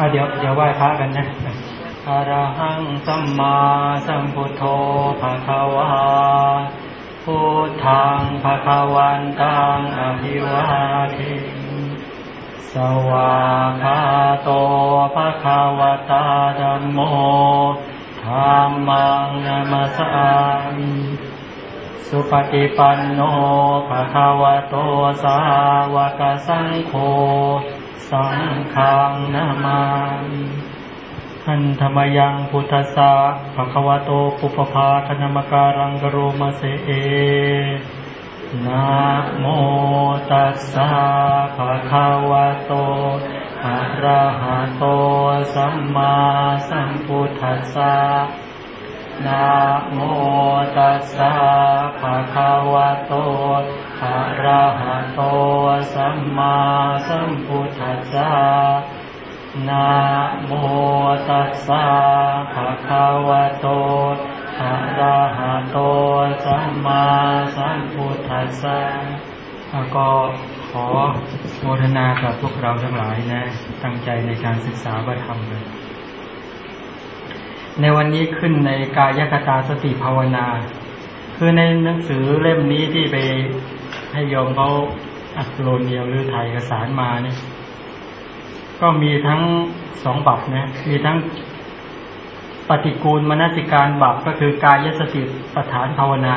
เอาเดี๋ยวเดี๋ยวไหว้พระกันนะอระหังสัมมาสัมพุทโธภะคะวาพุทธังภะคะวันตังอภิวาเทสวาคาโตภะคะวตาธัมโมธรรมังนามัสสามิสุปฏิปันโนภะคะวะโตสาวกสังโฆ สังฆังนามามิอันธรรมยังพุทธสาภะคะวะโตปุปภาคณมการังกโรมาเสเอนะโมตัสสะภะคะวะโตอะระหะโตสัมมาสัมพุทธัสสะ นะโมตัสสะภะคะวะโตอะระหะโตสัมมาสัมพุทธัสสะนะโมตัสสะภะคะวะโตอะระหะโตสัมมาสัมพุทธัสสะแล้วก็ขอโมทนากับพวกเราทั้งหลายนะ ตั้งใจในการศึกษาพระธรรมเลย ในวันนี้ขึ้นในกายคตาสติภาวนา คือในหนังสือเล่มนี้ที่ไปให้โยมเขาอัดโลนเดียวหรือถ่ายเอกสารมาเนี่ยก็มีทั้งสองบับนะมีทั้งปฏิกูลมนสิการบับก็คือกายสติปัฏฐานภาวนา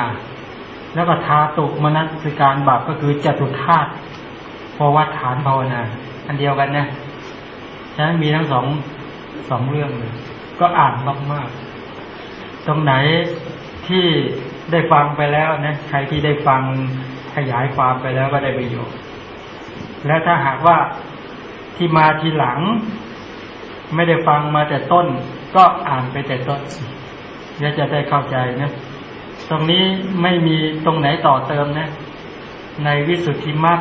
แล้วก็ทาตุมนสิการบับก็คือจตุธาตุภวัฏฐานภาวนา อันเดียวกันนะฉะนั้นมีทั้งสองสองเรื่องเลย ก็อ่านมากๆ ตรงไหนที่ได้ฟังไปแล้วนะใครที่ได้ฟังขยายความไปแล้วก็ได้ประโยชน์ และถ้าหากว่าที่มาทีหลัง ไม่ได้ฟังมาแต่ต้น ก็อ่านไปแต่ต้นแล้วจะได้เข้าใจนะ ตรงนี้ไม่มีตรงไหนต่อเติมนะ ในวิสุทธิมรรค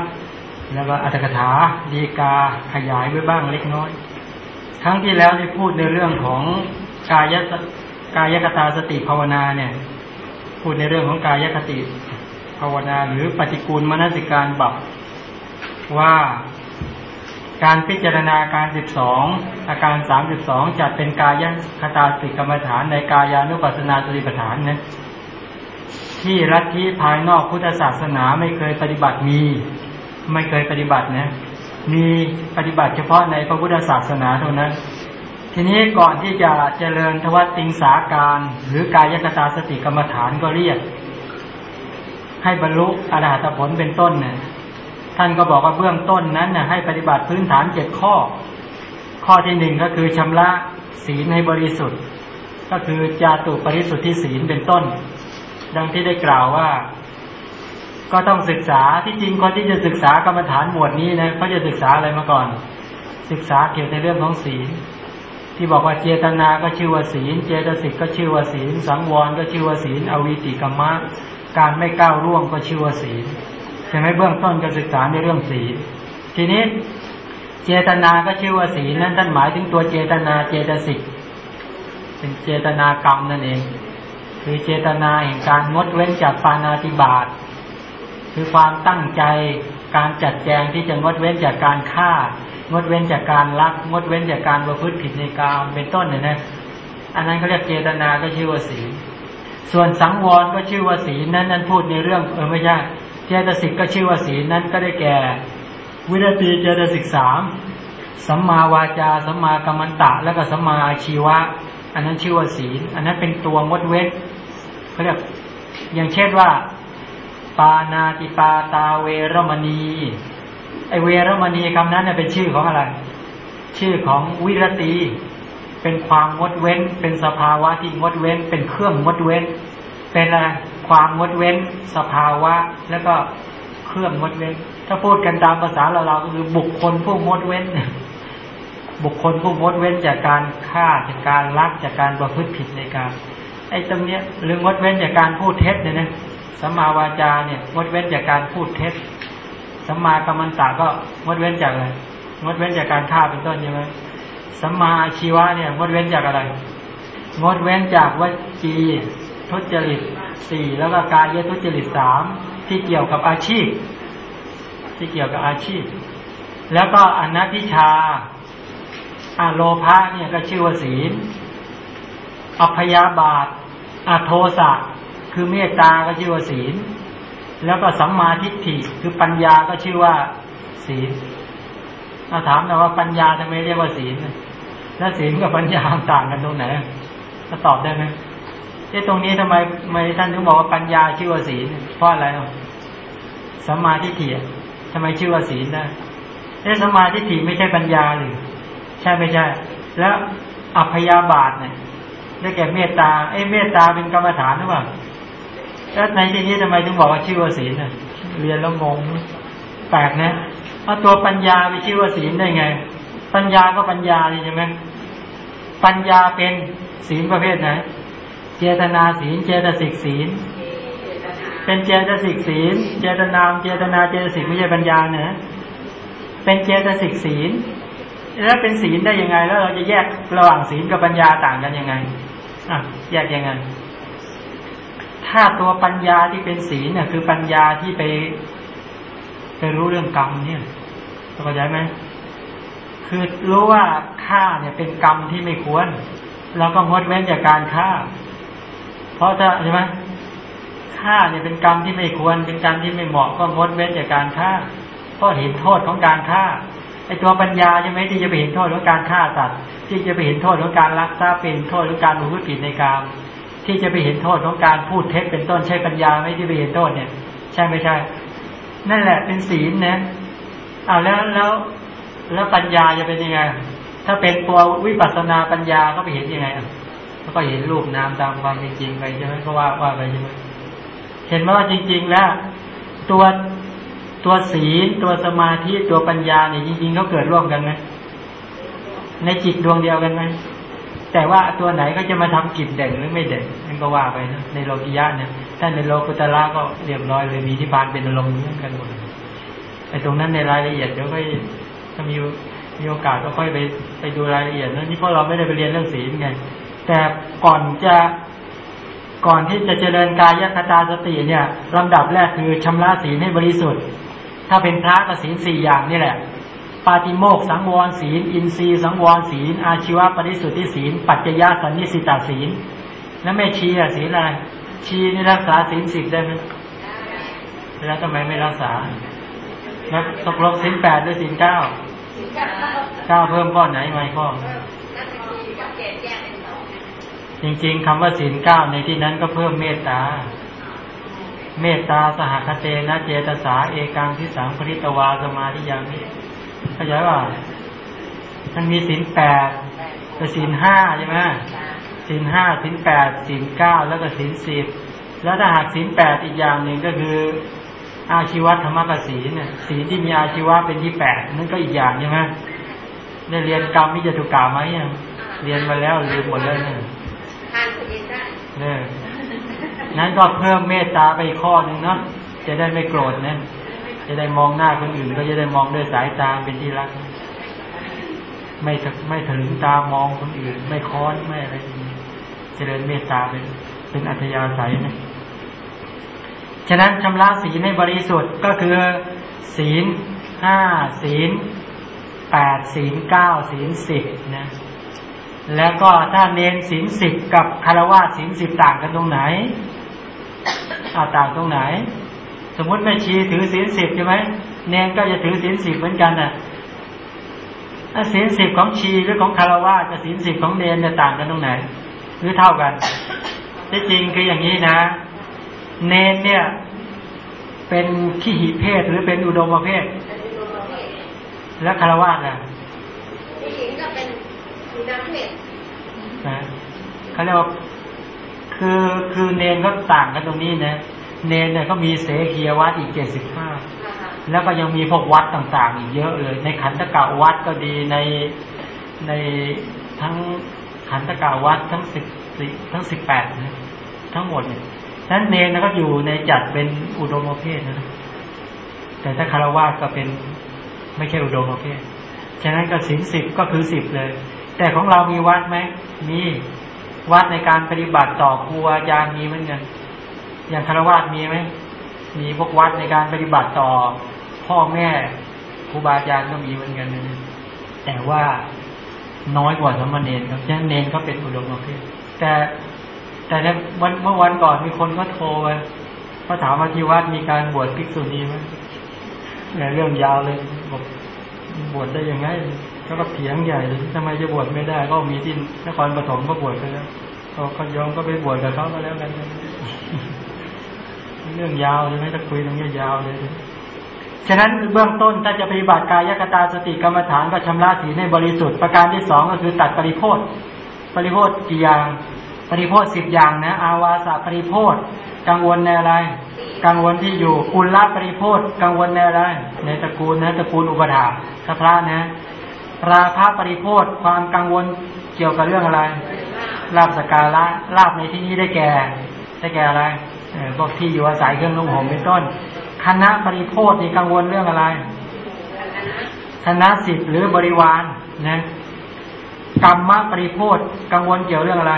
แล้วก็อัตถกถาดีกาขยายไว้บ้างเล็กน้อย ครั้งที่แล้วที่พูดในเรื่องของกายกายกตาสติภาวนาเนี่ย พูดในเรื่องของกายคติภาวนา หรือปฏิกูลมนสิการบับว่าการพิจารณาการสิบสองอาการสามสิบสองจัดเป็นกายคตาสติกรรมฐานในกายานุปัสสนาสติปัฏฐานนะที่รัฐที่ภายนอกพุทธศาสนาไม่เคยปฏิบัติมี ไม่เคยปฏิบัตินะ มีปฏิบัติเฉพาะในพระพุทธศาสนาเท่านั้น ทีนี้ก่อนที่จะเจริญทวัตติงสาการ หรือกายคตาสติกรรมฐานก็เรียก ให้บรรลุอรหัตผลเป็นต้นเนี่ยท่านก็บอกว่าเบื้องต้นนั้นนะให้ปฏิบัติพื้นฐานเจ็ดข้อ ข้อที่หนึ่งก็คือชำระศีลให้บริสุทธิ์ ก็คือจาตุปริสุทธิศีลเป็นต้น ดังที่ได้กล่าวว่า ก็ต้องศึกษาที่จริงคนที่จะศึกษากรรมฐานหมวดนี้นะเขาจะศึกษาอะไรมาก่อน ศึกษาเกี่ยวกับเรื่องของศีลที่บอกว่าเจตนาก็ชื่อว่าศีล เจตสิกก็ชื่อว่าศีล สังวรก็ชื่อว่าศีล อวิติกรรมะ การไม่ก้าวล่วงก็ชื่อว่าศีลใช่ไหมเบื้องต้นก็ศึกษาในเรื่องศีล ทีนี้เจตนาก็ชื่อว่าศีลนั้นท่านหมายถึงตัวเจตนาเจตสิก เป็นเจตนากรรมนั่นเอง คือเจตนาแห่งการงดเว้นจากปานาติบาต คือความตั้งใจการจัดแจงที่จะงดเว้นจากการฆ่างดเว้นจากการลัก งดเว้นจากการประพฤติผิดในกามเป็นต้นเนี่ยนะอันนั้นเขาเรียกเจตนาก็ชื่อว่าศีลส่วนสังวรก็ชื่อว่าศีลนั้นนั้นพูดในเรื่องเออไม่ใช่เจตสิกก็ชื่อว่าศีลนั้นก็ได้แก่ วิรตีเจตสิกสามสัมมาวาจาสัมมากัมมันตะ แล้วก็สัมมาอาชีวะ อันนั้นชื่อว่าศีล อันนั้นเป็นตัวงดเว้นเขาเรียกอย่างเช่นว่า ปานาติปาตาเวรมณี ไอเวรมณีคำนั้นเป็นชื่อของอะไร ชื่อของวิรตี เป็นความงดเว้น เป็นสภาวะที่งดเว้น เป็นเครื่องงดเว้น เป็นอะไร ความงดเว้น สภาวะ แล้วก็เครื่องงดเว้น ถ้าพูดกันตามภาษาเราเราก็คือบุคคลผู้งดเว้น บุคคลผู้งดเว้นจากการฆ่าจากการลักจากการประพฤติผิดในการ ไอ้ตรงเนี้ยหรืองดเว้นจากการพูดเท็จเนี่ยนะ สัมมาวาจาเนี่ยงดเว้นจากการพูดเท็จสัมมากัมมันตะก็งดเว้นจากอะไรงดเว้นจากการฆ่าเป็นต้นใช่ไหมสัมมาชีวะเนี่ยงดเว้นจากอะไร งดเว้นจากวจีทุจริตสี่แล้วก็กายทุจริตสามที่เกี่ยวกับอาชีพ ที่เกี่ยวกับอาชีพ แล้วก็อนัตติชาอาโลภะเนี่ยก็ชื่อว่าศีลอัพยาบาทอโทสะ คือเมตตาก็ชื่อว่าศีล แล้วก็สัมมาทิฏฐิคือปัญญาก็ชื่อว่าศีลมาถามนะว่าปัญญาทำไมเรียกว่าศีลแล้วศีลกับปัญญาต่างกันตรงไหนจะตอบได้ไหมไอ้ตรงนี้ทำไมทำไมท่านถึงบอกว่าปัญญาชื่อว่าศีลเพราะอะไรสัมมาทิฏฐิทำไมชื่อว่าศีลได้ไอ้สัมมาทิฏฐิไม่ใช่ปัญญาหรือใช่ไม่ใช่ แล้วอัพยาบาทเนี่ยได้แก่เมตตาไอ้เมตตาเป็นกรรมฐานหรือเปล่า แล้วในที่นี้ทำไมถึงบอกว่าชื่อว่าศีลน่ะเรียนแล้วงงแปลกนะเอาตัวปัญญาไปชื่อว่าศีลได้ไง ปัญญาก็ปัญญาใช่ไหมปัญญาเป็นศีลประเภทไหนเจตนาศีล เจตสิกศีล เป็นเจตสิกศีล เจตนามเจตนาเจตสิกไม่ใช่ปัญญาเนะเป็นเจตสิกศีลแล้วเป็นศีลได้ยังไง แล้วเราจะแยกระหว่างศีลกับปัญญาต่างกันยังไงอะแยกยังไง ถ้าตัวปัญญาที่เป็นศีลเนี่ย คือปัญญาที่ไปไปรู้เรื่องกรรมเนี่ยเข้าใจไหมคือรู้ว่าฆ่าเนี่ยเป็นกรรมที่ไม่ควรเราก็งดเว้นจากการฆ่า เพราะถ้าใช่ไหมฆ่าเนี่ยเป็นกรรมที่ไม่ควร เป็นกรรมที่ไม่เหมาะก็งดเว้นจากการฆ่าเพราะเห็นโทษของการฆ่าไอ้ตัวปัญญาใช่ไหมที่จะไปเห็นโทษของการฆ่าสัตว์ที่จะไปเห็นโทษของการรักทรัพย์เป็นโทษของการมุ่ผิดในกรรม ที่จะไปเห็นโทษของการพูดเท็จเป็นต้นใช่ปัญญาไหมที่ไปเห็นโทษเนี่ย ใช่ไม่ใช่ นั่นแหละเป็นศีลนะเอาแล้วแล้วแล้วปัญญาจะเป็นยังไง ถ้าเป็นตัววิปัสสนาปัญญาก็ไปเห็นยังไงก็เห็นรูปนามตามความเป็นจริงไปใช่ไหมก็ว่าว่าไปใช่ไหมเห็นว่าจริง ๆ แล้ว ตัวตัวศีลตัวสมาธิตัวปัญญาเนี่ยจริงๆเขาเกิดร่วมกันไหมในจิตดวงเดียวกันไหม แต่ว่าตัวไหนก็จะมาทำกิจเด่นหรือไม่เด่นนั่นก็ว่าไปนะในโลกิยะเนี่ยถ้าในโลกุตละก็เรียบร้อยเลยมีที่พานเป็นอารมณ์เหมือนกันหมดไอ้ตรงนั้นในรายละเอียดเดี๋ยวค่อยถ้ามีมีโอกาสก็ค่อยไปไปดูรายละเอียดนะนี่เพราะเราไม่ได้ไปเรียนเรื่องศีลไงแต่ก่อนจะก่อนที่จะเจริญกายคตาสติเนี่ยลำดับแรกคือชำระศีลให้บริสุทธิ์ ถ้าเป็นพระก็ศีลสี่อย่างนี่แหละ ปาติโมกสังวรศีล อินทรีย์สังวรศีล อาชีวะปริสุทธิศีล ปัจจยสันนิสิตาศีลแล้วไม่ชีอะศีลอะไรชีนี่รักษาศีลสิบได้ไหมแล้วทำไมไม่รักษาแล้วตกลงศีลแปดหรือศีลเก้าเก้าเพิ่มข้อไหนไหมข้อจริง ๆคำว่าศีลเก้าในที่นั้นก็เพิ่มเมตตา เมตตาสหคเตนะเจตสาเอกังที่สามปริตวาสมาธิยามิ เข้าใจว่า มันมีศีลแปดกับศีลห้าใช่ไหมศีลห้าศีลแปดศีลเก้าแล้วก็ศีลสิบแล้วถ้าหากศีลแปดอีกอย่างหนึ่งก็คือ อาชีวธรรมกสีเนี่ยศีลที่มีอาชีวะเป็นที่แปดนั่นก็อีกอย่างใช่ไหมได้เรียนกรรมมิจตุกาไหมยังเรียนมาแล้วลืมหมดแล้วเนี่ยทานคนเองได้เนี่ยนั้นก็เพิ่มเมตตาไปข้อหนึ่งเนาะจะได้ไม่โกรธนะ จะได้มองหน้าคนอื่น ก็จะได้มองด้วยสายตาเป็นที่รัก ไม่ไม่ถลึงตามองคนอื่น ไม่ค้อนไม่อะไรเจริญเมตตาเป็นเป็นอัธยาศัยนะฉะนั้นชำระศีลให้บริสุทธิ์ก็คือ ศีลห้าศีลแปดศีลเก้าศีลสิบนะแล้วก็ถ้าเน้นศีลสิบกับคารวะศีลสิบต่างกันตรงไหนอาต่างตรงไหน สมมติแม่ชีถือศีลสิบใช่ไหมเนนก็จะถือศีลสิบเหมือนกันน่ะศีลสิบของชีหรือของคารวะกับศีลสิบของเนนจะต่างกันตรงไหน หรือเท่ากันที่จริงคืออย่างนี้นะ เนนเนี่ย เป็นขี้หิเพศหรือเป็นอุดมเพศ และคารวะน่ะผู้หญิงก็เป็นอุดมเพศนะเขาเรียกว่าคือคือเนนก็ต่างกันตรงนี้นะ เนนเนี่ยก็มีเสขียวัดอีกเจ็ดสิบห้าแล้วก็ยังมีพวกวัดต่างๆ อีกเยอะเลย ในขันตกะวัดก็ดีในในทั้งขันตกะวัดทั้งสิบทั้งสิบแปดนะทั้งหมดเนี่ยนั้นเนนก็อยู่ในจัดเป็นอุดมเพศนะแต่ถ้าคารวะก็เป็นไม่ใช่อุดมเพศฉะนั้นก็สินสิบก็คือสิบเลย แต่ของเรามีวัดไหมมีวัดในการปฏิบัติต่อครูอาจารย์มีเหมือนกัน อย่างคารวะมีไหมมีพวกวัดในการปฏิบัติต่อพ่อแม่ครูบาอาจารย์ก็มีเหมือนกันแต่ว่าน้อยกว่าสมณเณรครับฉะนั้นเนนก็เป็นอุดมเพศแต่แต่วันเมื่อวันก่อนมีคนก็โทรไปเขาถามว่าที่วัดมีการบวชภิกษุณีไหมเนี่ยเรื่องยาวเลยบอกบวชได้ยังไงก็ก็เถียงใหญ่เลยทำไมจะบวชไม่ได้ ก็มีที่นครปฐมก็บวชไปแล้วก็ยอมก็ไปบวชกับเขาก็แล้วกัน เรื่องยาวใช่ไหมถ้าคุยตรงนี้ยาวเลยฉะนั้นเบื้องต้นถ้าจะปฏิบัติกายกตาสติกรรมฐานก็ชำระสีในบริสุทธิ์ประการที่สองก็คือตัดปริโพธปริโพธกี่อย่างปริโพธสิบอย่างนะ อาวาสาปริโพธกังวลในอะไร กังวลที่อยู่อุลลาปริโพธกังวลในอะไร ในตระกูลนะตระกูลอุปถาถ้าพระนะ ราภาปริโพธความกังวลเกี่ยวกับเรื่องอะไรลาบสการะลาบในที่นี้ได้แก่ ได้แก่อะไร พวกที่อยู่อาศัยเครื่องนุ่งห่มเป็นต้น คณะปริโพธนี่กังวลเรื่องอะไร คณะสิทธิ์หรือบริวารนะกรรมปริโพธกังวลเกี่ยวเรื่องอะไร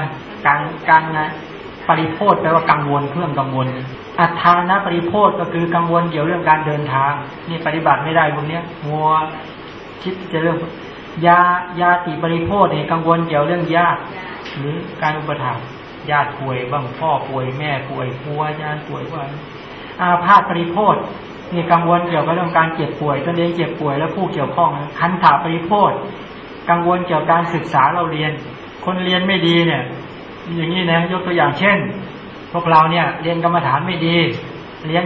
การการนะปริโพธแปลว่ากังวลเครื่องกังวล อัฐานะปริโพธก็คือกังวลเกี่ยวเรื่องการเดินทาง นี่ปฏิบัติไม่ได้พวกนี้มัวคิดจะเรื่องยายาติปริโพธเนี่ยกังวลเกี่ยวเรื่องญาหรือการอุปถัมภ์ ญาติป่วยบ้างพ่อป่วยแม่ป่วยครัวญาติป่วยว่าอาพาธปริโพธนี่กังวลเกี่ยวกับเรื่องการเจ็บป่วยตนเองเจ็บป่วยแล้วผู้เกี่ยวข้องคันถาปริโพธกังวลเกี่ยวกับการศึกษาเราเรียน คนเรียนไม่ดีเนี่ย อย่างนี้นะยกตัวอย่างเช่น พวกเราเนี่ยเรียนกรรมฐานไม่ดีเรียน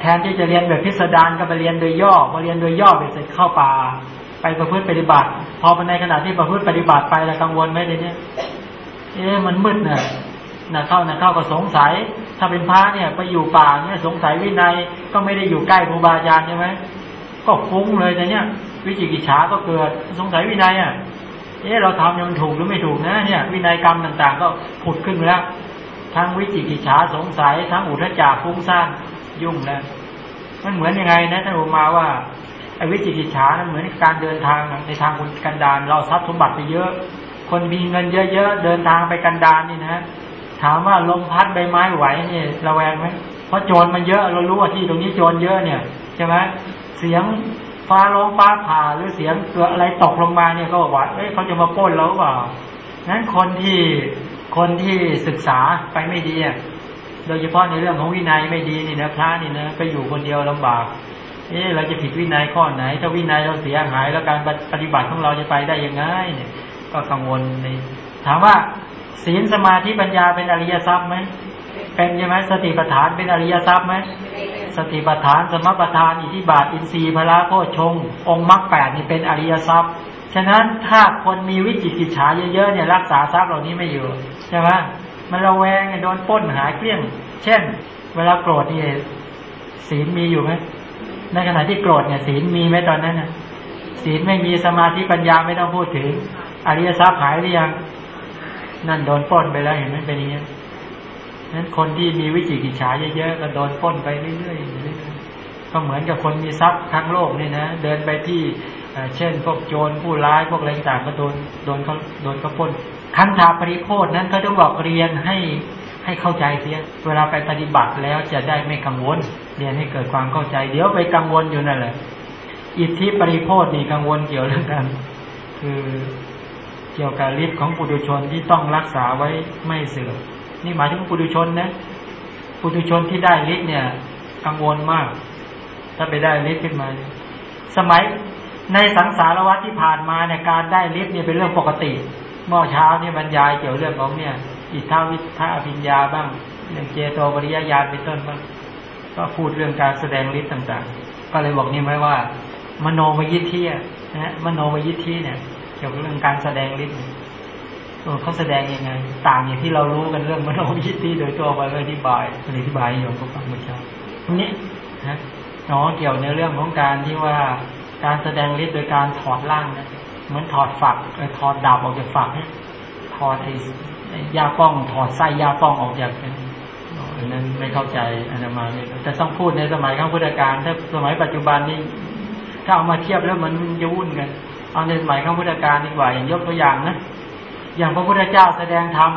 แทนที่จะเรียนแบบพิสดารก็ไปเรียนโดยย่อพอเรียนโดยย่อไปเสร็จเข้าป่า ไปประพฤติปฏิบัติ พอในขณะที่ประพฤติปฏิบัติไปแล้วกังวลไหมเดี๋ยวนี้เอ๊ะมันมืดเนี่ย นะเข้านะเข้าก็สงสัย ถ้าเป็นพระเนี่ยไปอยู่ป่าเนี่ยสงสัยวินัยก็ไม่ได้อยู่ใกล้ครูบาอาจารย์ใช่ไหมก็ฟุ้งเลยแต่เนี่ย วิจิกิจฉาก็เกิดสงสัยวินัยอะเอ๊ะเราทำยังถูกหรือไม่ถูกนะเนี่ย วินัยกรรมต่าง ๆ ก็ผุดขึ้นแล้วทั้งวิจิกิจฉาสงสัย ทั้งอุทจารฟุ้งซ่านยุ่งแล้วมันเหมือนยังไงนะท่านอุมาว่าไอ้วิจิกิจฉาเหมือนการเดินทางในทางคนกันดารเราทรัพย์สมบัติไปเยอะ คนมีเงินเยอะๆเดินทางไปกันดารนี่นะ ถามว่าลมพัดใบไม้ไหวนี่ระแวงไหมเพราะโจรมันเยอะเรารู้ว่าที่ตรงนี้โจรเยอะเนี่ยใช่ไหมเสียงฟ้าร้องฟ้าผ่าหรือเสียงเกิดอะไรตกลงมาเนี่ยก็บอกว่าเอ้ยเขาจะมาป้นเราเปล่านั้นคนที่คนที่ศึกษาไปไม่ดีโดยเฉพาะในเรื่องของวินัยไม่ดีนี่นะพระนี่นะไปอยู่คนเดียวลำบากเอ๊เราจะผิดวินัยข้อไหน ถ้าวินัยเราเสียหายแล้วการปฏิบัติของเราจะไปได้ยังไงเนี่ย ก็กังวลในถามว่า ศีลสมาธิปัญญาเป็นอริยทรัพย์ไหมเป็นใช่ไหมสติปัฏฐานเป็นอริยทรัพย์ไหมสติปัฏฐานสมปัฏฐานอิทิบาทอินทรีย์พระโคชง องค์มรรคแปดนี่เป็นอริยทรัพย์ฉะนั้นถ้าคนมีวิจิตกิจฉาเยอะๆเนี่ยรักษาทรัพย์เหล่านี้ไม่อยู่ใช่ไหมมันระแวงโดนป้นหายเกลี้ยง เช่น เวลาโกรธนี่ศีลมีอยู่ไหมในขณะที่โกรธเนี่ยศีลมีไหมตอนนั้นน่ะศีลไม่มีสมาธิปัญญาไม่ต้องพูดถึง อริยทรัพย์หายหรือยัง นั่นโดนป้นไปแล้วเห็นไหมเป็นอย่างนี้นั้นคนที่มีวิจิกิจฉาเยอะๆก็โดนป้นไปเรื่อยๆก็เหมือนกับคนมีทรัพย์ทั้งโลกนี่นะเดินไปที่เช่น พวกโจรผู้ร้ายพวกอะไรต่างก็โดนโดนเขาโดนเขาป้นคันธาปริโภทนั้นเขาต้องบอกเรียนให้ให้เข้าใจเสีย เวลาไปปฏิบัติแล้วจะได้ไม่กังวล เรียนให้เกิดความเข้าใจ เดี๋ยวไปกังวลอยู่นั่นแหละ อิทธิปริโภทนี่กังวลเกี่ยวเรื่องกัน คือ เกี่ยวกับฤทธิ์ของปุถุชนที่ต้องรักษาไว้ไม่เสื่อมนี่หมายถึงปุถุชนนะปุถุชนที่ได้ฤทธิ์เนี่ย กังวลมาก ถ้าไปได้ฤทธิ์ขึ้นมา สมัยในสังสารวัฏที่ผ่านมาเนี่ยการได้ฤทธิ์เนี่ยเป็นเรื่องปกติเมื่อเช้าเนี่ยบรรยายเกี่ยวเรื่องของเนี่ย อิทธาวิทาอภิญญาบ้างเรื่องเจโตปริยญาณเป็นต้นบ้างก็พูดเรื่องการแสดงฤทธิ์ต่าง ๆ ก็เลยบอกนี่ไหมว่า มโนมยิทธินะมโนมยิทธิเนี่ย เกี่ยวกับเรื่องการแสดงฤทธิ์เขาแสดงยังไง ต่างอย่างที่เรารู้กันเรื่องมโนยิทธิโดยตัวไปอธิบายอธิบายโยมก็ฟังเมื่อเช้าตรงนี้นะน้องเกี่ยวในเรื่องของการที่ว่าการแสดงฤทธิ์โดยการถอดร่างนะเหมือนถอดฝักถอดดาบออกจากฝักเนี่ยถอดไอ้ยาป้อง ถอดไส้ยาป้องออกจากอันนั้นไม่เข้าใจอนามาเนี่ยแต่ต้องพูดในสมัยข้างพุทธกาลถ้าสมัยปัจจุบันนี้ถ้าเอามาเทียบแล้วมันจะวุ่นกัน เอาในสมัยข้างพุทธกาลดีกว่าอย่างยกตัวอย่างนะอย่างพระพุทธเจ้าแสดงธรรม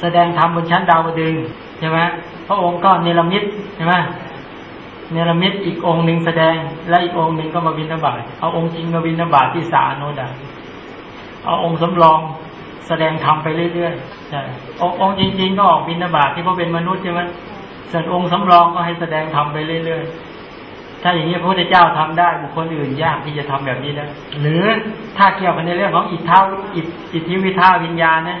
แสดงธรรมบนชั้นดาวดึงใช่ไหมพระองค์ก็เนรมิตใช่ไหมเนรมิตอีกองค์หนึ่งแสดง และอีกองค์หนึ่งก็มาบินบาตเอาองค์จริงมาบินบาตที่สาโนดาเอาองค์สำรองแสดงธรรมไปเรื่อยๆใช่องค์จริง ๆ ก็ออกบินบาตที่เขาเป็นมนุษย์ใช่ไหมส่วนองค์สำรองก็ให้แสดงธรรมไปเรื่อยๆ ถ้าอย่างนี้พระพุทธเจ้าทำได้บุคคลอื่นยากที่จะทำแบบนี้ได้หรือถ้าเกี่ยวกับในเรื่องของอิทธาอิทอิทธิวิทาวิญญาณนะ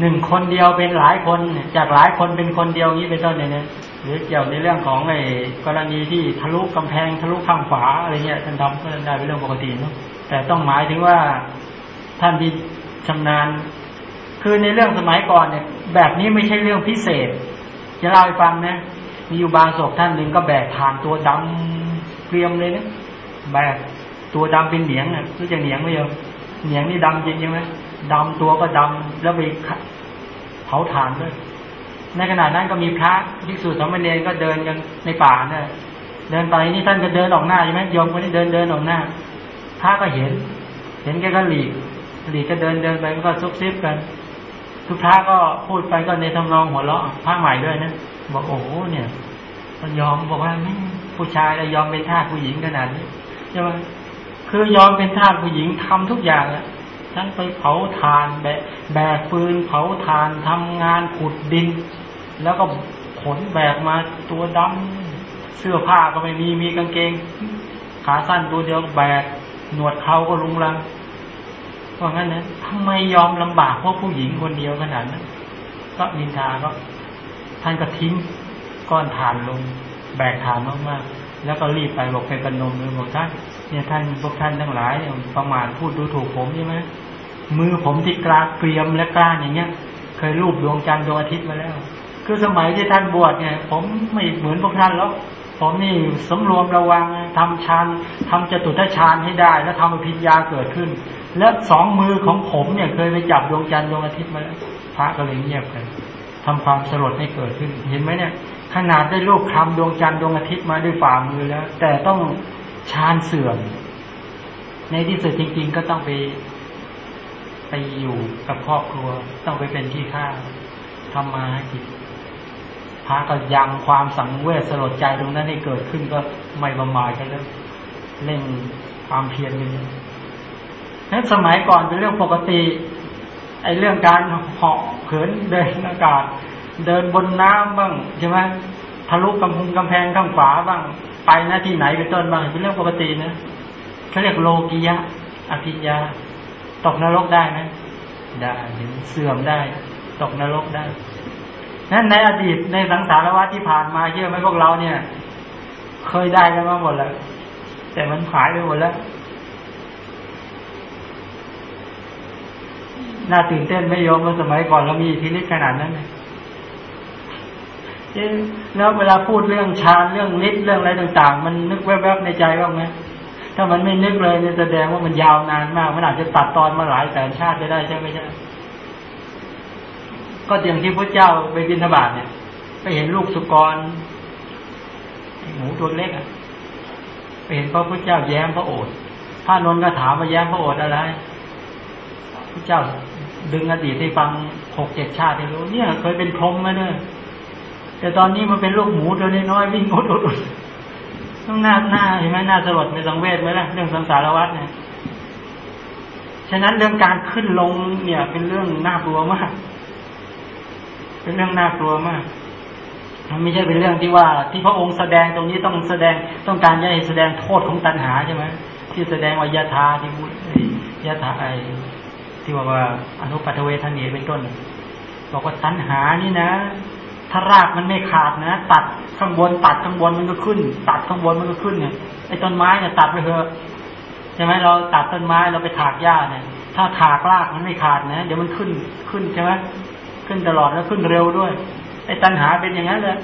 หนึ่งคนเดียวเป็นหลายคนจากหลายคนเป็นคนเดียวนี้เป็นต้นเนี่ยหรือเกี่ยวในเรื่องของไอ้กรณีที่ทะลุกำแพงทะลุข้างฝาอะไรเงี้ยท่านทำก็ได้เป็นเรื่องปกติเนาะแต่ต้องหมายถึงว่าท่านที่ชำนาญ คือในเรื่องสมัยก่อนเนี่ย แบบนี้ไม่ใช่เรื่องพิเศษ จะเล่าให้ฟังนะมีอยู่บางศพท่านหนึ่งก็แบกฐานตัวดำ เกรียมเลยนะแบกตัวดำเป็นเหนียงอะรู้จักเหนียงไหมโยมเหนียงนี่ดำจริงใช่ไหมดำตัวก็ดำแล้วไปเผาถ่านด้วย ในขณะนั้นก็มีพระภิกษุสามเณรก็เดินกันในป่าเนี่ยเดินไปนี่ท่านก็เดินออกหน้าใช่ไหมโยมคนนี้เดินเดินออกหน้าพระก็เห็น เห็นแกก็หลีกหลีกก็เดินเดินไปก็ซุบซิบกันทุกพระก็พูดไปก็ในทำนองหัวเราะพระใหม่ด้วยนะบอกโอ้โหเนี่ย มันยอมบอกว่าไม่ผู้ชายแล้วยอมเป็นทาสผู้หญิงขนาดนี้ใช่ไหมคือยอมเป็นทาสผู้หญิงทำทุกอย่างอะทั้งไปเผาทานแบกแบกปืนเผาทานทำงานขุดดิน แล้วก็ขนแบกมาตัวดำเสื้อผ้าก็ไม่มีมีกางเกง ขาสั้นตัวเดียวแบกหนวดเขาก็ลุงลังเพราะงั้นนะทำไมยอมลำบากเพราะผู้หญิงคนเดียวขนาดนั้นก็นินทาก็ท่านก็ทิ้ง ก้อนฐานลง แบกฐานมากๆแล้วก็รีบไปบอกไปกันนมเลยบอกท่านเนี่ยท่านพวกท่านทั้งหลายประมาทพูดดูถูกผมใช่ไหมมือผมที่กลาเกรียมและกล้าอย่างเงี้ย เคยรูปดวงจันทร์ดวงอาทิตย์มาแล้ว คือสมัยที่ท่านบวชเนี่ย ผมไม่เหมือนพวกท่านหรอกผมนี่สำรวมระวังทำฌานทำจตุทัชฌานให้ได้ แล้วทำอภิญญาเกิดขึ้น และสองมือของผมเนี่ยเคยไปจับดวงจันทร์ดวงอาทิตย์มาแล้วพระก็เลยเงียบกันทำความสลดให้เกิดขึ้น เห็นไหมเนี่ย ขนาดได้ลูกคำดวงจันทร์ดวงอาทิตย์มาด้วยฝ่ามือแล้ว แต่ต้องฌานเสื่อม ในที่สุดจริง ๆ ก็ต้องไป ไปอยู่กับครอบครัว ต้องไปเป็นที่ข้าทำมาจิตพระก็ยังความสังเวชสลดใจตรงนั้นให้เกิดขึ้นก็ไม่ประมาทกันแล้วเร่งความเพียรกันนั้นสมัยก่อนเป็นเรื่องปกติ ไอ้เรื่องการเหาะเขินเดินอากาศ เดินบนน้ำบ้างใช่ไหมทะลุกำพุงกำแพงข้างฝาบ้าง ไปหน้าที่ไหนเป็นต้นบ้างเป็นเรื่องปกตินะเขาเรียกโลกิยะอภิญญา ตกนรกได้ไหมได้เสื่อมได้ ตกนรกได้นั้นในอดีตในสังสารวัฏที่ผ่านมาเชื่อไหมพวกเราเนี่ย เคยได้กันมาหมดแล้ว แต่มันหายไปหมดแล้วน่าตื่นเต้นไม่ยอมเมื่อสมัยก่อนเรามีทีนิดขนาดนั้นเลย แล้วเวลาพูดเรื่องฌานเรื่องฤทธิ์เรื่องอะไรต่าง ๆ มันนึกแวบๆในใจบ้างไหมถ้ามันไม่นึกเลยจะแสดงว่ามันยาวนานมากมันอาจจะตัดตอนมาหลายแสนชาติได้ใช่ไหมใช่ก็อย่างที่พระเจ้าไปบินธบาตเนี่ยไปเห็นลูกสุกรหมูตัวเล็กอะไปเห็นพระพุทธเจ้าแย้มพระโอษฐ์พระนนท์ก็ถามว่าแย้มพระโอษฐ์อะไรพระเจ้าดึงอดีตให้ฟังหกเจ็ดชาติให้รู้เนี่ย เคยเป็นพรหมมาเนี่ย แต่ตอนนี้มันเป็นลูกหมูตัวน้อยวิ่งอุดอุดต้องหน้าหน้าเห็นไหมหน้าสลดในสังเวชไหมล่ะเรื่องสังสารวัฏเนี่ยฉะนั้นเรื่องการขึ้นลงเนี่ย เป็นเรื่องน่ากลัวมาก เป็นเรื่องน่ากลัวมากมันไม่ใช่เป็นเรื่องที่ว่า ที่พระองค์แสดงตรงนี้ต้องแสดงต้องการจะให้แสดงโทษของตัณหาใช่ไหมที่แสดงว่ายาธาที่ยาธาไอที่บอกว่าอนุปัทเวทนีเป็นต้นบอกว่าตัณหานี่นะ ถ้ารากมันไม่ขาดนะตัดข้างบนตัดข้างบนมันก็ขึ้น ตัดข้างบนมันก็ขึ้นเนี่ยไอ้ต้นไม้เนี่ยตัดไปเถอะใช่ไหมเราตัดต้นไม้เราไปถากหญ้าเนี่ย ถ้าถากรากมันไม่ขาดนะเดี๋ยวมันขึ้นขึ้นใช่ไหมขึ้นตลอดแล้วขึ้นเร็วด้วยไอ้ตัณหาเป็นอย่างนั้นเลย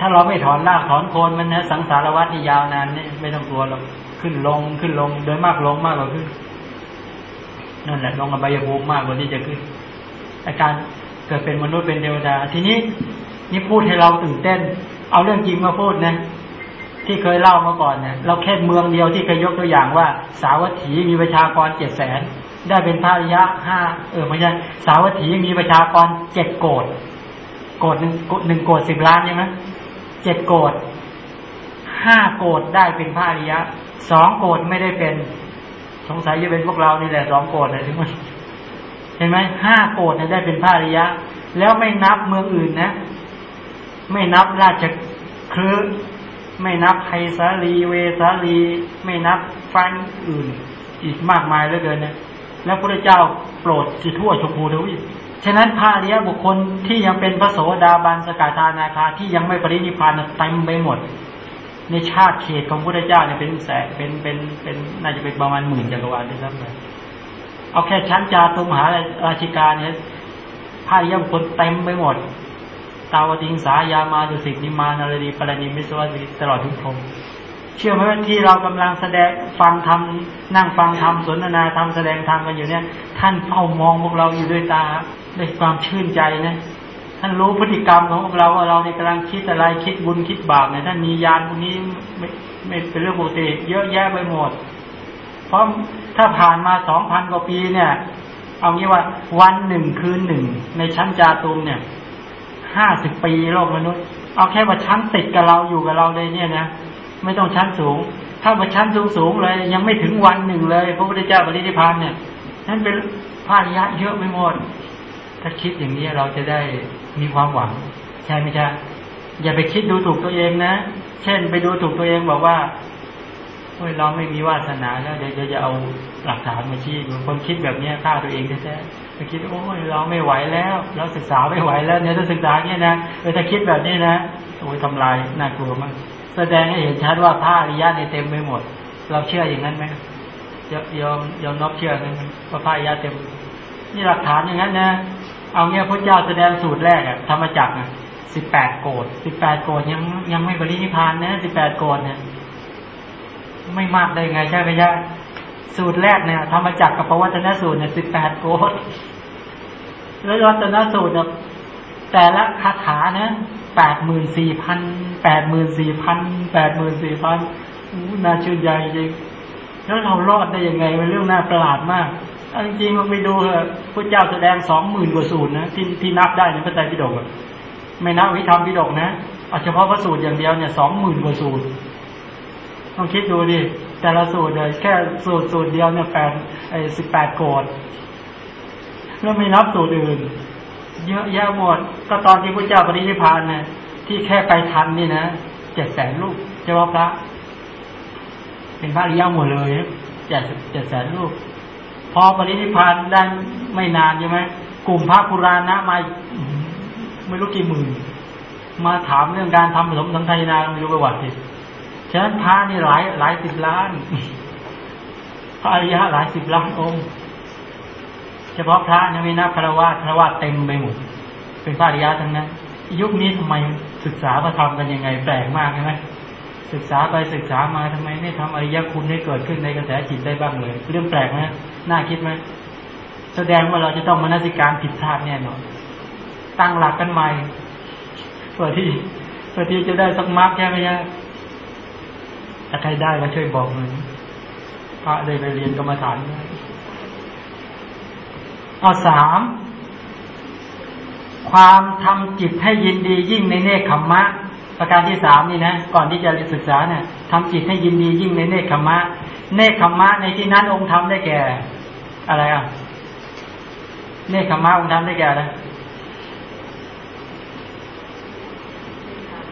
ถ้าเราไม่ถอนรากถอนโคนมันนะสังสารวัฏนี่ยาวนานนี่ไม่ต้องกลัวหรอกขึ้นลงขึ้นลงโดยมากลงมากกว่าขึ้นนั่นแหละลงอบายภูมิมากกว่าที่จะขึ้นอาการเกิดเป็นมนุษย์เป็นเทวดาทีนี้ นี่พูดให้เราตื่นเต้น เอาเรื่องจริงมาพูดนะ ที่เคยเล่ามาก่อนเนี่ยเราแค่เมืองเดียวที่เคยยกตัวอย่างว่า สาวัตถีมีประชากรเจ็ดแสนได้เป็นพระริยะห้าเออไม่ใช่สาวัตถีมีประชากรเจ็ดโกดโกดหนึ่งหนึ่งโกดสิบล้านใช่ไหมเจ็ดโกดห้าโกดได้เป็นพระริยะสองโกดไม่ได้เป็นสงสัยจะเป็นพวกเรานี่แหละสองโกดเลยถึงมันเห็นไหมห้าโกดเนี่ยได้เป็นพระอริยะ แล้วไม่นับเมืองอื่นนะ ไม่นับราชครืไม่นับไพศาลีเวสาลี ไม่นับฟันอื่น อีกมากมายเหลือเกินนะแล้วพระเจ้าโปรดทั่วชมพูทวีฉะนั้นพระอริยบุคคลที่ยังเป็นพระโสดาบันสกทานาคาที่ยังไม่ปรินิพพานเต็มไปหมด ในชาติเขตของพระเจ้าเนี่ยเป็นแสนเป็นเป็นเป็นน่าจะเป็นประมาณหมื่นจักรวาลด้วยซ้ำไปเอาแค่ชั้นจาตุมหาราชิกาเนี่ยพระอริยบุคคลเต็มไปหมด ตาวติงสายามาดุสิตนิมานารดีปรณิมิสวัสดิตลอดทุกพรมเชื่อไหมว่าที่เรากำลังแสดงฟังธรรมนั่งฟังธรรมสนทนาธรรมแสดงธรรมกันอยู่เนี่ย ท่านเฝ้ามองพวกเราอยู่ด้วยตาด้วยความชื่นใจนะท่านรู้พฤติกรรมของพวกเราว่าเราในกำลังคิดอะไรคิดบุญคิดบาปเนี่ยท่านมียานพวกนี้ไม่ไม่เป็นเรื่องปกติเยอะแยะไปหมด เพราะถ้าผ่านมาสองพันกว่าปีเนี่ย เอางี้ว่าวันหนึ่งคืนหนึ่งในชั้นจาตุมเนี่ย ห้าสิบปีโลกมนุษย์ เอาแค่ว่าชั้นติดกับเราอยู่กับเราเลยเนี่ยนะไม่ต้องชั้นสูง ถ้ามาชั้นสูงสูงเลย ยังไม่ถึงวันหนึ่งเลย พระพุทธเจ้าปรินิพานเนี่ยนั่นเป็นภาริยะเยอะไม่หมดถ้าคิดอย่างนี้เราจะได้มีความหวัง ใช่ไหมจ๊ะอย่าไปคิดดูถูกตัวเองนะ เช่นไปดูถูกตัวเองบอกว่าโอ้ยเราไม่มีวาสนาแล้วเดี๋ยวจะเอาหลักฐานมาชี้คนคิดแบบนี้ฆ่าตัวเองแท้ๆ ไปคิดโอ้ยเราไม่ไหวแล้ว เราศึกษาไม่ไหวแล้วเนี่ยถ้าศึกษาเนี่ยนะเออถ้าคิดแบบนี้นะโอ้ยทำลายน่ากลัวมากแสดงให้เห็นชัดว่าพระอริยะในเต็มไปหมด เราเชื่ออย่างนั้นไหมยอมยอมนบเชื่อไหมว่าพระอริยะเต็มนี่หลักฐานอย่างนั้นนะเอาเนี่ยพระเจ้าแสดงสูตรแรกอะธรรมจักรสิบแปดโกดสิบแปดโกดยังยังไม่บริณิพานนะสิบแปดโกดเนี่ยไม่มากได้ไงใช่ไหมย่ สูตรแรกเนี่ยธรรมจักรกับปวัตนสูตรเนี่ยสิบแปดโกดแล้ววัตนสูตรเนี่ยแต่ละคาถานะแปดหมื่นสี่พันแปดหมื่นสี่พันแปดหมื่นสี่พันน่าชื่นใจจริงแล้วเรารอดได้ยังไงเป็นเรื่องน่าประหลาดมากจริงๆมันไปดูเถอะพระเจ้าแสดงสองหมื่นกว่าสูตรนะที่ที่นับได้ในพระไตรปิฎกไม่นับวิธรรมปิฎกนะเอาเฉพาะพระสูตรอย่างเดียวเนี่ยสองหมื่นกว่าสูตรต้องคิดดูดิ แต่ละสูตรเลยแค่สูตรสูตรเดียวเนี่ยแปดไอ้สิบแปดโกดแล้วไม่นับสูตรอื่น เยอะแยะหมดก็ตอนที่พระเจ้าปรินิพานเนี่ยที่แค่ไปทันนี่นะเจ็ดแสนลูกเจ้าพระ เป็นพระริยาหมดเลยเจ็ดเจ็ดแสนลูกพอปรินิพานได้ไม่นานใช่ไหมกลุ่มพระปุราณะมาไม่รู้กี่หมื่น มาถามเรื่องการทำผสมสังขยนาไม่รู้ประวัติ ฉะนั้นพระนี่หลายหลายสิบล้านพระอริยะหลายสิบล้านองค์ เฉพาะพระนี่ไม่นับพระวาพระวาเต็มไปหมดเป็นพระอริยะทั้งนั้น ยุคนี้ทำไมศึกษาพระธรรมกันยังไงแปลกมากใช่ไหมศึกษาไปศึกษามาทำไมไม่ทำอริยคุณให้เกิดขึ้นในกระแสจิตได้บ้างเลย เรื่องแปลกไหมน่าคิดไหมแสดงว่าเราจะต้องมานสิการผิดพลาดแน่นอนตั้งหลักกันใหม่เพื่อที่เพื่อที่จะได้สักมาร์กใช่ไหมเนี่ย ถ้าใครได้ก็ช่วยบอกหน่อยพระได้ไปเรียนกรรมฐานเอาสามความทำจิตให้ยินดียิ่งในเนคขมมะ ประการที่สามนี่นะก่อนที่จะศึกษาเนี่ยทำจิตให้ยินดียิ่งในเนคขมมะ เนคขมมะในที่นั้นองค์ทำได้แก่ อะไรอะเนคขมมะองค์ทำได้แก่อะไร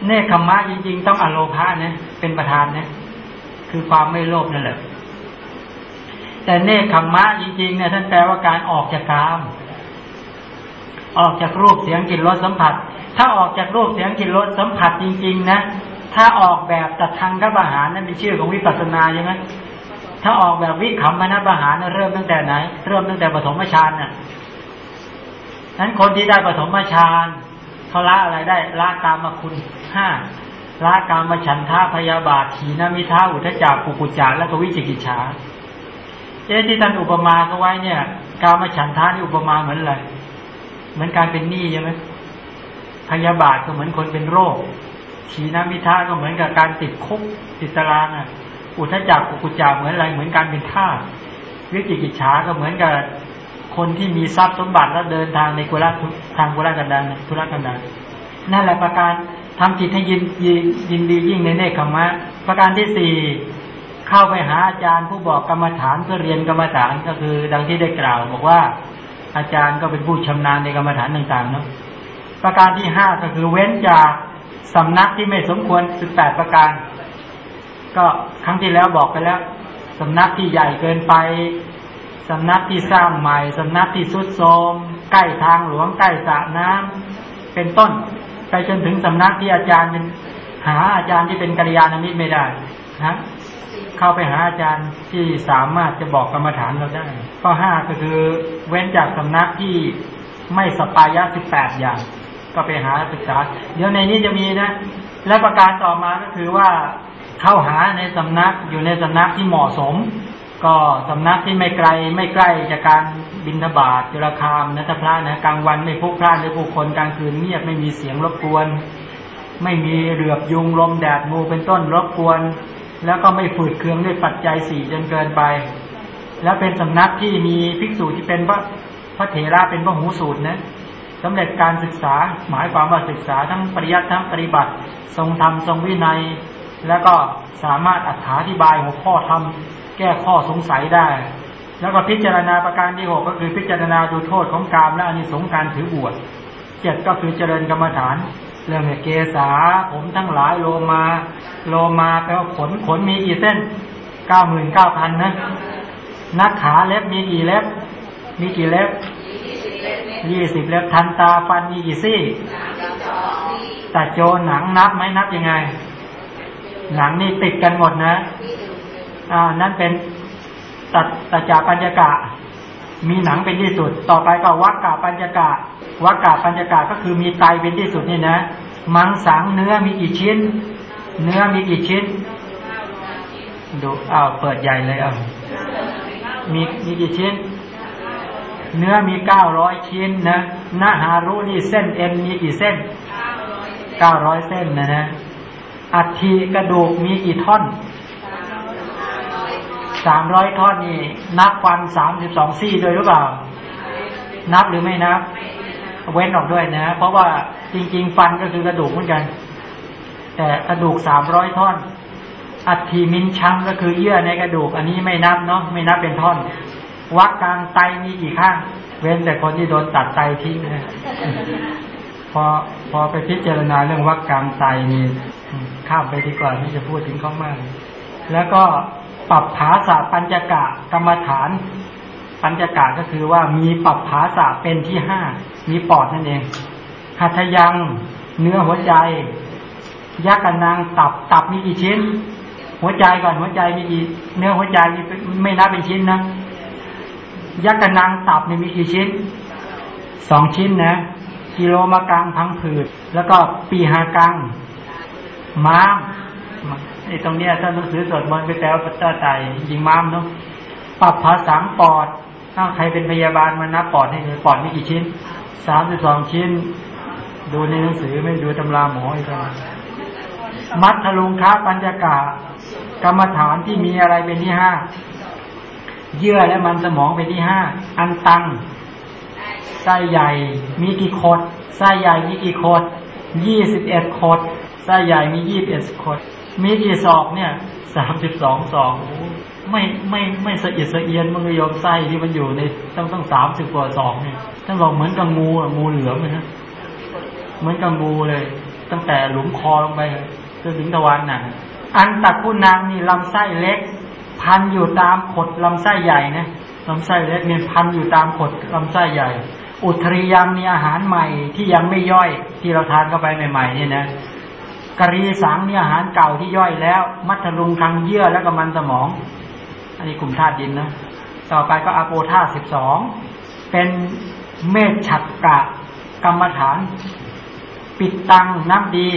เนคขมมะจริงๆ ต้องอโลภะนะเป็นประธานนะ คือความไม่โลภนั่นแหละ แต่เนคขมมะจริงๆเนี่ยท่านแปลว่าการออกจากกาม ออกจากรูปเสียงกลิ่นรสสัมผัส ถ้าออกจากรูปเสียงกลิ่นรสสัมผัสจริง ๆ นะ ถ้าออกแบบตัดทางกับอาหารนั่นเป็นชื่อของวิปัสสนาใช่ไหมถ้าออกแบบวิขำมนะประหารเริ่มตั้งแต่ไหน เริ่มตั้งแต่ปฐมฌานน่ะนั้นคนที่ได้ปฐมฌานเขาละอะไรได้ละกามคุณห้า ละกามฉันทาพยาบาทขีนามิท้าอุทจักกุกุจาและก็วิจิกิจฉาเจ๊ที่ท่านอุปมาเขาไว้เนี่ย กามฉันทานี่อุปมาเหมือนอะไรเหมือนการเป็นหนี้ใช่ไหมพยาบาทก็เหมือนคนเป็นโรคขีนามิท้าก็เหมือนกับการติดคุกติดตารางอะอุทจักกุกุจาเหมือนอะไรเหมือนการเป็นท่าวิจิกิจฉาก็เหมือนกับคนที่มีทรัพย์สมบัติแล้วเดินทางในกุลทางกุลกันดารทุรกันดารนั่นแหละประการ ทำจิตให้ยินยินดียิ่งในเนคขมะประการที่สี่เข้าไปหาอาจารย์ผู้บอกกรรมฐานเพื่อเรียนกรรมฐานก็คือ ดังที่ได้กล่าว บอกว่า อาจารย์ก็เป็นผู้ชำนาญในกรรมฐานต่างๆเนาะประการที่ห้าก็คือเว้นจากสำนักที่ไม่สมควรสิบแปดประการ ก็ครั้งที่แล้วบอกไปแล้วสำนักที่ใหญ่เกินไปสำนักที่สร้างใหม่สำนักที่สุดโทรมใกล้ทางหลวงใกล้สระน้ำเป็นต้น ไปจนถึงสำนักที่อาจารย์เป็นหาอาจารย์ที่เป็นกัลยาณมิตรไม่ได้นะเข้าไปหาอาจารย์ที่สามารถจะบอกกรรมฐานเราได้ข้อห้าก็คือเว้นจากสำนักที่ไม่สปายะสิบแปดอย่าง ก็ไปหาศึกษา เดี๋ยวในนี้จะมีนะ และประการต่อมาก็คือว่าเข้าหาในสำนักอยู่ในสำนักที่เหมาะสม ก็สำนักที่ไม่ไกลไม่ใกล้จากการ บินทบาทจุลคามนัตพระนะกลางวันไม่พุกพลาดในผู้คนกลางคืนเงียบไม่มีเสียงรบกวน ไม่มีเรือบยุงลมแดดงูเป็นต้นรบกวน แล้วก็ไม่ฝืดเคืองด้วยปัจจัยสี่จนเกินไป แล้วเป็นสำนักที่มีภิกษุที่เป็นพระพระเถระเป็นพระหูสูตรนะสำเร็จการศึกษาหมายความว่าศึกษาทั้งปริยัติทั้งปฏิบัติ ทรงธรรมทรงวินัย แล้วก็สามารถอธิบายหัวข้อธรรมแก้ข้อสงสัยได้ แล้วก็พิจารณาประการที่หกก็คือพิจารณาดูโทษของกามและอนิสงส์การถือบวชเจ็ดก็คือเจริญกรรมฐาน เรื่องเกษาผมทั้งหลายโลมาโลมาแปลว่าขนขนมีกี่เส้นเก้าหมื่นเก้าพันนะนักขาเล็บมีกี่เล็บ มีกี่เล็บยี่สิบเล็บทันตาฟันมีกี่ซี่แต่โจหนังนับไหมนับยังไง หนังนี่ติดกันหมดนะ อ่า นั่นเป็น ตัดตัจจาปัญญากะ มีหนังเป็นที่สุด ต่อไปก็วักกะปัญญากะวักกะปัญญากะก็คือมีไตเป็นที่สุดนี่นะ มังสังเนื้อมีกี่ชิ้น เนื้อมีกี่ชิ้นดูอ้าวเปิดใหญ่เลยอ้าวมีมีกี่ชิ้น เนื้อมีเก้าร้อยชิ้นนะนาหารุนี่เส้นเอ็นมีกี่เส้นเก้าร้อยเส้นนะนะอัฐิกระดูกมีกี่ท่อน สามร้อยท่อนนี่ นับฟันสามสิบสองซี่ด้วยหรือเปล่า นับหรือไม่นับ เว้นออกด้วยนะ เพราะว่าจริง ๆ ฟันก็คือกระดูกเหมือนกัน แต่กระดูกสามร้อยท่อน อัฐิมินชังก็คือเยื่อในกระดูก อันนี้ไม่นับเนาะไม่นับเป็นท่อนวักกลางไตมีกี่ข้าง เว้นแต่คนที่โดนตัดไตทิ้งนะพอพอไปพิจารณาเรื่องวักกลางไตนี่ข้ามไปดีกว่าที่จะพูดถึงเขามาก แล้วก็ ปรับภาษาปัญจกะกรรมฐานปัญจกะก็คือว่ามีปรับภาษาเป็นที่ห้ามีปอดนั่นเองหัตยังเนื้อหัวใจยักษ์นางตับตับมีกี่ชิ้น หัวใจก่อนหัวใจมีกี่เนื้อหัวใจมีไม่นับเป็นชิ้นนะยักษ์นางตับนี่มีกี่ชิ้นสองชิ้นนะกิโลมะกังพังผืด แล้วก็ปีหากังม้าม ไอ้ตรงเนี้ยถ้าหนังสือสดมันไปแปลว่าตาไตยิงม้ามเนาะปรับภาษาปอดถ้าใครเป็นพยาบาลมานับปอดให้เลยปอดมีกี่ชิ้นสามสิบสองชิ้น ดูในหนังสือไม่ดูตำราหมออีกแล้วมัดทะลุงค้าปัญญากากรรมฐานที่มีอะไรเป็นที่ห้าเยื่อและมันสมองเป็นที่ห้าอันตังไส้ใหญ่มีกี่ขดไส้ใหญ่มีกี่ขดยี่สิบเอ็ดขดไส้ใหญ่มียี่สิบเอ็ดขด มีกี่ศอกเนี่ยสามสิบสองศอกไม่ไม่ไม่สะอิดสะเอียนมันก็ยอมไส้ที่มันอยู่ในต้องต้องสามสิบกว่าศอกเนี่ยท่านบอกเหมือนกับงูงูเหลือมนะเหมือนกับงูเลย ตั้งแต่หลุมคอลงไปจนถึงทวารหนังอันตัดผู้นางนี่ลำไส้เล็ก พันอยู่ตามขดลำไส้ใหญ่นะลำไส้เล็กเนี่ยพันอยู่ตามขดลำไส้ใหญ่ อุทริยามมีอาหารใหม่ที่ยังไม่ย่อยที่เราทานเข้าไปใหม่ๆเนี่ยนะ กรีสังเนี่ยอาหารเก่าที่ย่อยแล้ว มัทลุงทางเยื่อแล้วก็มันสมอง อันนี้กลุ่มธาตุดินนะ ต่อไปก็อโปธาสิบสองเป็นเมฆฉัดกะกรรมฐาน ปิดตังน้ำดี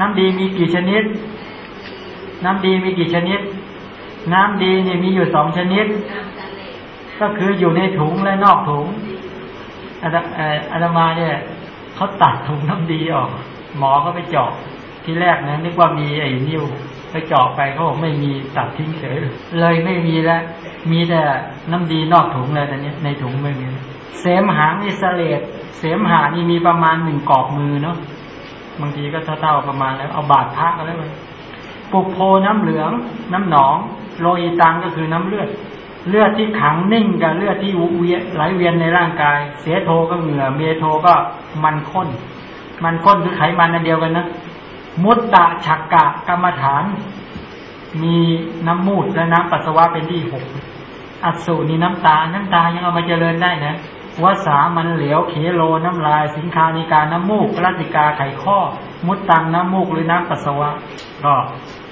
น้ำดีมีกี่ชนิด น้ำดีมีกี่ชนิด น้ำดีเนี่ยมีอยู่สองชนิด ก็คืออยู่ในถุงและนอกถุงอาตมาเนี่ยเขาตัดถุงน้ำดีออก หมอก็ไปเจาะ ที่แรกนะนึกว่ามีไอ้นิ้วไปเจาะไปเขาบอกไม่มีตัดทิ้งเฉยเลยไม่มีแล้ว มีแต่น้ำดีนอกถุงเลยตอนนี้ในถุงไม่มี เสมหางอิสเลตเสมหานี่มีประมาณหนึ่งกอกมือเนาะบางทีก็เท่าๆประมาณแล้วเอาบาดพักก็แล้วไปปุกโพน้ำเหลือง น้ำหนอง โลอิตังก็คือน้ำเลือด เลือดที่ขังนิ่งกับเลือดที่เวียไหลเวียนในร่างกาย เสียโทก็เหงื่อ เมโทก็มันข้น มันข้นคือไขมันนั่นเดียวกันนะ มุตตะฉักกะกรรมฐาน มีน้ำมูดและน้ำปัสสาวะเป็นที่หกอัสุนี่น้ำตา น้ำตายังเอามาเจริญได้นะวสามันเหลวเขโลน้ำลาย สินคานิการน้ำมูกพลติกาไข่ข้อ มุดตังน้ำมูกหรือน้ำปัสสาวะก็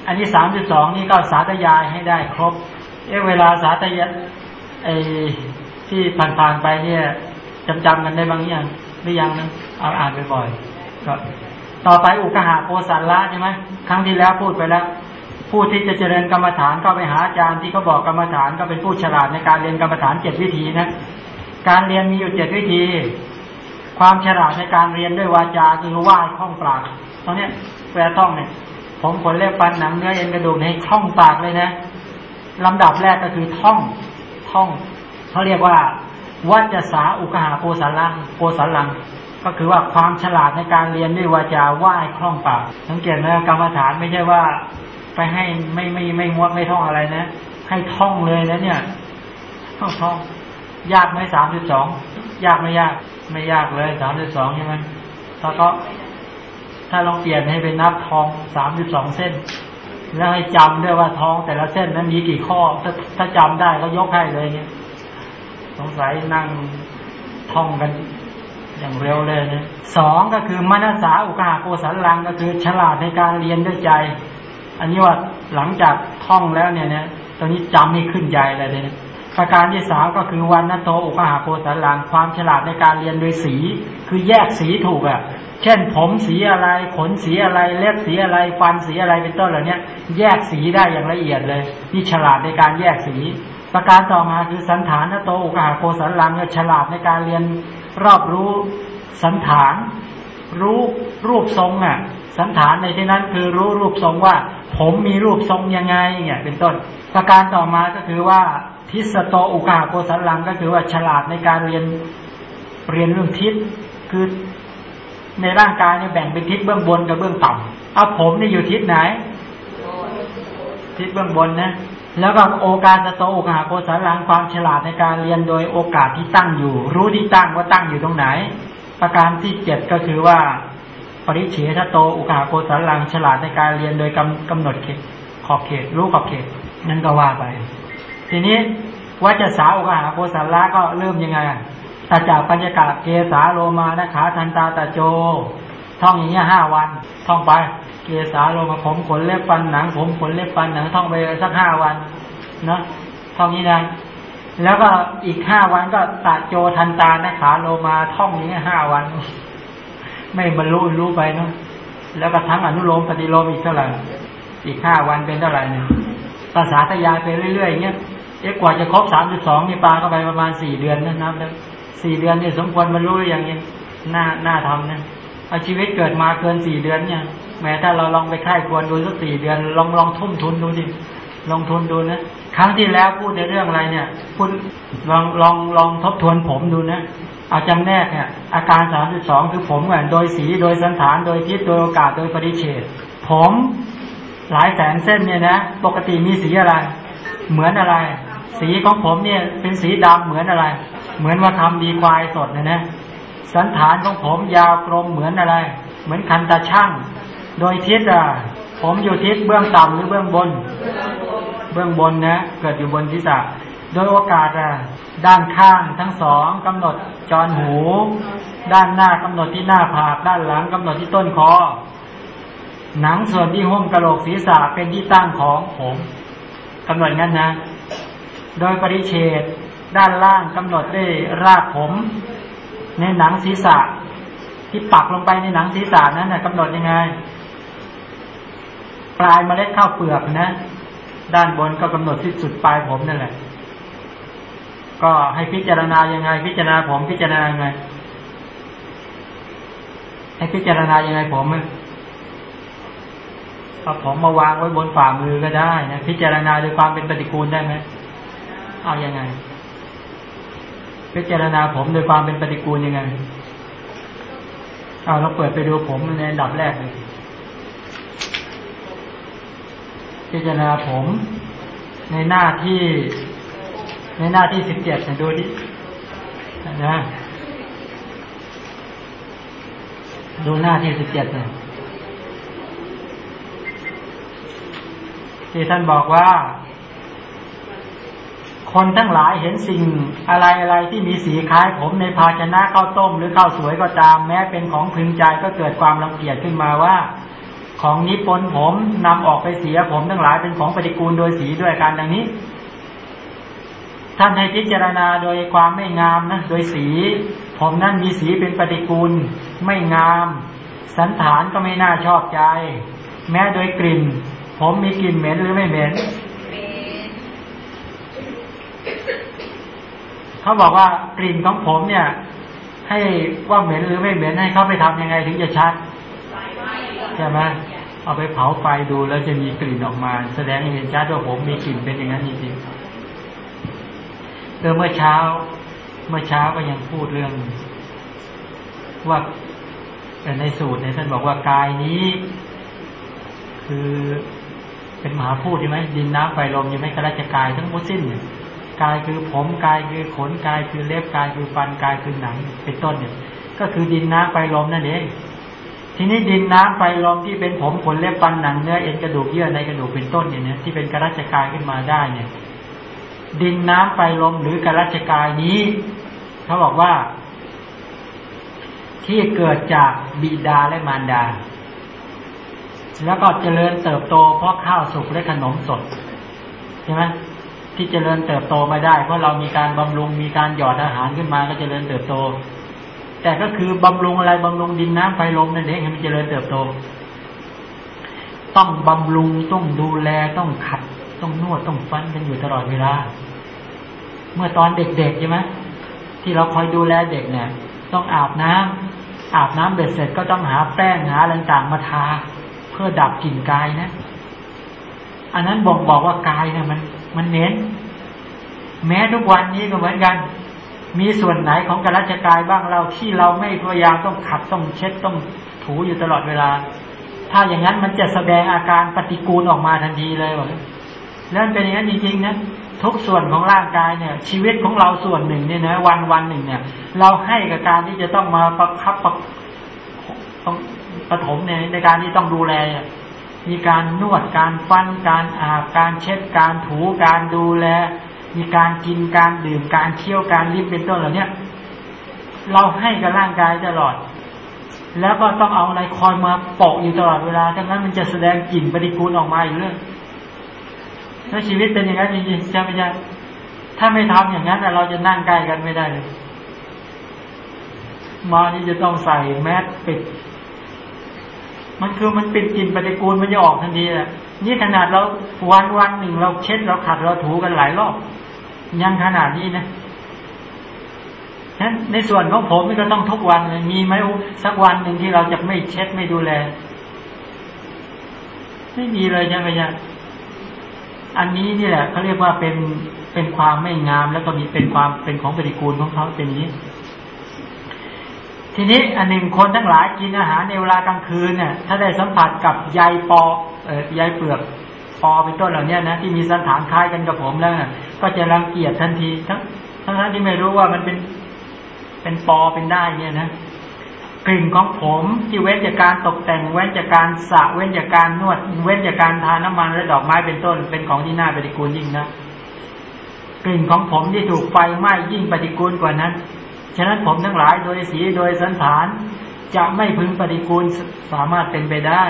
อันนี้สามจุดสองนี่ก็สาธยายให้ได้ครบ เอเวลาสาธยายไอ้ที่ผ่านๆไปเนี่ยจำจำกันได้บางอย่างหรือยังนะเอาอ่านบ่อยๆก็ ต่อไปอุกหาโกสัลละใช่ไหมครั้งที่แล้วพูดไปแล้ว ผู้ที่จะเจริญกรรมฐานก็ไปหาอาจารย์ที่เขาบอกกรรมฐานก็เป็นผู้ฉลาดในการเรียนกรรมฐานเจ็ดวิธีนะ การเรียนมีอยู่เจ็ดวิธี ความฉลาดในการเรียนด้วยวาจาคือว่าคล่องปากตรงนี้แปลต้องเนี่ย ผมขนเล็บปันหนังเนื้อเอ็นกระดูกในคล่องปากเลยนะลำดับแรกก็คือท่องท่องเขาเรียกว่าวัจสาอุกหาโกสัลลังโกสัลลัง ก็คือว่าความฉลาดในการเรียนด้วยวาจาว่าคล่องปากสังเกตไหมกรรมฐานไม่ใช่ว่าไปให้ไม่ไม่ไม่มวดไม่ท่องอะไรนะ ให้ท่องเลยนะเนี่ยท่องท่อง ยากไหมสามจุดสองยากไม่ยากไม่ยากเลยสามจุดสองใช่ไหมถ้าก็ ถ้าลองเปลี่ยนให้เป็นนับทองสามจุดสองเส้น แล้วให้จำด้วยว่าทองแต่ละเส้นนั้นมีกี่ข้อ ถ้าถ้าจำได้ก็ยกให้เลยเนี่ย สงสัยนั่งท่องกัน อย่างเร็วเลยนะสองก็คือมนสาอุกาโกสัลลังก็คือฉลาดในการเรียนด้วยใจ อันนี้ว่าหลังจากท่องแล้วเนี่ยนะตอนนี้จำให้ขึ้นใจเลยเนี่ยประการที่สามก็คือวันนโตอุกหาโกสัลลังความฉลาดในการเรียนโดยสี คือแยกสีถูกอะ่ะ เช่นผมสีอะไรขนสีอะไรเล็บสีอะไรฟันสีอะไรเป็นต้นเหล่านี้แยกสีได้อย่างละเอียดเลย นี่ฉลาดในการแยกสีประการต่อมาคือสันฐานนโตอุกหาโกสัลลังเนี่ยฉลาดในการเรียน รอบรู้สันฐาน รู้รูปทรงอะ สันฐานในที่นั้นคือรู้รูปทรงว่า ผมมีรูปทรงยังไงเนี่ยเป็นต้น ประการต่อมาก็คือว่าทิสโตอุกาโกสัลลังก็คือว่าฉลาดในการเรียนเรียนเรื่องทิศคือในร่างกายเนี่ยแบ่งเป็นทิศเบื้องบนกับเบื้องต่ำเอาผมนี่อยู่ทิศไหน ทิศเบื้องบนนะ แล้วก็โอกาสโตโอกาโกสัลลังความฉลาดในการเรียนโดยโอกาสที่ตั้งอยู่ รู้ที่ตั้งว่าตั้งอยู่ตรงไหน ประการที่เจ็ดก็คือว่า ปริเฉทโตอุกาโกสัลลังฉลาดในการเรียนโดยกำกำหนดเขตขอบเขต รู้ขอบเขตนั่นก็ว่าไป ทีนี้ว่าจะสาอุกาโกสัลละก็เริ่มยังไงตาจากปัญญากาเกสาโลมานะขาทันตาตาโจ ท่องอย่างเงี้ยห้าวัน ท่องไป เกสาโลมาผมขนเล็บฟันหนัง ผมขนเล็บฟันหนังท่องไปสักห้าวันเนาะท่องนี้นะแล้วก็อีกห้าวันก็ตาโจทันตานะขาโลมาท่องอย่างเงี้ห้าวัน ไม่บรรลุรู้ไปเนาะแล้วก็ทั้งอนุโลมปฏิโลมอีกเท่าไหร่อีกห้าวันเป็นเท่าไหร่เนี่ยภาษาทยายไปเรื่อยๆอย่างเงี้ยเอ๊ะกว่าจะครบสามจุดสองนี่ปลาเข้าไปประมาณสี่เดือนนะนับแล้วสี่เดือนเนี่ยสมควรบรรลุหรือยังเนี่ยน่าน่าทำนะเอาชีวิตเกิดมาเกินสี่เดือนเนี่ย แม้ถ้าเราลองไปค่ายควรดูสักสี่เดือน ลองลองทุ่มทุนดูดิลงทุนดูนะครั้งที่แล้วพูดในเรื่องอะไรเนี่ยพูดลองลองลองทบทวนผมดูนะเอาจำแนกเนี่ย อาการสามจุดสองคือผมเหมือนโดยสีโดยสันฐานโดยทิศโดยโอกาสโดยปริเฉดผมหลายแสนเส้นเนี่ยนะปกติมีสีอะไร เหมือนอะไร สีของผมเนี่ยเป็นสีดำเหมือนอะไร เหมือนว่าทำดีควายสดเนะนะสันฐานของผมยาวกลมเหมือนอะไร เหมือนคันตาช่าง โดยทิศอะผมอยู่ทิศเบื้องต่ำหรือเบื้องบน เบื้องบนนะ เกิดอยู่บนทิศอะโดยโอกาสอะด้านข้างทั้งสองกำหนดจรหู ด้านหน้ากำหนดที่หน้าผากด้านหลังกำหนดที่ต้นคอหนังส่วนที่หุ้มกระโหลกศีรษะเป็นที่ตั้งของผมกำหนดงั้นนะ โดยปริเฉดด้านล่างกำหนดด้วยรากผม ในหนังศีรษะ ที่ปักลงไปในหนังศีรษะนั้นนะกำหนดยังไง ปลายเมล็ดข้าวเปลือกนะ ด้านบนก็กำหนดที่สุดปลายผมนั่นแหละ ก็ให้พิจารณายังไง พิจารณาผมพิจารณายังไง ให้พิจารณายังไงผมเอาผมมาวางไว้บนฝ่ามือก็ได้นะพิจารณาด้วยความเป็นปฏิกูลได้ไหมเอาอยัางไง พิจารณาผมโดยความเป็นปฏิกูลยังไง เอาเราเปิดไปดูผมในอันดับแรกเลย พิจารณาผม ในหน้าที่ ในหน้าที่สิบเจ็ดดูดินะดูหน้าที่สิบเจ็ดเลยที่ท่านบอกว่า คนทั้งหลายเห็นสิ่งอะไรอะไรที่มีสีคล้ายผมในภาชนะข้าวต้มหรือข้าวสวยก็ตาม แม้เป็นของพึงใจก็เกิดความรังเกียจขึ้นมาว่า ของนี้ปนผมนำออกไปเสียผมทั้งหลายเป็นของปฏิกูลโดยสีด้วยการดังนี้ ท่านให้พิจารณาโดยความไม่งามนะโดยสี ผมนั้นมีสีเป็นปฏิกูล ไม่งาม สันฐานก็ไม่น่าชอบใจ แม้โดยกลิ่น ผมมีกลิ่นเหม็นหรือไม่เหม็นเขาบอกว่ากลิ่นของผมเนี่ย ให้ว่าเหม็นหรือไม่เหม็นให้เขาไปทำยังไงถึงจะชัด ใช่ไหมเอาไปเผาไฟดูแล้วจะมีกลิ่นออกมา แสดงให้เห็นชัดว่าผมมีกลิ่นเป็นอย่างนั้นจริงๆเมื่อเช้า เมื่อเช้าก็ยังพูดเรื่องว่าในสูตรเนี่ยท่านบอกว่ากายนี้ คือเป็นมหาพูดใช่ไหมดินน้ำไฟลมยังไม่กระราชกายทั้งหมดสิ้นกายคือผมกายคือขนกายคือเล็บกายคือฟันกายคือหนัง เป็นต้นเนี่ย ก็คือดินน้ำไฟลมนั่นเอง ทีนี้ดินน้ำไฟลมที่เป็นผมขนเล็บฟันหนังเนื้อเอ็นกระดูกเยื่อในกระดูกเป็นต้นเนี่ยนะที่เป็นกระราชกายขึ้นมาได้เนี่ย ดินน้ำไฟลมหรือกระราชกายนี้เขาบอกว่า ที่เกิดจากบิดาและมารดา แล้วก็เจริญเติบโตเพราะข้าวสุกและขนมสดใช่ไหมที่เจริญเติบโตมาได้ เพราะเรามีการบำรุงมีการหยอดอาหารขึ้นมาก็เจริญเติบโต แต่ก็คือบำรุงอะไรบำรุงดินน้ำไฟลมนั่นเองให้มันเจริญเติบโต ต้องบำรุงต้องดูแลต้องขัด ต้องนวดต้องฟันกันอยู่ตลอดเวลา เมื่อตอนเด็กๆใช่ไหมที่เราคอยดูแลเด็กเนี่ย ต้องอาบน้ำอาบน้ำเบ็ดเสร็จก็ต้องหาแป้งหาอะไรต่างมาทา เพื่อดับกลิ่นกายนะ อันนั้นบ่งบอกว่ากายเนี่ยมัน มันเน้น แม้ทุกวันนี้ก็เหมือนกัน มีส่วนไหนของกรราชกายบ้างเราที่เราไม่พยายามต้องขัดต้องเช็ดต้องถูอยู่ตลอดเวลา ถ้าอย่างนั้นมันจะแสดงอาการปฏิกูลออกมาทันทีเลยว่าแล้วเป็นอย่างนั้นจริงๆนะทุกส่วนของร่างกายเนี่ย ชีวิตของเราส่วนหนึ่งเนี่ยนะวันวันหนึ่งเนี่ย เราให้กับการที่จะต้องมาประคับประต้องปฐมในในการที่ต้องดูแลมีการนวดการฟันการอาบการเช็ดการถูการดูแล มีการกินการดื่มการเคี่ยวการลิ้มเป็นต้นเหล่านี้เราให้กับร่างกายตลอด แล้วก็ต้องเอาอะไรคอยมาโปะอยู่ตลอดเวลาทั้งนั้นมันจะแสดงกลิ่นปฏิกูลออกมาอีกเรื่องถ้าชีวิตเป็นอย่างนั้นจริงๆใช่ไหมจ๊ะถ้าไม่ทำอย่างนั้นเราจะนั่งใกล้กันไม่ได้เลยมานี่จะต้องใส่แมสปิด มันคือมันเป็นกลิ่นปฏิกูลมันจะออกทันทีแหละนี่ขนาดเราวันวันหนึ่งเราเช็ดเราขัดเราถูกันหลายรอบ ยังขนาดนี้นะฉะนั้นในส่วนของผมมันก็ต้องทุกวันเลยมีไหมสักวันหนึ่งที่เราจะไม่เช็ดไม่ดูแล ไม่มีเลยใช่ไหมจ๊ะอันนี้นี่แหละเขาเรียกว่าเป็นเป็นความไม่งาม แล้วก็มีเป็นความเป็นของปฏิกูลของเขาเป็นนี้ ทีนี้อันหนึ่งคนทั้งหลายกินอาหารในเวลากลางคืนเนี่ยถ้าได้สัมผัสกับใยปอเอ่อใยเปลือก ปอเป็นต้นเหล่านี้นะที่มีสันฐานคล้ายกันกับผมแล้วก็จะรังเกียจทันที ทั้งทั้งทั้งที่ไม่รู้ว่ามันเป็นเป็นปอเป็นได้เนี่ยนะกลิ่นของผมที่เว้นจากการตกแต่งเว้นจากการสระเว้นจากการนวด เว้นจากการทาน้ำมันและดอกไม้เป็นต้น เป็นของที่น่าปฏิกูลยิ่งนะกลิ่นของผมที่ถูกไฟไหม้ยิ่งปฏิกูลกว่านั้นฉะนั้นผมทั้งหลายโดยสีโดยสันฐานจะไม่พึงปฏิกูลสามารถเป็นไปได้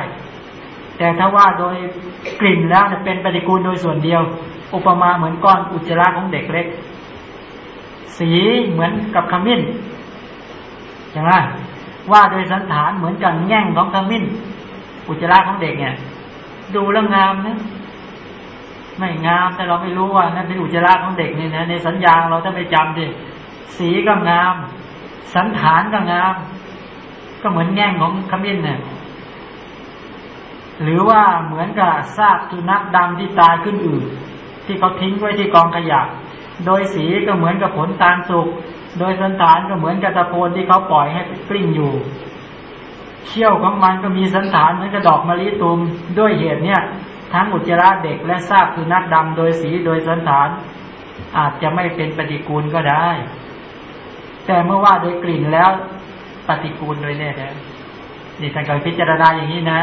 แต่ถ้าว่าโดยกลิ่นแล้วเป็นปฏิกูลโดยส่วนเดียว อุปมาเหมือนก้อนอุจจาระของเด็กเล็ก สีเหมือนกับขมิ้นอย่างไรว่าโดยสันฐานเหมือนกับแง่งของขมิ้น อุจจาระของเด็กเนี่ย ดูแล้วงามนะไม่งามแต่เราไม่รู้ว่านั่นเป็นอุจจาระของเด็กนี่นะในสัญญาเราถ้าไม่จำดิสีก็งาม สันฐานก็งาม ก็เหมือนแง่งของขมิ้นเนี่ย หรือว่าเหมือนกับซากสุนัขดำที่ตายขึ้นอื่นที่เขาทิ้งไว้ที่กองขยะ โดยสีก็เหมือนกับผลตาลสุก โดยสันฐานก็เหมือนกับตะโพนที่เขาปล่อยให้กลิ้งอยู่ เขี้ยวของมันก็มีสันฐานเหมือนกับดอกมะลิตูมด้วยเหตุเนี่ยทั้งอุจจาระเด็กและซากสุนัขดำโดยสีโดยสันฐาน อาจจะไม่เป็นปฏิกูลก็ได้ แต่เมื่อว่าโดยกลิ่นแล้วปฏิกูลโดยแน่แท้นี่ท่านก็พิจารณาอย่างนี้นะ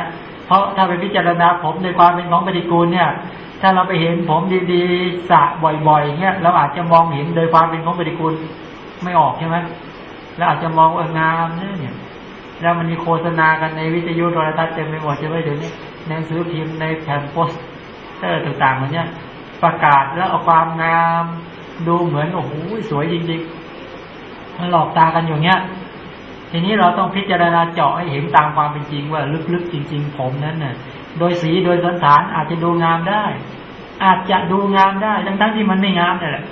เพราะถ้าไปพิจารณาผมในความเป็นของปฏิกูลเนี่ย ถ้าเราไปเห็นผมดีๆสะบ่อยๆเนี่ยเราอาจจะมองเห็นโดยความเป็นของปฏิกูลไม่ออกใช่ไหมแล้วอาจจะมองว่างามเนี่ยแล้วมันมีโฆษณากันในวิทยุโทรทัศน์เต็มไปหมดใช่ไหมเดี๋ยวนี้ในหนังสือพิมพ์ในแผ่นโปสเตอร์ต่างๆมันเนี่ยประกาศแล้วเอาความงาม ดูเหมือนโอ้โหสวยจริงๆมันหลอกตากันอย่างเงี้ย ทีนี้เราต้องพิจารณาเจาะให้เห็นตามความเป็นจริงว่าลึกๆจริง ๆ ผมนั้นน่ะ โดยสีโดยสันฐานอาจจะดูงามได้ อาจจะดูงามได้ทั้งๆที่มันไม่งามนี่แหละ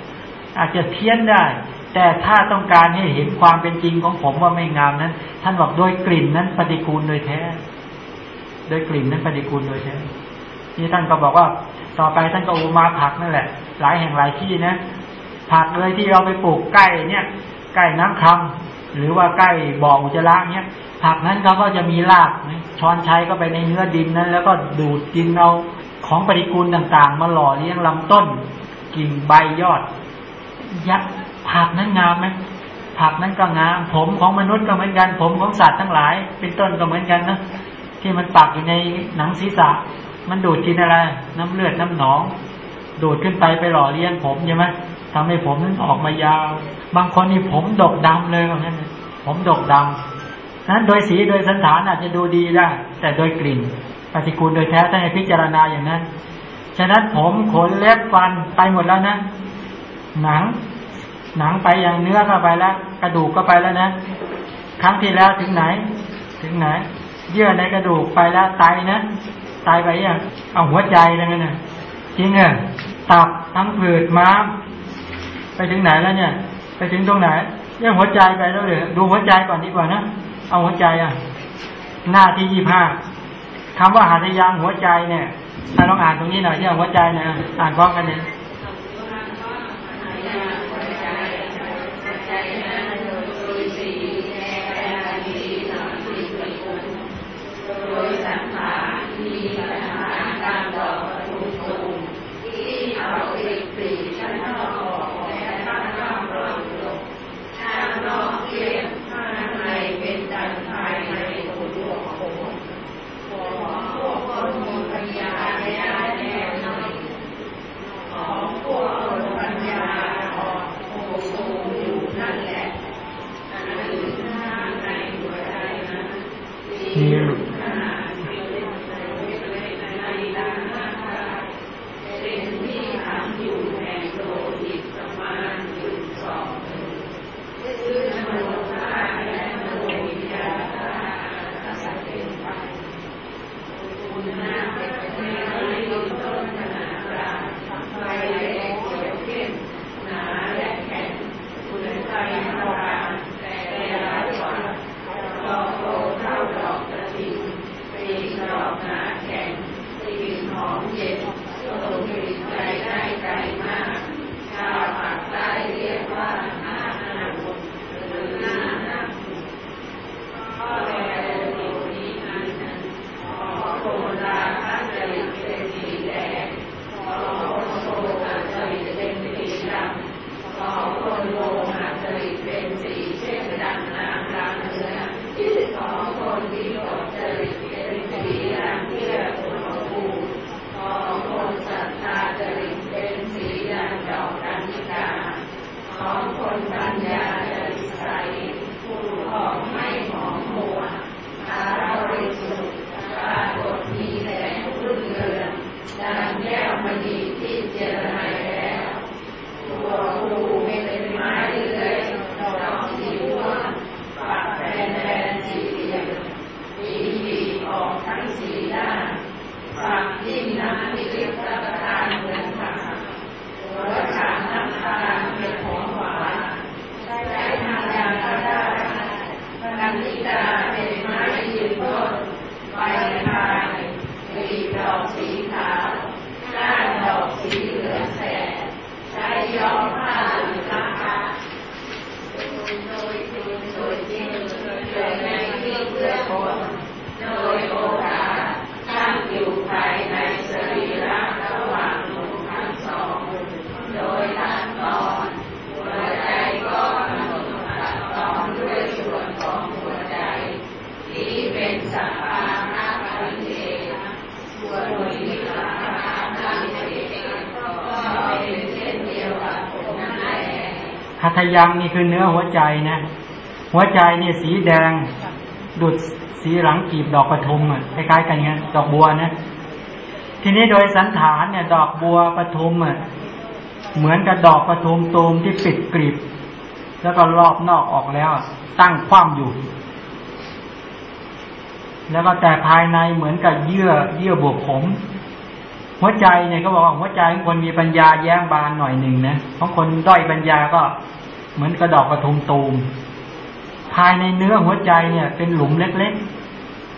อาจจะเพี้ยนได้ แต่ถ้าต้องการให้เห็นความเป็นจริงของผมว่าไม่งามนั้น ท่านบอกโดยกลิ่นนั้นปฏิกูลโดยแท้ โดยกลิ่นนั้นปฏิกูลโดยแท้นี่ท่านก็บอกว่าต่อไปท่านก็อุมาผักนั่นแหละ หลายแห่งหลายที่นะ ผักเลยที่เราไปปลูกใกล้เนี่ยใกล้น้ำคำ หรือว่าใกล้บ่ออุจจาระเนี่ยผักนั้นเขาก็จะมีรากช้อนใช้ก็ไปในเนื้อดินนั้น แล้วก็ดูดกินเอาของปฏิกูลต่างๆ มาหล่อเลี้ยงลำต้น กิ่งใบยอดยักผักนั้นงามไหมผักนั้นก็งาม ผมของมนุษย์ก็เหมือนกัน ผมของสัตว์ทั้งหลาย เป็นต้นก็เหมือนกันนะที่มันปักอยู่ในหนังศีรษะ มันดูดกินอะไร น้ำเลือดน้ำหนอง ดูดขึ้นไปไปหล่อเลี้ยงผมใช่ไหม ทำให้ผมนั้นออกมายาว บางคนนี่ผมดกดำเลยแบบนั้นผมดกดำนั้นโดยสีโดยสันฐานอาจจะดูดีได้ แต่โดยกลิ่นปฏิกูลโดยแท้ถ้าให้พิจารณาอย่างนั้น ฉะนั้นผมขนเล็บฟันไปหมดแล้วนะ หนัง หนังไปอย่างเนื้อเข้าไปแล้ว กระดูกก็ไปแล้วนะ ครั้งที่แล้วถึงไหน ถึงไหน เยื่อในกระดูกไปแล้วไตนะตายไปยังเอาหัวใจแล้วนะจริงเนี่ยตับทั้งผืดม้าม ไปถึงไหนแล้วเนี่ย ไปถึงตรงไหนเนี่ยหัวใจไปแล้วเลยดูหัวใจก่อนดีกว่านะเอาหัวใจอะ หน้าที่ยี่ห้าคำว่าหาทยางหัวใจเนี่ยถ้าลองอ่านตรงนี้หน่อยที่หัวใจเนี่ยอ่านพร้อมกันเนี่ย ยังนี่คือเนื้อหัวใจนะ หัวใจเนี่ยสีแดง ดุดสีหลังกีบดอกประทุมอะคล้ายๆกันเงี้ยดอกบัวนะ ทีนี้โดยสันฐานเนี่ย ดอกบัวประทุมอะเหมือนกับดอกประทุมตูมที่ปิดกรีบแล้วก็รอบนอกออกแล้ว ตั้งคว่ำอยู่ แล้วก็แต่ภายในเหมือนกับเยื่อเยื่อบวกผม หัวใจเนี่ยเขาบอกว่าหัวใจของคนมีปัญญาแย้มบานหน่อยหนึ่งนะของคนด้อยปัญญาก็ เหมือนกระดอกกระทุมตูม ภายในเนื้อหัวใจเนี่ย เป็นหลุมเล็ก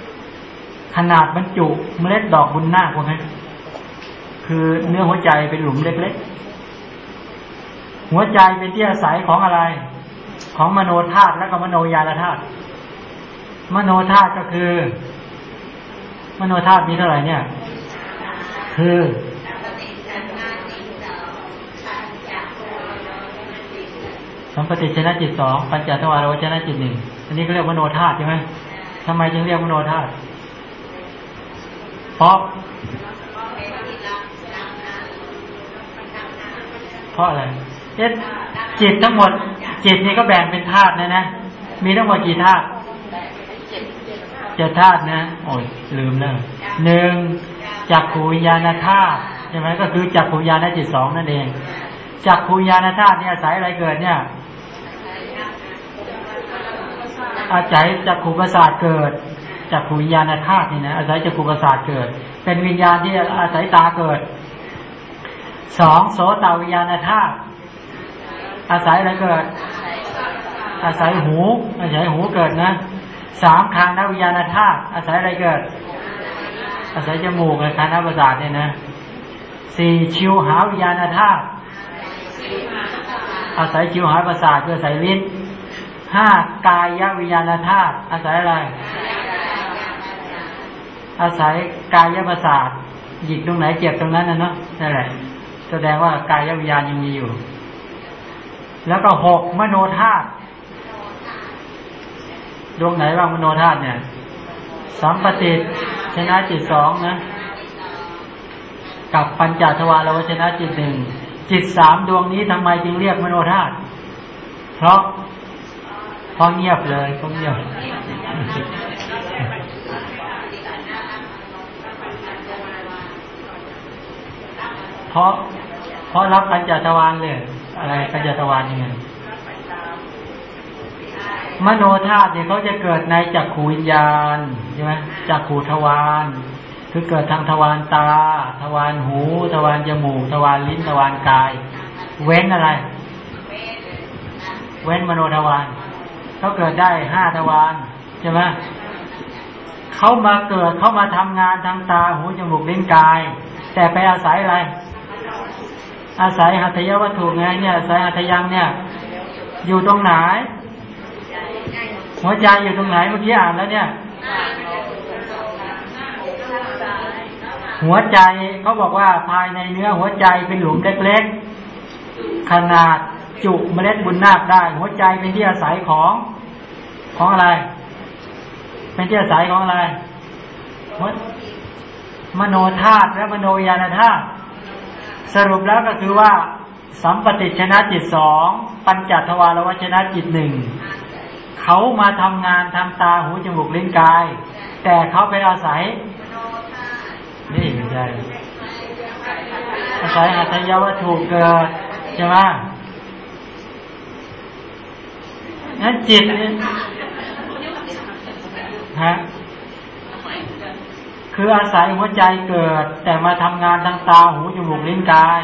ๆ ขนาดบรรจุเมล็ดดอกบุญนาคพวกนั้นคือเนื้อหัวใจเป็นหลุมเล็กๆ หัวใจเป็นที่อาศัยของอะไร ของมโนธาตุและก็มโนยานธาตุ มโนธาตุก็คือ มโนธาตุมีเท่าไหร่เนี่ย คือ สัมปติชนะจิตสองปัญจทวารวชนะจิตหนึ่งอันนี้ก็เรียกมโนธาตุใช่ไหมทำไมจึงเรียกมโนธาตุเพราะ เพราะอะไรเอ๊ะจิตทั้งหมด จิตนี่ก็แบ่งเป็นธาตุนะนะมีทั้งหมดกี่ธาตุเจ็ดธาตุนะ โอ้ยลืมแล้วหนึ่งจักขูญาณธาตุใช่ไหมก็คือจักขูญาณจิตสองนั่นเองจักขูญาณธาตุเนี่ยอายอะไรเกิดเนี่ย อาศัยจักขูประสาทเกิดจักขูญาณธาตุนี่นะอาศัยจักขูประสาทเกิด เป็นวิญญาณที่อาศัยตาเกิดสองโสตวิญญาณธาตุอาศัยอะไรเกิด อาศัยหู อาศัยหูเกิดนะสามคางนวิญญาณธาตุอาศัยอะไรเกิด อาศัยจมูกกับคานประสาทเนี่ยนะสี่ชิวหาวิญญาณธาตุอาศัยชิวหาประสาทคืออาศัยลิ้น ห้ากายวิญญาณธาตุอาศัยอะไร อาศัยกายประสาทหยิกตรงไหนเจ็บตรงนั้นนะเนาะนั่นแหละ แสดงว่ากายวิญญาณยังมีอยู่ แล้วก็หกมโนธาตุดวงไหนบ้างมโนธาตุเนี่ยสัมปติชนะจิตสองนะ กับปัญจทวารวชนะจิตหนึ่งจิตสามดวงนี้ทำไมจึงเรียกมโนธาตุเพราะ เพราะเงียบเลยเพราะเงียบเพราะเพราะรับปัญจทวารเลยอะไรปัญจทวารยังไงมโนธาตุเนี่ยเขาจะเกิดในจักขูวิญญาณใช่ไหมจักขูทวารคือเกิดทางทวารตา ทวารหู ทวารจมูก ทวารลิ้น ทวารกาย เว้นอะไร เว้นมโนทวาร เขาเกิดได้ห้าทวารใช่ไหมเขามาเกิดเขามาทำงานทางตาหูจมูกลิ้นกาย แต่ไปอาศัยอะไร อาศัยหัตถยวัตถุไงเนี่ยอาศัยหัตถยังเนี่ย อยู่ตรงไหน หัวใจอยู่ตรงไหนเมื่อกี้อ่านแล้วเนี่ย หัวใจเขาบอกว่าภายในเนื้อหัวใจเป็นหลุมเล็กๆขนาด จุเมล็ดบุญนาคได้ หัวใจเป็นที่อาศัยของของอะไร เป็นที่อาศัยของอะไร มโนธาตุและมโนยานธาตุสรุปแล้วก็คือว่า สัมปติชนะจิตสองปัญจทวารวชนะจิตหนึ่งเขามาทำงานทางตาหูจมูกลิ้นกาย แต่เขาไปอาศัยนี่ไม่ใช่อาศัยหัตถยวัตถุเกิดใช่ไหม นั้นจิตฮะคืออาศัยหัวใจเกิด แต่มาทำงานทางตาหูจมูกลิ้นกาย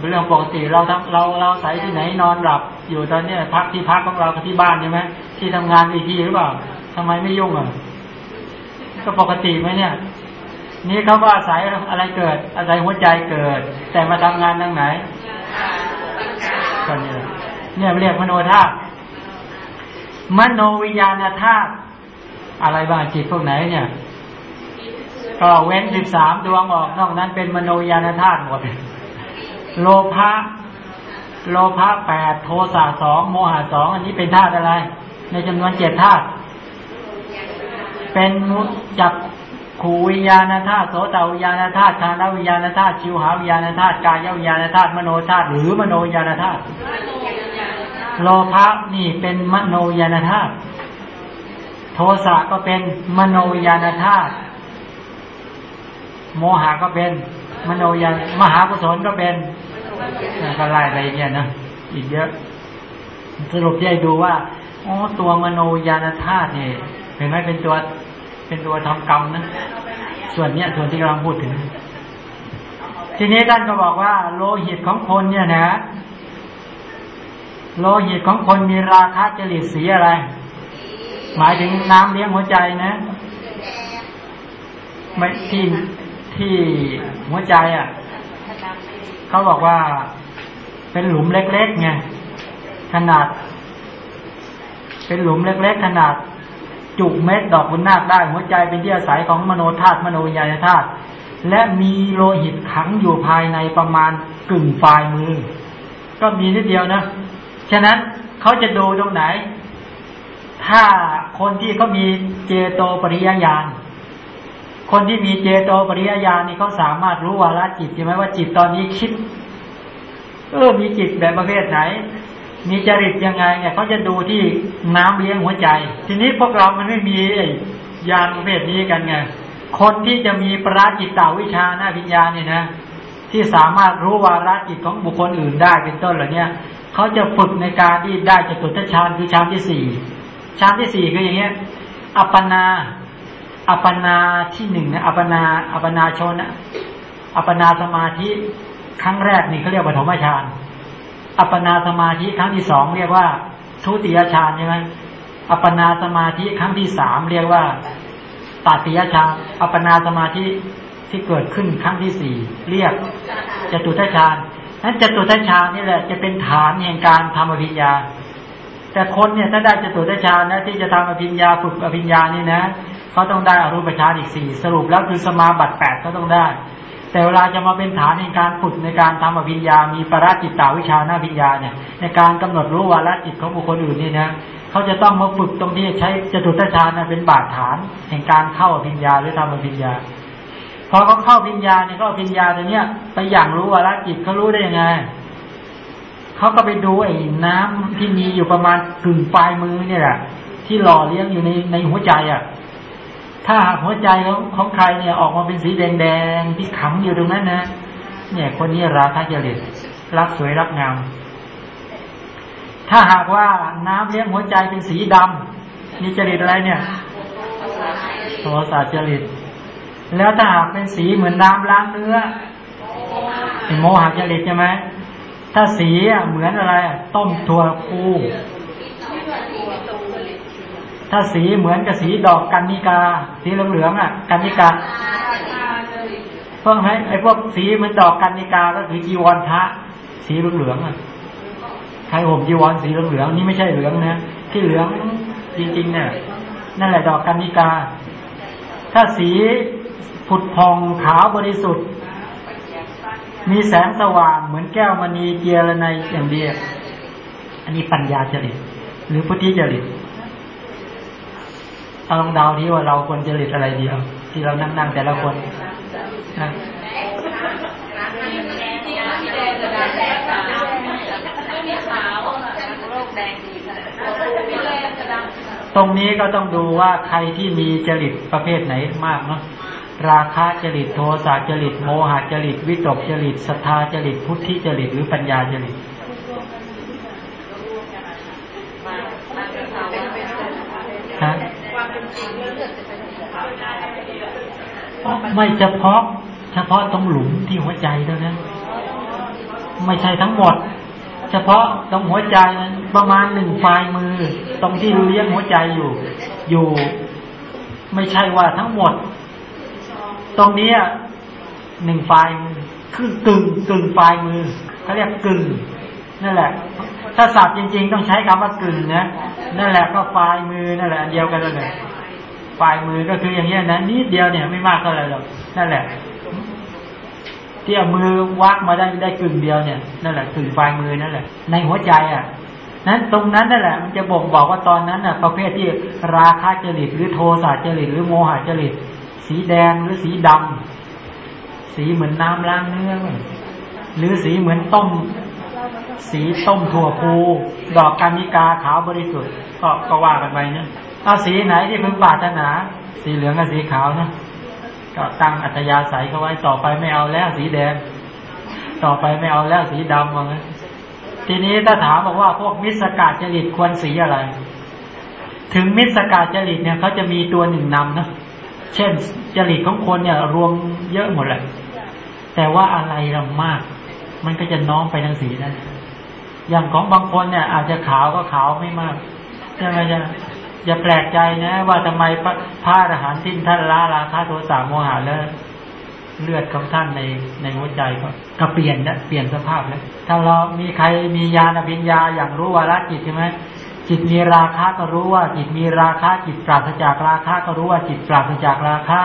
เป็นเรื่องปกติเราทำเราเราใส่ที่ไหนนอนหลับ อยู่ตอนเนี้ยพักที่พักของเราที่บ้านใช่ไหมที่ทำงานอีกที่หรือเปล่าทำไมไม่ยุ่งอะก็ปกติไหมเนี่ย นี่เขาก็อาศัยอะไรเกิด อาศัยหัวใจเกิด แต่มาทำงานทางไหนก็เนี่ย เนี่ยเรียกมโนธาตุมโนวิญญาณธาตุอะไรบ้างจิตพวกไหนเนี่ย ก็เว้นสิบสามดวงออกนอกนั้นเป็นมโนวิญญาณธาตุหมด โลภะโลภะแปดโทสะสองโมหะสองอันนี้เป็นธาตุอะไร ในจำนวนเจ็ดธาตุเป็นจับ ขูวิญญาณธาตุโสตวิญญาณธาตุคานวิญญาณธาตุชิวหาวิญญาณธาตุกายวิญญาณธาตุมโนธาตุหรือมโนญาณธาตุโลภะนี่เป็นมโนญาณธาตุโทสะก็เป็นมโนญาณธาตุโมหะก็เป็น มโนญาณมหากุศลก็เป็นก็ไล่ไปเนี่ยนะอีกเยอะ สรุปที่ให้ดูว่าอ๋อตัวมโนญาณธาตุเนี่ยเห็นไหมเป็นตัว เป็นตัวทำกรรมนะ ส่วนเนี้ยส่วนที่กำลังพูดถึง ทีนี้ท่านก็บอกว่า โลหิตของคนเนี่ยนะ โลหิตของคนมีราคะจริตสีอะไร หมายถึงน้ำเลี้ยงหัวใจนะ ไม่ที่ที่หัวใจอะเขาบอกว่าเป็นหลุมเล็กๆไงขนาด เป็นหลุมเล็ก ๆ ขนาด จุกเม็ดดอกบุญนาคได้หัวใจเป็นที่อาศัยของมโนธาตุมโนญาณธาตุและมีโลหิตขังอยู่ภายในประมาณกึ่งปลายมือ ก็มีนิดเดียวนะ ฉะนั้นเขาจะดูตรงไหน ถ้าคนที่เขามีเจโตปริยญาณคนที่มีเจโตปริยญาณนี่เขาสามารถรู้วาระจิตใช่ไหมว่าจิตตอนนี้คิดเออมีจิตแบบประเภทไหน มีจริตยังไงเนี่ยเขาจะดูที่น้ำเลี้ยงหัวใจ ทีนี้พวกเรามันไม่มียานประเภทนี้กันไงคนที่จะมีปราจิตตาวิชาหน้าวิญญาณเนี่ยนะ ที่สามารถรู้วาระจิตของบุคคลอื่นได้เป็นต้นเหล่านี้เขาจะฝึกในการที่ได้จตุตฌานคือฌานที่สี่ฌานที่สี่คืออย่างเงี้ย อัปปนา อัปปนาที่หนึ่งนะอัปปนา อัปปนาชนนะอัปปนาสมาธิครั้งแรกนี่เขาเรียกว่าปฐมฌาน อัปปนาสมาธิครั้งที่สองเรียกว่าทุติยฌานใช่ไหมอัปปนาสมาธิครั้งที่สามเรียกว่าตติยฌานอัปปนาสมาธิที่เกิดขึ้นครั้งที่สี่เรียกจตุทัชฌานนั้นจตุทัชฌานนี่แหละจะเป็นฐานแห่งการทำอภิญญา แต่คนเนี่ยถ้าได้จตุทัชฌานนะที่จะทำอภิญญาฝึกอภิญญานี่นะเขาต้องได้อรูปฌานอีกสี่สรุปแล้วคือสมาบัติแปดเขาต้องได้ แต่เวลาจะมาเป็นฐานในการฝึกในการทำอภิญญา มีปราจิตตาวิชาหน้าภิญญาเนี่ย ในการกำหนดรู้วาระจิตของบุคคลอื่นนี่นะเขาจะต้องมาฝึกตรงที่ใช้จตุตฌานเป็นบาดฐานแห่งการเข้าอภิญญาหรือทำอภิญญาพอเขาเข้าอภิญญาเนี่ยก็อภิญญาตัวเนี้ยไปอย่างรู้วาระจิตเขารู้ได้ยังไงเขาก็ไปดูไอ้น้ำที่มีอยู่ประมาณกึ่งปลายมือเนี่ยแหละที่หล่อเลี้ยงอยู่ในในหัวใจอะ ถ้าหากหัวใจของของใครเนี่ยออกมาเป็นสีแดงๆที่ขังอยู่ตรงนั้นนะเนี่ยคนนี้ราคะจริตรักสวยรักงาม ถ้าหากว่าน้ำเลี้ยงหัวใจเป็นสีดำมีจริตอะไรเนี่ยโทสะจริต แล้วถ้าหากเป็นสีเหมือนน้ำล้างเนื้อเป็นโมหะจริตใช่ไหมถ้าสีเหมือนอะไร ต้มถั่วพู ถ้าสีเหมือนกับสีดอกกันนิกา สีเหลืองๆอะ กันนิกาเพิ่งให้ไอ้พวกสีเหมือนดอกกันนิกาก็คือจีวรพระสีเหลืองๆอะใครห่มจีวรสีเหลืองๆนี่ไม่ใช่เหลืองนะที่เหลืองจริงๆเนี่ยนั่นแหละดอกกันนิกา ถ้าสีผุดพองขาวบริสุทธิ์ มีแสงสว่างเหมือนแก้วมณีเจียรในอย่างเดียวอันนี้ปัญญาจริตหรือพุทธิจริต เอาลองเดาที่ว่าเราควรจะหลีดอะไรเดียว ที่เรานั่งนั่งแต่ละคนนะตรงนี้ก็ต้องดูว่าใครที่มีจริตประเภทไหนมากเนาะราคะจริตโทสะจริตโมหะจริตวิตกจริตศรัทธาจริตพุทธิจริตหรือปัญญาจริตฮะ ไม่เฉพาะ เฉพาะตรงหลุมที่หัวใจเท่านั้น ไม่ใช่ทั้งหมด เฉพาะตรงหัวใจนั้นประมาณหนึ่งปลายมือ ตรงที่เลี้ยงหัวใจอยู่ อยู่ ไม่ใช่ว่าทั้งหมด ตรงนี้หนึ่งปลายมือคือกึ่งกึ่งปลายมือเขาเรียกกึ่งนั่นแหละ ถ้าสับจริง ๆ ต้องใช้คำว่ากึ่งนะนั่นแหละก็ปลายมือนั่นแหละเดียวกันเลย ปลายมือก็คืออย่างเงี้ยนะนิดเดียวเนี่ยไม่มากเท่าไหร่หรอกนั่นแหละที่เอามือวักมาได้ได้กึ่งเดียวเนี่ยนั่นแหละกึ่งปลายมือนั่นแหละ ในหัวใจอะนั้นตรงนั้นนั่นแหละ มันจะบ่งบอกว่าตอนนั้นอะ ประเภทที่ราคะจริตหรือโทสะจริตหรือโมหะจริตสีแดงหรือสีดำสีเหมือนน้ำล้างเนื้อหรือสีเหมือนต้ม สีต้มถั่วพูดอกกานิกาขาวบริสุทธิ์ก็ก็ว่ากันไปเนี่ย เอาสีไหนที่พึงปรารถนา สีเหลืองกับสีขาวนะก็ตั้งอัตยาศัยเขาไว้ต่อไปไม่เอาแล้วสีแดง ต่อไปไม่เอาแล้วสีดำว่างั้นทีนี้ถ้าถามบอกว่าพวกมิสกาจริตควรสีอะไร ถึงมิสกาจริตเนี่ยเขาจะมีตัวหนึ่งนำนะเช่นจริตของคนเนี่ย รวมเยอะหมดแหละแต่ว่าอะไรลำมาก มันก็จะน้อมไปทางสีนั้นอย่างของบางคนเนี่ย อาจจะขาวก็ขาวไม่มากใช่ไหมจ๊ะ อย่าแปลกใจนะ ว่าทำไมพระอรหันต์ที่ท่านละราคาโทสะโมหะแล้วเลือดของท่านในในหัวใจก็ก็เปลี่ยนนะเปลี่ยนสภาพแล้วถ้าเรามีใครมีญาณปัญญาอย่างรู้วาระจิตใช่ไหมจิตมีราคะก็รู้ว่า จิตมีราคะ จิตปราศจากราคะก็รู้ว่า จิตปราศจากราคะ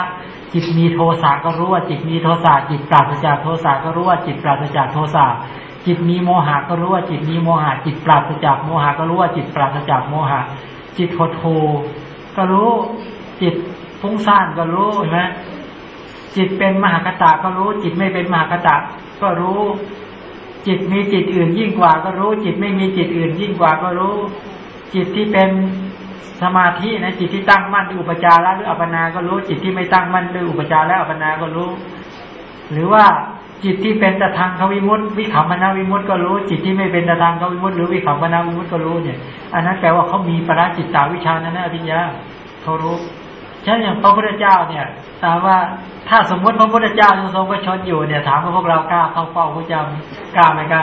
จิตมีโทสะก็รู้ว่า จิตมีโทสะจิตปราศจากโทสะก็รู้ว่า จิตปราศจากโทสะจิตมีโมหะก็รู้ว่าจิตมีโมหะจิตปราศจากโมหะก็รู้ว่าจิตปราศจากโมหะ จิตโทโทก็รู้ จิตฟุ้งซ่านก็รู้เห็นไหมจิตเป็นมหากตาก็รู้ จิตไม่เป็นมหากตาก็รู้ จิตมีจิตอื่นยิ่งกว่าก็รู้ จิตไม่มีจิตอื่นยิ่งกว่าก็รู้ จิตที่เป็นสมาธินะจิตที่ตั้งมั่นด้วยอุปจาระหรืออัปปนาก็รู้ จิตที่ไม่ตั้งมั่นด้วยอุปจาระอัปปนาก็รู้ หรือว่า จิตที่เป็นตะทางเขาวิมุตติวิขำมนาวิมุตติก็รู้ จิตที่ไม่เป็นตะทางเขาวิมุตติหรือวิขำมนาวิมุตติก็รู้เนี่ย อันนั้นแปลว่าเขามีปราจิตตาวิชานั่นนะอภิญญาเขารู้ฉะนั้นอย่างพระพุทธเจ้าเนี่ยถามว่าถ้าสมมติพระพุทธเจ้ายังทรงพระชนอยู่เนี่ยถามว่าพวกเรากล้าเข้าเฝ้าพระเจ้ากล้าไหมกล้า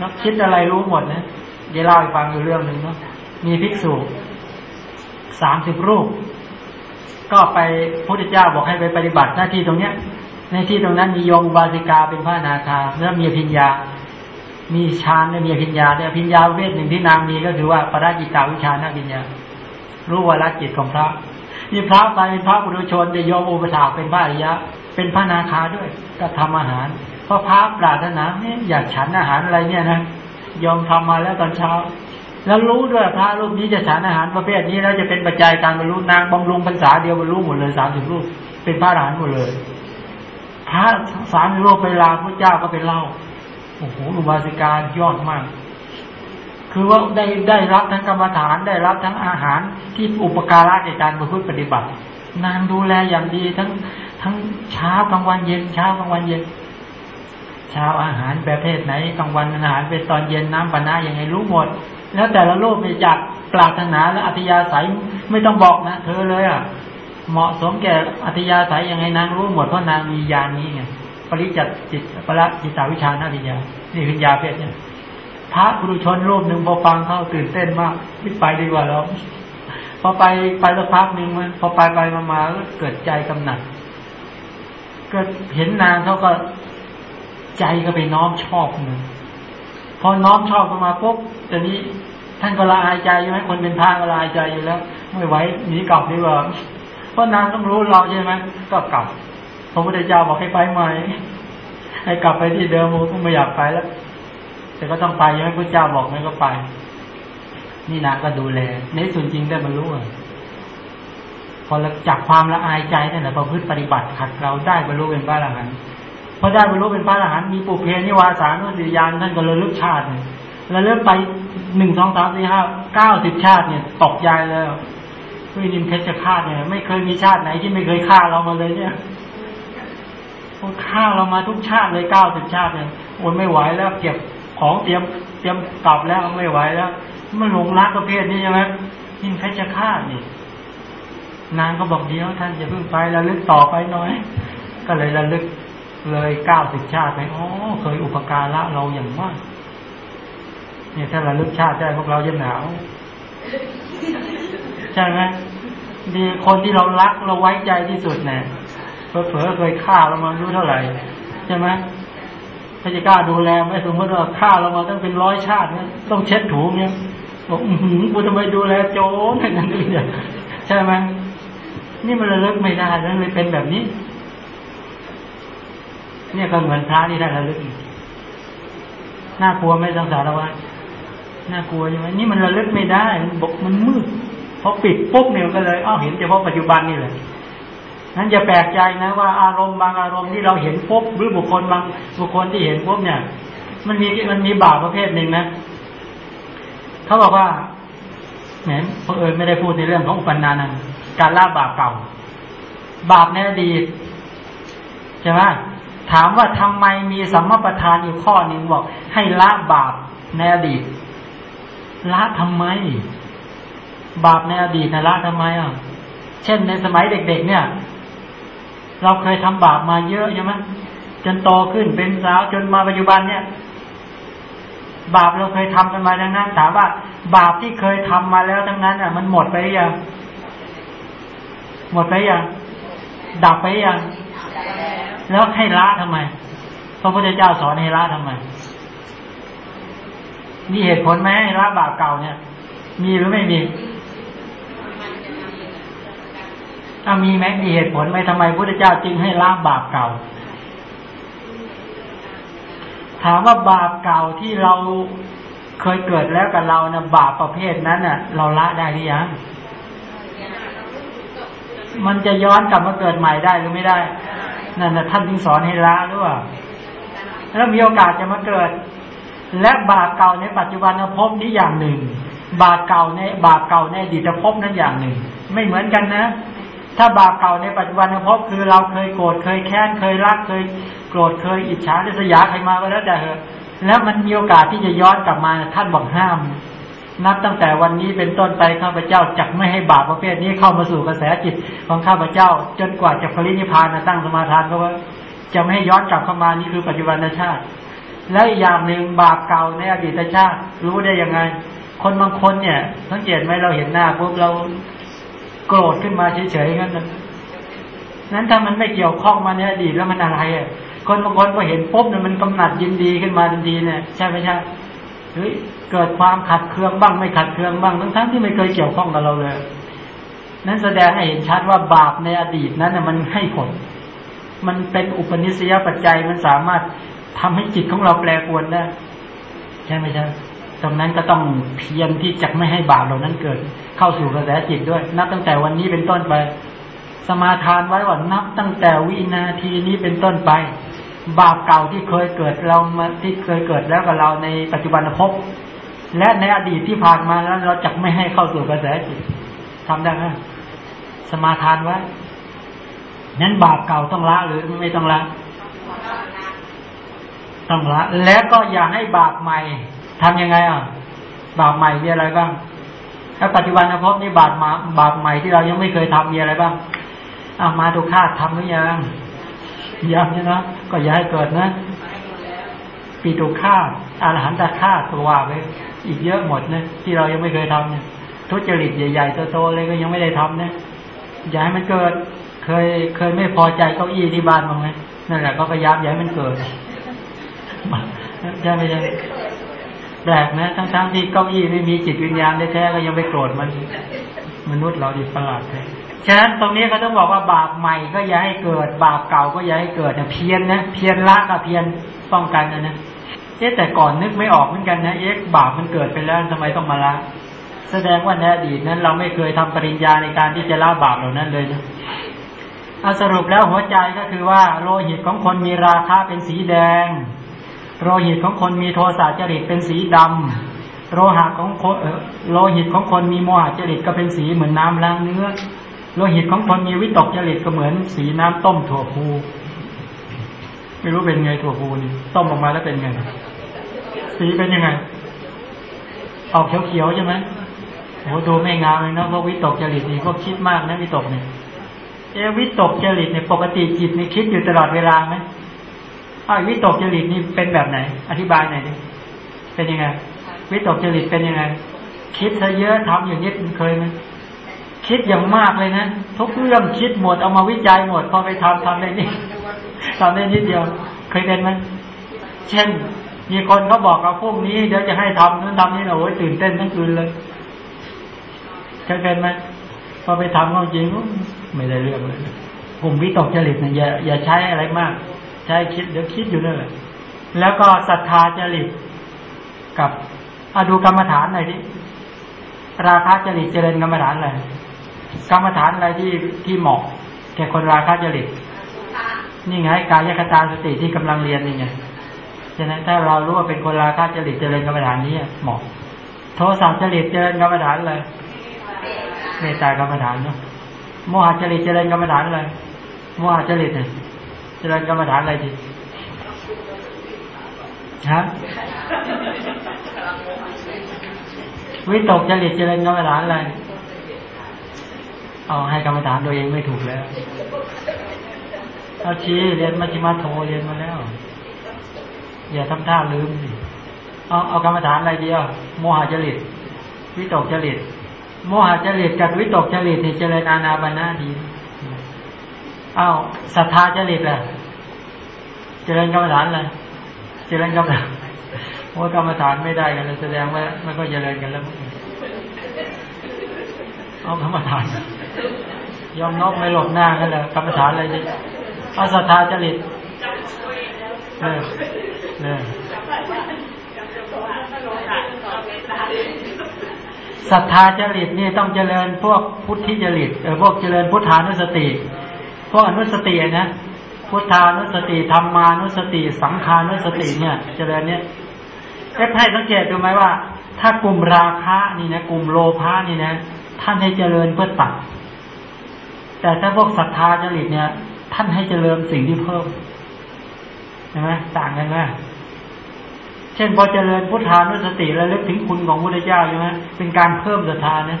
นักคิดอะไรรู้หมดนะเดี๋ยวเล่าให้ฟังอยู่เรื่องหนึ่งเนาะมีภิกษุสามสิบรูป ก็ไปพระพุทธเจ้าบอกให้ไปปฏิบัติหน้าที่ตรงเนี้ย ในที่ตรงนั้นมีโยมบาสิกาเป็นพระนาคาแล้วมีพิญญา มีฌานและมีพิญญาแต่พิญญาเวทหนึ่งที่นางมีก็คือว่าปราจิตาวิชานาพิญญา รู้ว่าละจิตของพระมีพระไปเป็นพระบุรุชนจะโยมอุปถาเป็นพระอริยะ เป็นพระนาคาด้วยก็ทำอาหาร เพราะพระปรารถนาเนี่ยอยากฉันอาหารอะไรเนี่ยนะยอมทำมาแล้วตอนเช้า แล้วรู้ด้วยพระรูปนี้จะฉันอาหารประเภทนี้แล้วจะเป็นปัจจัยการบรรลุนางบำรุงภาษาเดียวบรรลุหมดเลยสามสิบรูป เป็นพระอรหันต์หมดเลย พระสามโลกไปลาพระเจ้าก็ไปเล่าโอ้โหอุบาสิกายอดมาก คือว่าได้ได้รับทั้งกรรมฐานได้รับทั้งอาหารที่อุปการะในการประพฤติปฏิบัติ นางดูแลอย่างดีทั้งทั้งเช้ากลางวันเย็นเช้ากลางวันเย็นเช้าอาหารประเภทไหนกลางวันอาหารเป็นตอนเย็นน้ำปนาอย่างไงรู้หมด แล้วแต่ละโลกไปจากปรารถนาและอัธยาศัยไม่ต้องบอกนะ เธอเลยอะ เหมาะสมแก่อัธยาศัยยังไงนางรู้หมดเพราะนางมียานนี้ไงปริจัตจิตปรจิตาวิชานาวิญญานี่คือยาเพศเนี่ยพระบุรุชนรูปหนึ่งพอฟังเข้าตื่นเต้นมากไม่ไปดีกว่าแล้วพอไปไปสักพักหนึ่งมันพอไปไปมามาก็เกิดใจกำหนัดก็เห็นนางเขาก็ใจก็ไปน้อมชอบหนึ่งพอน้อมชอบเข้ามาปุ๊บตอนนี้ท่านก็ละอายใจใช่ไหมคนเป็นพระก็ละอายใจอยู่แล้ว ไม่ไหวหนีกลับดีกว่า เพราะนางต้องรู้เราใช่ไหมก็กลับพระพุทธเจ้าบอกให้ไปใหม่ให้กลับไปที่เดิมผมก็ไม่อยากไปแล้ว แต่ก็ต้องไปใช่ไหมพระเจ้าบอกให้ก็ไป นี่นางก็ดูแลในส่วนจริงได้บรรลุพอจากความละอายใจนั่นแหละประพฤติปฏิบัติขัดเราได้บรรลุเป็นพระอรหันต์พอได้บรรลุเป็นพระอรหันต์มีปุเพนิวาสานุสิยานท่านก็เลยลึกชาติเนี่ยแล้วเริ่มไปหนึ่งสองสามสี่ห้าเก้าสิบชาติเนี่ยตกใจแล้ว วินิมเพชฌฆาตเนี่ย ไม่เคยมีชาติไหนที่ไม่เคยฆ่าเรามาเลยเนี่ยฆ่าเรามาทุกชาติเลยเก้าสิบชาติเนี่ยโอนไม่ไหวแล้วเก็บของเตรียมเตรียมกลับแล้วไม่ไหวแล้วมันหลงรักประเภทนี้ใช่ไหมยิ่งเพชฌฆาตนี่นางก็บอกเดียวท่านจะเพิ่งไประลึกต่อไปน้อย ก็เลยระลึกเลยเก้าสิบชาติไปอ๋อเคยอุปการะเราอย่างมากเนี่ยถ้าระลึกชาติได้พวกเราจะหนาว ใช่ไหมดีคนที่เรารักเราไว้ใจที่สุดเนี่ยเผลอเคยฆ่าเรามารู้เท่าไหร่ใช่ไหมพระจ้ากล้าดูแลไม่สมมติว่าฆ่าเรามาตั้งเป็นร้อยชาติเนี่ยต้องเช็ดถูเนี่ยบอกอืมกูทำไมดูแลโจรอย่างนั้นเลยใช่ไหมนี่มันระลึกไม่ได้แล้วเลยเป็นแบบนี้ เนี่ยก็เหมือนพระที่ได้ระลึกน่ากลัวไหมสังสารวัฏน่ากลัวใช่ไหมนี่มันระลึกไม่ได้มันบอกมันมืด อปิดปุ๊บเนี่ยก็เลยอ้าวเห็นเฉพาะปัจจุบันนี่แหละนั้นอย่าแปลกใจนะว่าอารมณ์บางอารมณ์ที่เราเห็นปุ๊บหรือบุคคลบางบุคคลที่เห็นปุ๊บเนี่ย มันมีมันมีบาปประเภทหนึ่งนะเขาบอกว่าเหมือนเพอเอิญไม่ได้พูดในเรื่องของอุปนานันการละบาปเก่า บาปในอดีตใช่ไหมถามว่าทำไมมีสัมมาประธานอยู่ข้อหนึ่งบอก ให้ละบาปในอดีตละทำไม บาปในอดีตนะละทำไมอะ เช่นในสมัยเด็กๆเนี่ย เราเคยทำบาปมาเยอะใช่ไหมจนโตขึ้นเป็นสาวจนมาปัจจุบันเนี่ย บาปเราเคยทำกันมาดังนั้นถามว่า บาปที่เคยทำมาแล้วทั้งนั้นอะ มันหมดไปยังหมดไปยังดับไปยังแล้วให้ละทำไมพระพุทธเจ้าสอนให้ละทำไมมีเหตุผลไหมให้ละบาปเก่าเนี่ย มีหรือไม่มี ถ้ามีไหมมีเหตุผลไหมทำไมพระพุทธเจ้าจึงให้ละบาปเก่า ถามว่าบาปเก่าที่เราเคยเกิดแล้วกับเรานะบาปประเภทนั้นน่ะ เราละได้หรือยังมันจะย้อนกลับมาเกิดใหม่ได้หรือไม่ได้ นั่นนะท่านจึงสอนให้ละหรือเปล่าแล้วมีโอกาสจะมาเกิด และบาปเก่าในปัจจุบันภพนี้อย่างหนึ่ง บาปเก่าในบาปเก่าในอดีตภพนั้นอย่างหนึ่ง ไม่เหมือนกันนะ ถ้าบาปเก่าในปัจจุบันภพคือเราเคยโกรธเคยแค้นเคยรักเคย โกรธเคยอิจฉาริษยาใครมาก็แล้วแต่เถอะแล้วมันมีโอกาสที่จะย้อนกลับมาท่านบอกห้าม นับตั้งแต่วันนี้เป็นต้นไปข้าพเจ้าจักไม่ให้บาปประเภทนี้เข้ามาสู่กระแสจิตของข้าพเจ้า จนกว่าจะผลินิพานตั้งสมาทานก็ว่า จะไม่ให้ย้อนกลับเข้ามานี่คือปัจจุบันชาติ และอย่างหนึ่งบาปเก่าในอดีตชาติ รู้ได้ยังไง คนบางคนเนี่ยสังเกตไหมเราเห็นหน้าปุ๊บเรา โกรธขึ้นมาเฉยๆงั้นนั้นถ้ามันไม่เกี่ยวข้องมาในอดีตแล้วมันอะไรอะคนบางคนพอเห็นปุ๊บเนี่ยมันกำหนัดยินดีขึ้นมาทันทีเนี่ยใช่ไหมใช่เฮ้ยเกิดความขัดเคืองบ้างไม่ขัดเคืองบ้างทั้งทั้งที่ไม่เคยเกี่ยวข้องกับเราเลย นั้นแสดงให้เห็นชัดว่าบาปในอดีตนั้นน่ยมันให้ผล มันเป็นอุปนิสัยปัจจัยมันสามารถทำให้จิตของเราแปรปรวนได้ใช่ไหมใช่ ตรงนั้นก็ต้องเพียรที่จะไม่ให้บาปเหล่านั้นเกิด เข้าสู่กระแสจิตด้วย นับตั้งแต่วันนี้เป็นต้นไป สมาทานไว้ว่านับตั้งแต่วินาทีนี้เป็นต้นไป บาปเก่าที่เคยเกิดเรามาที่เคยเกิดแล้วกับเราในปัจจุบันภพและในอดีตที่ผ่านมาแล้วเราจะไม่ให้เข้าสู่กระแสจิตทำได้ไหมสมาทานไว้นั้นบาปเก่าต้องละหรือไม่ต้องละต้องละ แล้วก็อย่าให้บาปใหม่ ทํำยังไงอะ บาปใหม่มีอะไรบ้าง ถ้าปัจจุบันนะพบนี่บาปมาบาปใหม่ที่เรายังไม่เคยทำมีอะไรบ้างอ่ามาดูคาดทำหรือยังยังใช่ไหมก็อย่าให้เกิดนะปีตุคาดอรหันตคาดตัวว่าไว้อีกเยอะหมดนะที่เรายังไม่เคยทำเนี่ยทุจริตใหญ่ๆโตๆเลยก็ยังไม่ได้ทำนะอย่าให้มันเกิดเคยเคยไม่พอใจเก้าอี้ที่บ้านบ้างไหมนั่นแหละก็พยายามอย่าให้มันเกิดใช่ไหมใช่แปลกนะ ทั้งๆทที่เก้าอี้ไม่มีจิตวิญญาณแท้ๆก็ยังไปโกรธมันมนุษย์เราดิประหลาดเลยฉะนั้นตรงนี้เขาต้องบอกว่าบาปใหม่ก็อย่าให้เกิด บาปเก่าก็อย่าให้เกิดนะเพียนนะเพียนละกับเพียนป้องกันนะนะเอ๊ะแต่ก่อนนึกไม่ออกเหมือนกันนะเอ๊ะบาปมันเกิดไปแล้วทำไมต้องมาละ แสดงว่าในอดีตนั้น เราไม่เคยทำปริญญาในการที่จะละบาปเหล่านั้นเลยนะอาสรุปแล้วหัวใจก็คือว่าโลหิตของคนมีราคะเป็นสีแดง โลหิตของคนมีโทสะจริตเป็นสีดำโลหะของคนโลหิตของคนมีโมหะจริตก็เป็นสีเหมือนน้าล้างเนื้อ โลหิตของคนมีวิตกจริตก็เหมือนสีน้ำต้มถั่วพูไม่รู้เป็นไงถั่วพูนี่ต้มออกมาแล้วเป็นไง สีเป็นยังไง ออกเขียวๆใช่ไหมโหดูไม่งามเลยเนาะพวกวิตกจริตนี่พวกคิดมากนะวิตกเนี่ยเอวิตกจริตเนี่ยปกติจิตนี่คิดอยู่ตลอดเวลาไหม อ้าววิตกจริตนี่เป็นแบบไหน อธิบายหน่อยดิเป็นยังไงวิตกจริตเป็นยังไง คิดซะเยอะทำอย่างนี้เคยไหมคิดอย่างมากเลยนะทุกเรื่องคิดหมดเอามาวิจัยหมดพอไปทำทำได้นี่ทำได้นิดเดียว เคยเป็นไหมเช่น มีคนเขาบอกกับพวกนี้เดี๋ยวจะให้ทำนู้นทำนี่โอ้ยตื่นเต้นทั้งคืนเลยเคยเป็นไหมพอไปทำเขาจริงไม่ได้เรื่องเลยกลุ่มวิตกจริตเนี่ยอย่าอย่าใช้อะไรมาก ใช้คิดเดี๋ยวคิดอยู่นั่นแหละแล้วก็ศรัทธาจริตกับอดูกรรมฐานหน่อยดิราคะจริตเจริญกรรมฐานอะไรกรรมฐานอะไรที่ที่เหมาะแก่คนราคะจริตนี่ไงกายคตาสติที่กำลังเรียนนี่ไงฉะนั้นถ้าเรารู้ว่าเป็นคนราคะจริตเจริญกรรมฐานนี้เหมาะโทสะจริตเจริญกรรมฐานเลยเมตตากรรมฐานเนาะโมหจริตเจริญกรรมฐานเลยโมหจริตเนี่ย เจริญกรรมฐานอะไรดีฮะวิตกจริตเจริญกรรมฐานอะไรเอาให้กรรมฐานตัวเองไม่ถูกแล้วเอาชี้เรียนมัชฌิมาโทเรียนมาแล้ว อย่าทำท่าลืมสิเอาเอากรรมฐานอะไรเดียวโมหจริตวิตกจริตโมหจริตกับวิตกจริตนี่เจริญอานาบานาดีเอาวศรัทธาจริตล่ะเจริญกรรมฐานอะไรเจริญกรรมฐานว่ากรรมฐานไม่ได้กันเลยแสดงว่าไม่ก็เจริญกันแล้วเอากรรมฐานยอมนอกไม่หลบหน้ากันเลยกรรมฐานอะไรดิเอาศรัทธาจริตเออเออศรัทธาจริตนี่ต้องเจริญพวกพุทธิจริตเออพวกเจริญพุทธานุสติ พวกอนุสตินะพุทธานุสติธรรมานุสติ สังขานุสติเนี่ยเจริญเนี่ยเอ๊ะให้สังเกตดูไหมว่า ถ้ากลุ่มราคะนี่นะกลุ่มโลภะนี่นะ ท่านให้เจริญเพื่อตัด แต่ถ้าพวกศรัทธาจริตเนี่ย ท่านให้เจริญสิ่งที่เพิ่มใช่ไหมต่างกันไหมเช่นพอเจริญพุทธานุสติแล้วเลึกถึงคุณของพระพุทธเจ้าใช่ไหมเป็นการเพิ่มศรัทธานะ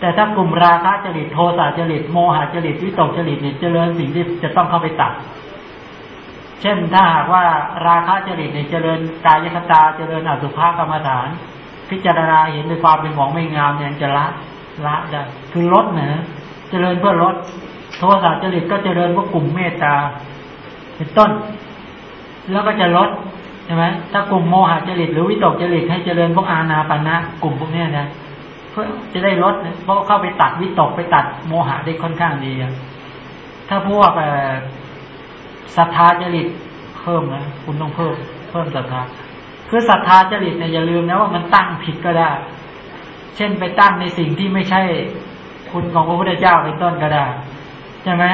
แต่ถ้ากลุ่มราคะจริตโทสะจริตโมหะจริตวิตกจริตเนี่ยเจริญสิ่งที่จะต้องเข้าไปตัด เช่นถ้าหากว่าราคะจริตเนี่ยเจริญกายคตาเจริญอสุภกรรมฐาน พิจารณาเห็นในความเป็นของไม่งามเนี่ยจะละละได้คือลดนะเจริญเพื่อลดโทสะจริตก็เจริญเพื่อกลุ่มเมตตา เป็นต้น แล้วก็จะลดใช่ไหมถ้ากลุ่มโมหะจริตหรือวิตกจริตให้เจริญพวกอาณาปณะกลุ่มพวกนี้นะ เพื่อจะได้ลดเพราะเข้าไปตัดวิตกไปตัดโมหะได้ค่อนข้างดีถ้าพวกศรัทธาจริตเพิ่มนะคุณต้องเพิ่ม เพิ่มศรัทธาคือศรัทธาจริตเนี่ยอย่าลืมนะว่ามันตั้งผิดก็ได้ เช่นไปตั้งในสิ่งที่ไม่ใช่คุณของพระพุทธเจ้าเป็นต้นก็ได้ใช่ไหม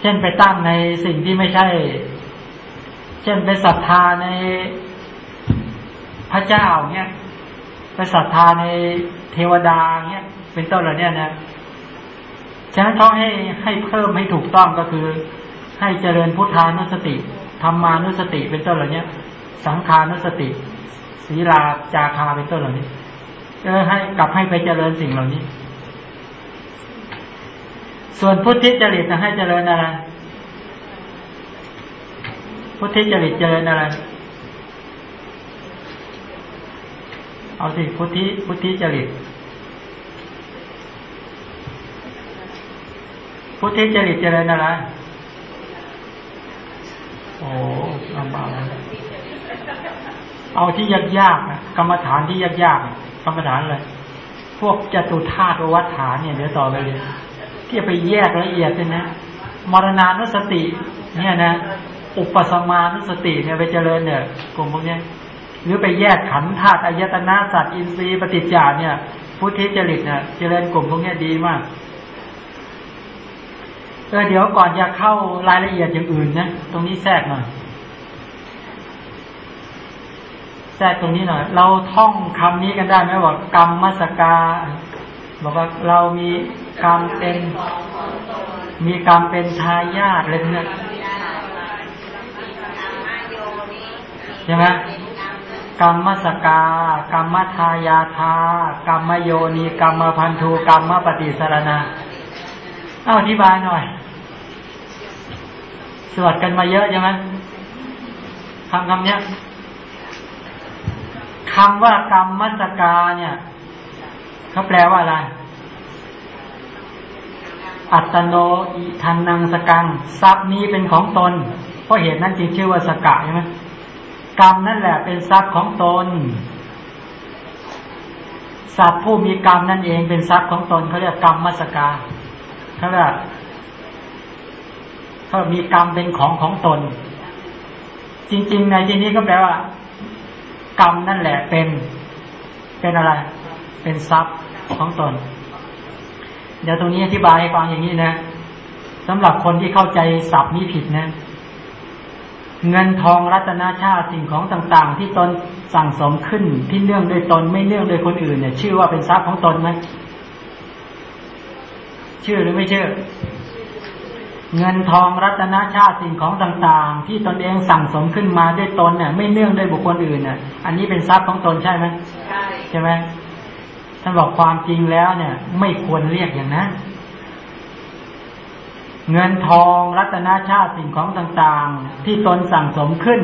เช่นไปตั้งในสิ่งที่ไม่ใช่ เช่นไปศรัทธาในพระเจ้าเนี่ย ไปศรัทธาในเทวดาเนี่ยเป็นต้นเหล่านี้นะฉะนั้นเขาให้ให้เพิ่มให้ถูกต้องก็คือ ให้เจริญพุทธานุสติธรรมานุสติ เป็นต้นเหล่านี้สังขานุสติศีลาจาคาเป็นต้นเหล่านี้เออให้กลับให้ไปเจริญสิ่งเหล่านี้ ส่วนพุทธิจริตจะให้เจริญอะไรพุทธิจริตเจริญอะไร เอาสิพุทธิพุทธิจริตพุทธิจริตเจริญอะไรโอ้ลำบากเอาที่ยากยากกรรมฐานที่ยากยากกรรมฐานเลย พวกจตุธาตุวัฏฐานเนี่ยเดี๋ยวต่อไปเลยที่ไปแยกละเอียดเลยนะมรณานุสติ เนี่ยนะ อุปสมานุสติเนี่ยไปเจริญเนี่ยกลุ่มพวกนี้ หรือไปแยกขันธ์ธาตุอายตนะสัตว์อินทรีย์ปฏิจจาเนี่ยพุทธิจริตเนี่ยเจริญกลุ่มพวกนี้ดีมากเออเดี๋ยวก่อนจะเข้ารายละเอียดอย่างอื่นนะตรงนี้แทรกหน่อยแทรกตรงนี้หน่อย เราท่องคำนี้กันได้ไหมว่ากรรมมัสกา บอกว่าเรามีกรรมเป็น มีกรรมเป็นทายาทอะไรพวกนี้ใช่ไหม กรรมสกากรรมทายาทากรรมโยนีกรรมพันธุกรรมปฏิสารนาเอาอธิบายหน่อย สวดกันมาเยอะใช่ไหมคำคำนี้คำว่ากรรมมัสกาเนี่ยเขาแปลว่าอะไร อัตโนอิทันนังสกัง ทรัพย์นี้เป็นของตน เพราะเหตุนั้นจึงชื่อว่าสกะใช่ไหม กรรมนั่นแหละเป็นทรัพย์ของตน สัตว์ผู้มีกรรมนั่นเองเป็นทรัพย์ของตนเขาเรียกกรรมมัสกาเขาเรียกเขามีกรรมเป็นของของตน จริง ๆ ในที่นี้ก็แปลว่า กรรมนั่นแหละเป็น เป็นอะไร เป็นทรัพย์ของตน เดี๋ยวตรงนี้อธิบายให้ฟังอย่างนี้นะสำหรับคนที่เข้าใจศัพท์นี้ผิดนะ เงินทองรัตนาชาติสิ่งของต่างๆ ที่ตนสั่งสมขึ้นที่เนื่องโดยตนไม่เนื่องโดยคนอื่นเนี่ย ชื่อว่าเป็นทรัพย์ของตนไหมชื่อหรือไม่ชื่อ เงินทองรัตนาชาติสิ่งของต่างๆ ที่ตนเองสั่งสมขึ้นมาด้วยตนเนี่ยไม่เนื่องโดยบุคคลอื่นเนี่ยอันนี้เป็นทรัพย์ของตนใช่ไหมใช่ใช่ไหมท่านบอกความจริงแล้วเนี่ย ไม่ควรเรียกอย่างนั้น เงินทองรัตนาชาติสิ่งของต่างๆ ที่ตนสั่งสมขึ้น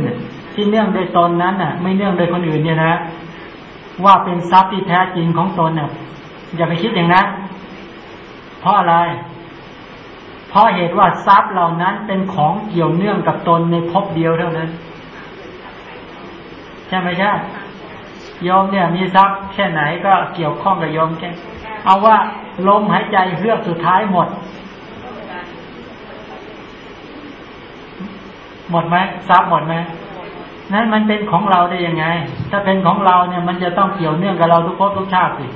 ที่เนื่องโดยตนนั้นน่ะ ไม่เนื่องโดยคนอื่นเนี่ยนะ ว่าเป็นทรัพย์ที่แท้จริงของตนเนี่ยอย่าไปคิดอย่างนั้นเพราะอะไร เพราะเหตุว่าทรัพย์เหล่านั้นเป็นของเกี่ยวเนื่องกับตนในภพเดียวเท่านั้นใช่ไหมใช่ยอมเนี่ย มีทรัพย์แค่ไหนก็เกี่ยวข้องกับยอมแค่เอาว่าลมหายใจเฮือกสุดท้ายหมด หมดไหมทรัพย์หมดไหมนั้นมันเป็นของเราได้ยังไง ถ้าเป็นของเราเนี่ยมันจะต้องเกี่ยวเนื่องกับเราทุกภพทุกชาติสิ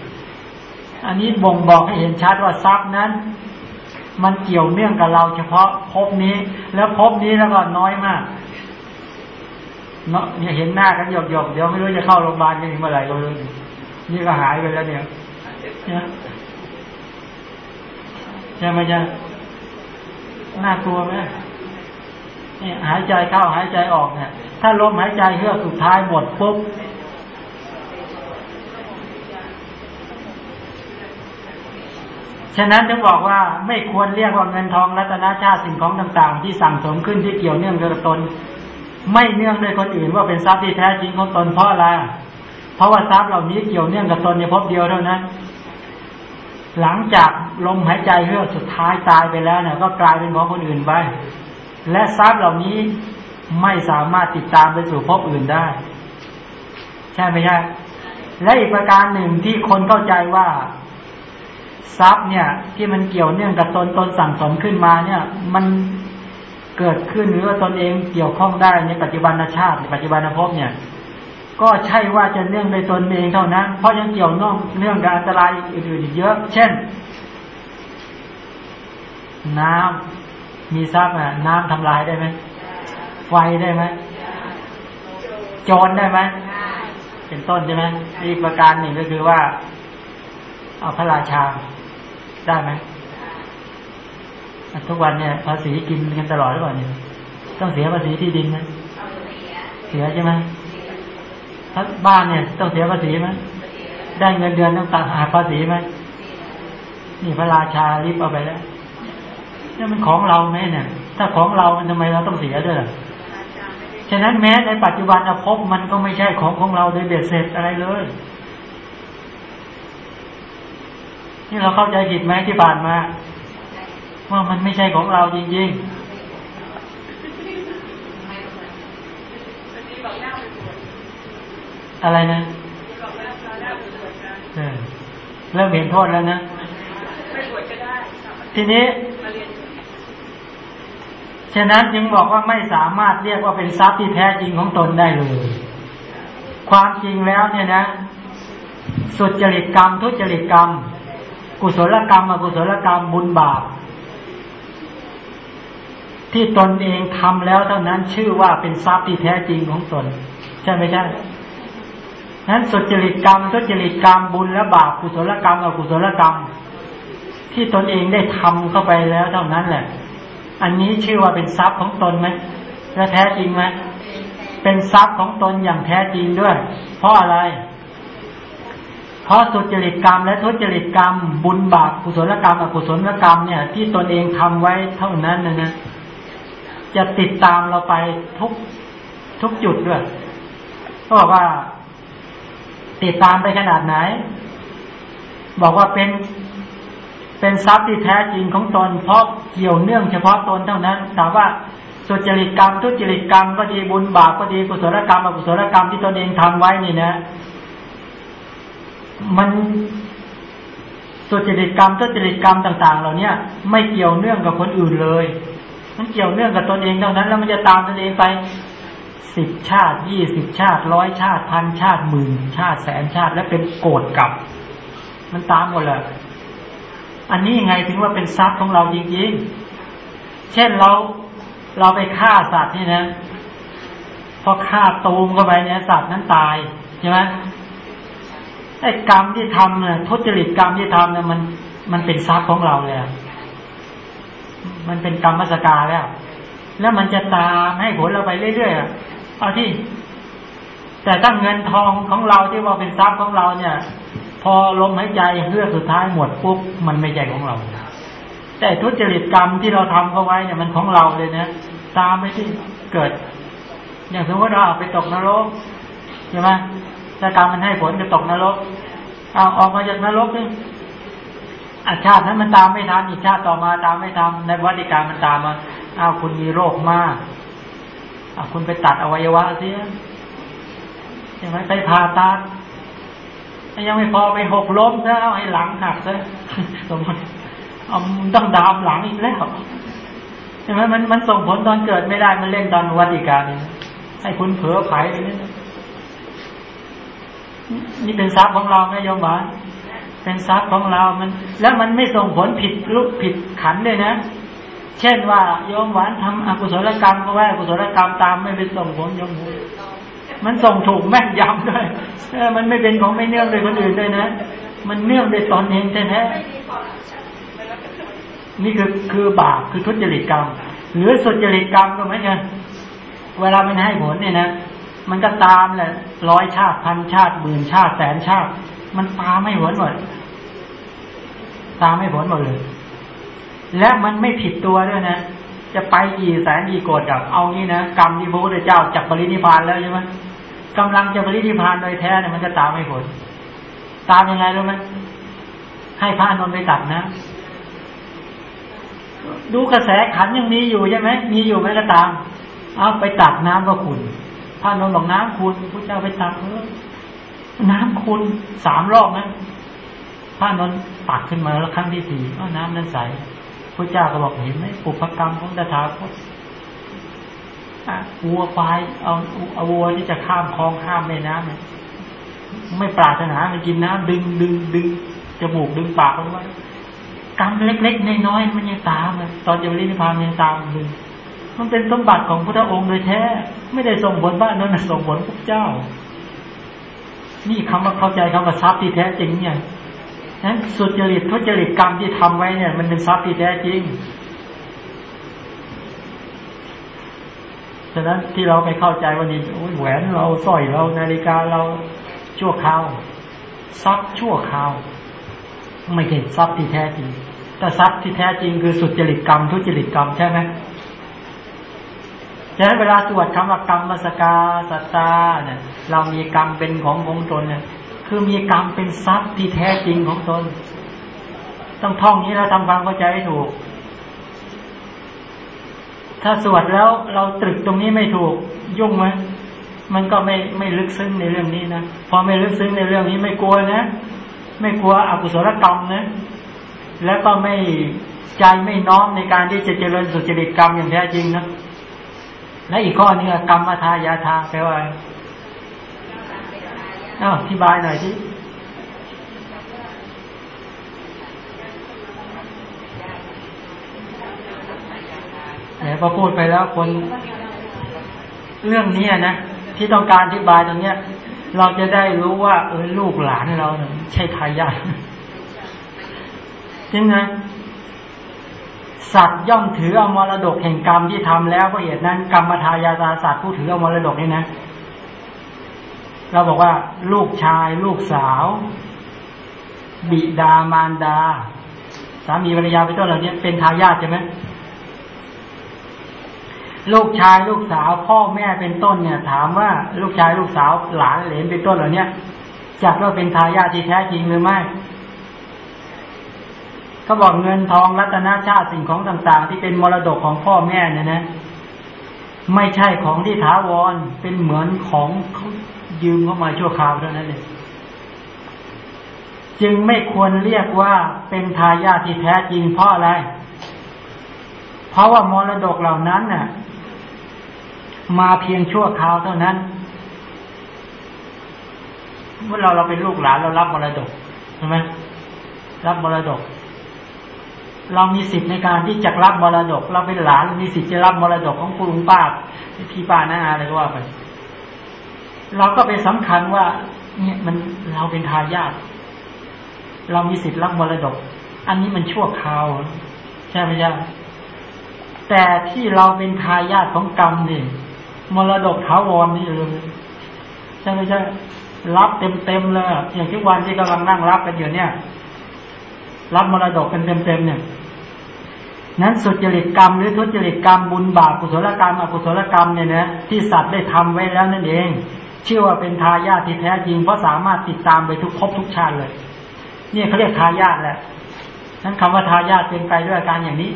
อันนี้บ่งบอกให้เห็นชัดว่าทรัพย์นั้น มันเกี่ยวเนื่องกับเราเฉพาะภพนี้ แล้วภพนี้แล้วก็น้อยมากเนาะเนี่ยเห็นหน้ากันหยอกหยอกเดี๋ยวไม่รู้จะเข้าโรงพยาบาลกันเมื่อไหร่ก็ไม่รู้นี่ก็หายไปแล้วเนี่ยใช่ไหมจ๊ะน่ากลัวไหม นี่หายใจเข้าหายใจออกเนี่ยถ้าลมหายใจเฮือกสุดท้ายหมดปุ๊บฉะนั้นจึงบอกว่าไม่ควรเรียกว่าเงินทองรัตนาชาติสิ่งของต่างๆ ที่สั่งสมขึ้นที่เกี่ยวเนื่องกับตน ไม่เนื่องด้วยคนอื่นว่าเป็นทรัพย์ที่แท้จริงของตนเพราะอะไรเพราะว่าทรัพย์เหล่านี้เกี่ยวเนื่องกับตนในพบเดียวเท่านั้น หลังจากลมหายใจเฮือกสุดท้ายตายไปแล้วเนี่ยก็กลายเป็นของคนอื่นไป และทรัพย์เหล่านี้ไม่สามารถติดตามไปสู่ภพอื่นได้ ใช่ไหมใช่และอีกประการหนึ่งที่คนเข้าใจว่า ทรัพย์เนี่ย ที่มันเกี่ยวเนื่องกับตนตนสั่งสมขึ้นมาเนี่ย มันเกิดขึ้นหรือว่าตนเองเกี่ยวข้องได้ในปัจจุบันชาติในปัจจุบันภพเนี่ย ก็ใช่ว่าจะเนื่องในตนเองเท่านั้น เพราะยังเกี่ยวน้องเนื่องกับอันตรายอื่นๆอีกเยอะ เช่น น้ำ มีทรัพย์อะน้ำทำลายได้ไหมไฟได้ไหมโจรได้ไหมเป็นต้นใช่ไหมอีกประการหนึ่งก็คือว่า เอาพระราชาได้ไหมทุกวันเนี่ยภาษีกินกันตลอดหรือเปล่าเนี่ยต้องเสียภาษีที่ดินไหมเสียใช่ไหมถ้าบ้านเนี่ยต้องเสียภาษีไหมได้เงินเดือนต้องตัดหาภาษีไหมนี่พระราชารีบเอาไปแล้ว นี่มันของเราไหมเนี่ย ถ้าของเรามันทำไมเราต้องเสียด้วยฉะนั้นแม้ในปัจจุบันภพมันก็ไม่ใช่ของของเราโดยเบ็ดเสร็จอะไรเลยนี่เราเข้าใจผิดไหมที่ผ่านมา ว่ามันไม่ใช่ของเราจริงๆ อะไรนะเริ่มเห็นโทษแล้วนะทีนี้ ฉะนั้นจึงบอกว่าไม่สามารถเรียกว่าเป็นทรัพย์ที่แท้จริงของตนได้เลย ความจริงแล้วเนี่ยนะ สุจริตกรรม ทุจริตกรรม กุศลกรรมอกุศลกรรมบุญบาปที่ตนเองทำแล้วเท่านั้นชื่อว่าเป็นทรัพย์ที่แท้จริงของตน ใช่ไหมใช่นั้นสุจริตกรรม ทุจริตกรรมบุญและบาปกุศลกรรมอกุศลกรรม ที่ตนเองได้ทำเข้าไปแล้วเท่านั้นแหละ อันนี้ชื่อว่าเป็นทรัพย์ของตนไหมและแท้จริงไหมเป็นทรัพย์ของตนอย่างแท้จริงด้วย เพราะอะไร เพราะสุจริตกรรม และทุจริตกรรม บุญบาปกุศลกรรมอกุศลกรรมเนี่ย ที่ตนเองทำไว้เท่านั้นนะนะจะติดตามเราไปทุกทุกจุดด้วยก็บอกว่า ติดตามไปขนาดไหน บอกว่าเป็น เป็นทรัพย์ที่แท้จริงของตนเพราะเกี่ยวเนื่องเฉพาะตนเท่านั้น ถามว่าสุจริตกรรมทุจริตกรรมก็ดีบุญบาปก็ดีกุศลกรรมอกุศลกรรมที่ตนเองทำไว้นี่นะ มันสุจริตกรรมทุจริตกรรมต่าง ๆ เหล่านี้ไม่เกี่ยวเนื่องกับคนอื่นเลย มันเกี่ยวเนื่องกับตนเองเท่านั้น แล้วมันจะตามตนเองไปสิบชาติยี่สิบชาติร้อยชาติพันชาติหมื่นชาติแสนชาติ และเป็นโกรธกับ มันตามหมดเลย อันนี้ยังไงถึงว่าเป็นทรัพย์ของเราจริงๆ เช่นเราเราไปฆ่าสัตว์นี่นะ พอฆ่าตูมเข้าไปเนี่ยสัตว์นั้นตายใช่ไหมไอ้กรรมที่ทำเนี่ยทุจริตกรรมที่ทำเนี่ยมันมันเป็นทรัพย์ของเราเลยมันเป็นกรรมมสกาแล้ว แล้วมันจะตามให้ผลเราไปเรื่อยๆเอาที่ แต่ถ้าเงินทองของเราที่ว่าเป็นทรัพย์ของเราเนี่ย พอลมหายใจเพื่อสุดท้ายหมดปุ๊บมันไม่ใช่ของเรา แต่ทุจริตกรรมที่เราทำเข้าไว้เนี่ยมันของเราเลยนะตามไปที่เกิด อย่างสมมติเราไปตกนรกใช่ไหมถ้ากรรมมันให้ผลจะตกนรกเอาออกมาจากนรกนี่อาชาตินั้นมันตามไม่ทันอีกชาติต่อมาตามไม่ทันในวัติการมันตามมาเอาคุณมีโรคมากเอาคุณไปตัดอวัยวะเสียใช่ไหมไปผ่าตัด ยังไม่พอไปหกล้มซะเอาให้หลังหักซะสมมติเอาต้องดามหลังอีกแล้วใช่ไหมมันมันส่งผลตอนเกิดไม่ได้ มันเล่นตอนวัติการให้คุณเผลอไผ่ไปนี่นี่เป็นทรัพย์ของเราไหมโยมหวานเป็นทรัพย์ของเรามัน แล้วมันไม่ส่งผลผิดลุกผิดขันเลยนะ เช่นว่าโยมหวานทำอกุศลกรรมก็ว่าอกุศลกรรมตามไม่ไปส่งผลโยมหวาน มันส่งถูกแม่นยำด้วยมันไม่เป็นของไม่เนื่องโดยคนอื่นด้วยนะ มันเนื่องโดยตนเองแท้ๆนี่คือคือบาปคือทุจริตกรรม หรือสุจริตกรรมก็เหมือนกันเวลามันให้ผลเนี่ยนะมันก็ตามแหละร้อยชาติพันชาติหมื่นชาติแสนชาติ มันตามไม่ผลหมดตามไม่ผลหมดเลย และมันไม่ผิดตัวด้วยนะจะไปกี่แสนกี่โกดกับเอางี้นะกรรมที่พระพุทธเจ้าจับปรินิพานแล้วใช่ไหม กำลังจะปรินิพานโดยแท้เนี่ยมันจะตามไม่ผล ตามยังไงรู้ไหมให้พระนนท์ไปตัดนะ ดูกระแสขันยังมีอยู่ใช่ไหมมีอยู่ไหมก็ตาม เอาไปตักน้ำก็คุณพระนนท์บอกน้ำคุณพระเจ้าไปตักเออน้ำคุณสามรอบนะพระนนท์ตักขึ้นมาแล้วครั้งที่สี่ก็น้ำนั้นใสพระเจ้าก็บอกเห็นไหมปุพกรรมของตถาคต วัวควายเอาเอาวัวที่จะข้ามคลองข้ามแม่น้ำเนี่ยไม่ปรารถนามันกินน้ำดึงดึงดึงจมูกดึงปากมันไว้กรรมเล็กๆน้อยๆมันยังตามตอนจะไปนิพพานยังตามดึงมันเป็นสมบัติของพระองค์โดยแท้ ไม่ได้ส่งผลบ้านนั้นส่งผลพระเจ้า นี่คำว่าเข้าใจคำว่าทรัพย์ที่แท้จริงเนี่ยนั้นสุจริตทุจริตกรรมที่ทำไว้เนี่ย มันเป็นทรัพย์ที่แท้จริง ฉะนั้นที่เราไปเข้าใจว่านี่แหวนเราสร้อยเรานาฬิกาเราชั่วคราวทรัพย์ชั่วคราว ไม่ใช่ทรัพย์ที่แท้จริง แต่ทรัพย์ที่แท้จริงคือสุดจริตกรรม ทุจริตกรรมใช่ไหมฉะนั้นเวลาสวดคำว่ากรรมมสกาสัตตาเนี่ย เรามีกรรมเป็นของของตนเนี่ยคือมีกรรมเป็นทรัพย์ที่แท้จริงของตน ต้องท่องนี้แล้วทำความเข้าใจให้ถูก ถ้าสวดแล้วเราตรึกตรงนี้ไม่ถูกยุ่งไหมมันก็ไม่ไม่ลึกซึ้งในเรื่องนี้นะพอไม่ลึกซึ้งในเรื่องนี้ไม่กลัวนะ ไม่กลัวอกุศลกรรมนะแล้วก็ไม่ใจไม่น้อมในการที่จะเจริญสุจริตกรรมอย่างแท้จริงนะและอีกข้อนึงกรรมทายาทาแปลว่าอะไรอ้าวอธิบายหน่อยที่ เนี่ยพอพูดไปแล้วคน เรื่องนี้นะที่ต้องการอธิบายตรงเนี้ย เราจะได้รู้ว่า เออลูกหลานเราเนี่ยใช่ทายาทจริงนะสัตว์ย่อมถือเอามรดกแห่งกรรมที่ทำแล้วเพราะเหตุนั้นกรรมทายาตาสัตว์ผู้ถือเอามรดกนี่นะ เราบอกว่า ลูกชาย ลูกสาว บิดามารดา สามีภรรยาเป็นต้นเหล่านี้เป็นทายาทใช่ไหม ลูกชายลูกสาวพ่อแม่เป็นต้นเนี่ย ถามว่าลูกชายลูกสาวหลานเหลนเป็นต้นเหล่านี้จัดว่าเป็นทายาทที่แท้จริงหรือไม่เขาบอกเงินทองรัตนชาติสิ่งของต่างๆ ที่เป็นมรดกของพ่อแม่เนี่ยนะไม่ใช่ของที่ถาวรเป็นเหมือนของเขายืมเข้ามาชั่วคราวเท่านั้นเองจึงไม่ควรเรียกว่าเป็นทายาทที่แท้จริงเพราะอะไร เพราะว่ามรดกเหล่านั้นน่ะ มาเพียงชั่วคราวเท่านั้น เมื่อเราเราเป็นลูกหลานเรารับมรดกใช่ไหมรับมรดก เรามีสิทธิ์ในการที่จะรับมรดก เราเป็นหลานมีสิทธิ์จะรับมรดกของปู่ลุงป้าพี่ป้าน้าอะไรก็ว่าไป เราก็ไปสำคัญว่า เนี่ยมันเราเป็นทายาทเรามีสิทธิ์รับมรดก อันนี้มันชั่วคราวใช่ไหมจ๊ะแต่ที่เราเป็นทายาทของกรรมเนี่ย มรดกถาวรนี่เลยใช่ไหมใช่ รับเต็มเต็มเลยอย่างทุกวันที่กำลังนั่งรับกันอยู่เนี่ย รับมรดกกันเต็มเต็มเนี่ย นั้นสุจริตกรรมหรือทุจริตกรรมบุญบาปกุศลกรรมอกุศลกรรมเนี่ยนะที่สัตว์ได้ทำไว้แล้วนั่นเองชื่อว่าเป็นทายาทที่แท้จริงเพราะสามารถติดตามไปทุกภพทุกชาติเลยนี่เขาเรียกทายาทแหละนั้นคำว่าทายาทเป็นไปด้วยอาการอย่างนี้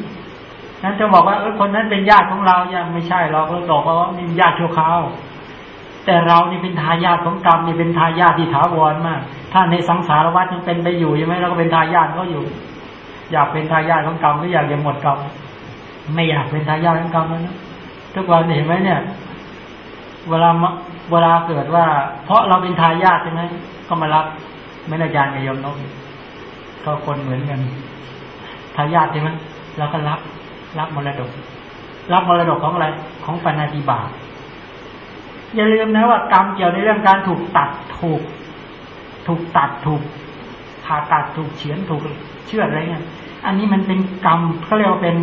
นั้นจะบอกว่าเออคนนั้นเป็นญาติของเรายังไม่ใช่เราก็บอกว่ามีญาติชั่วคราวแต่เรานี่เป็นทายาทของกรรมนี่เป็นทายาทที่ถาวรมาก ถ้าในสังสารวัฏยังเป็นไปอยู่ใช่ไหมเราก็เป็นทายาทก็อยู่ อยากเป็นทายาทของกรรมก็อยากจะหมดกรรมไม่อยากเป็นทายาทของกรรมแล้วนะทุกวันเห็นไหมเนี่ย เวลาเวลาเกิดว่า เพราะเราเป็นทายาทใช่ไหมก็มารับไม่ได้ยานกับยมนกก็คนเหมือนกันทายาทใช่ไหมเราก็รับ รับมรดก รับมรดกของอะไรของปณิบาตอย่าลืมนะว่ากรรมเกี่ยวในเรื่องการถูกตัดถูก ถูกตัดถูกผ่าตัดถูกเฉือนถูกเชื่ออะไรเงี้ยอันนี้มันเป็นกรรมเขาเรียกว่าเป็น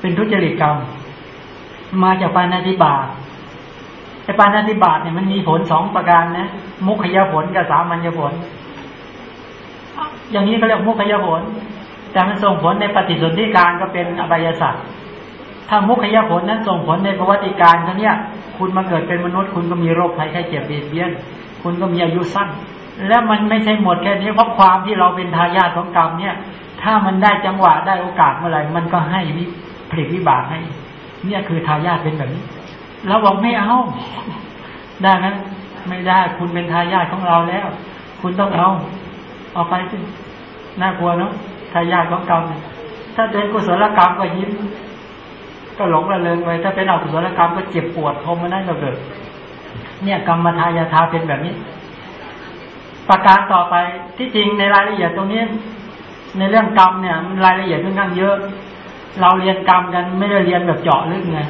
เป็นทุจริตกรรม มาจากปานาติบาตไอ้ปานาติบาตเนี่ยมันมีผลสองประการนะ มุขยผลกับสามัญญผล อย่างนี้เขาเรียกมุขยผล แต่มันส่งผลในปฏิสนธิการก็เป็นอบายสัตว์ถ้ามุขยผลนั้นส่งผลในประวัติการเขาเนี่ย คุณมาเกิดเป็นมนุษย์ คุณก็มีโรคภัยไข้เจ็บเบียดเบียน คุณก็มีอายุสั้น แล้วมันไม่ใช่หมดแค่นี้เพราะความที่เราเป็นทายาทของกรรมเนี่ย ถ้ามันได้จังหวะได้โอกาสเมื่อไหร่มันก็ให้ผลิตวิบากให้ เนี่ยคือทายาทเป็นแบบนี้เราบอกไม่เอาได้ไหมไม่ได้คุณเป็นทายาทของเราแล้ว คุณต้องเอา เอาไปสิน่ากลัวเนาะ ทายาทของกรรมถ้าเป็นกุศลกรรมก็ยิ้ม ก็หลงระเริงไปถ้าเป็นอกุศลกรรมก็เจ็บปวดทมมันนั่นก็เกิดเนี่ยกรรมทายาทาเป็นแบบนี้ ประการต่อไปที่จริงในรายละเอียดตรงนี้ ในเรื่องกรรมเนี่ยมันรายละเอียดค่อนข้างเยอะ เราเรียนกรรมกันไม่ได้เรียนแบบเจาะลึกไง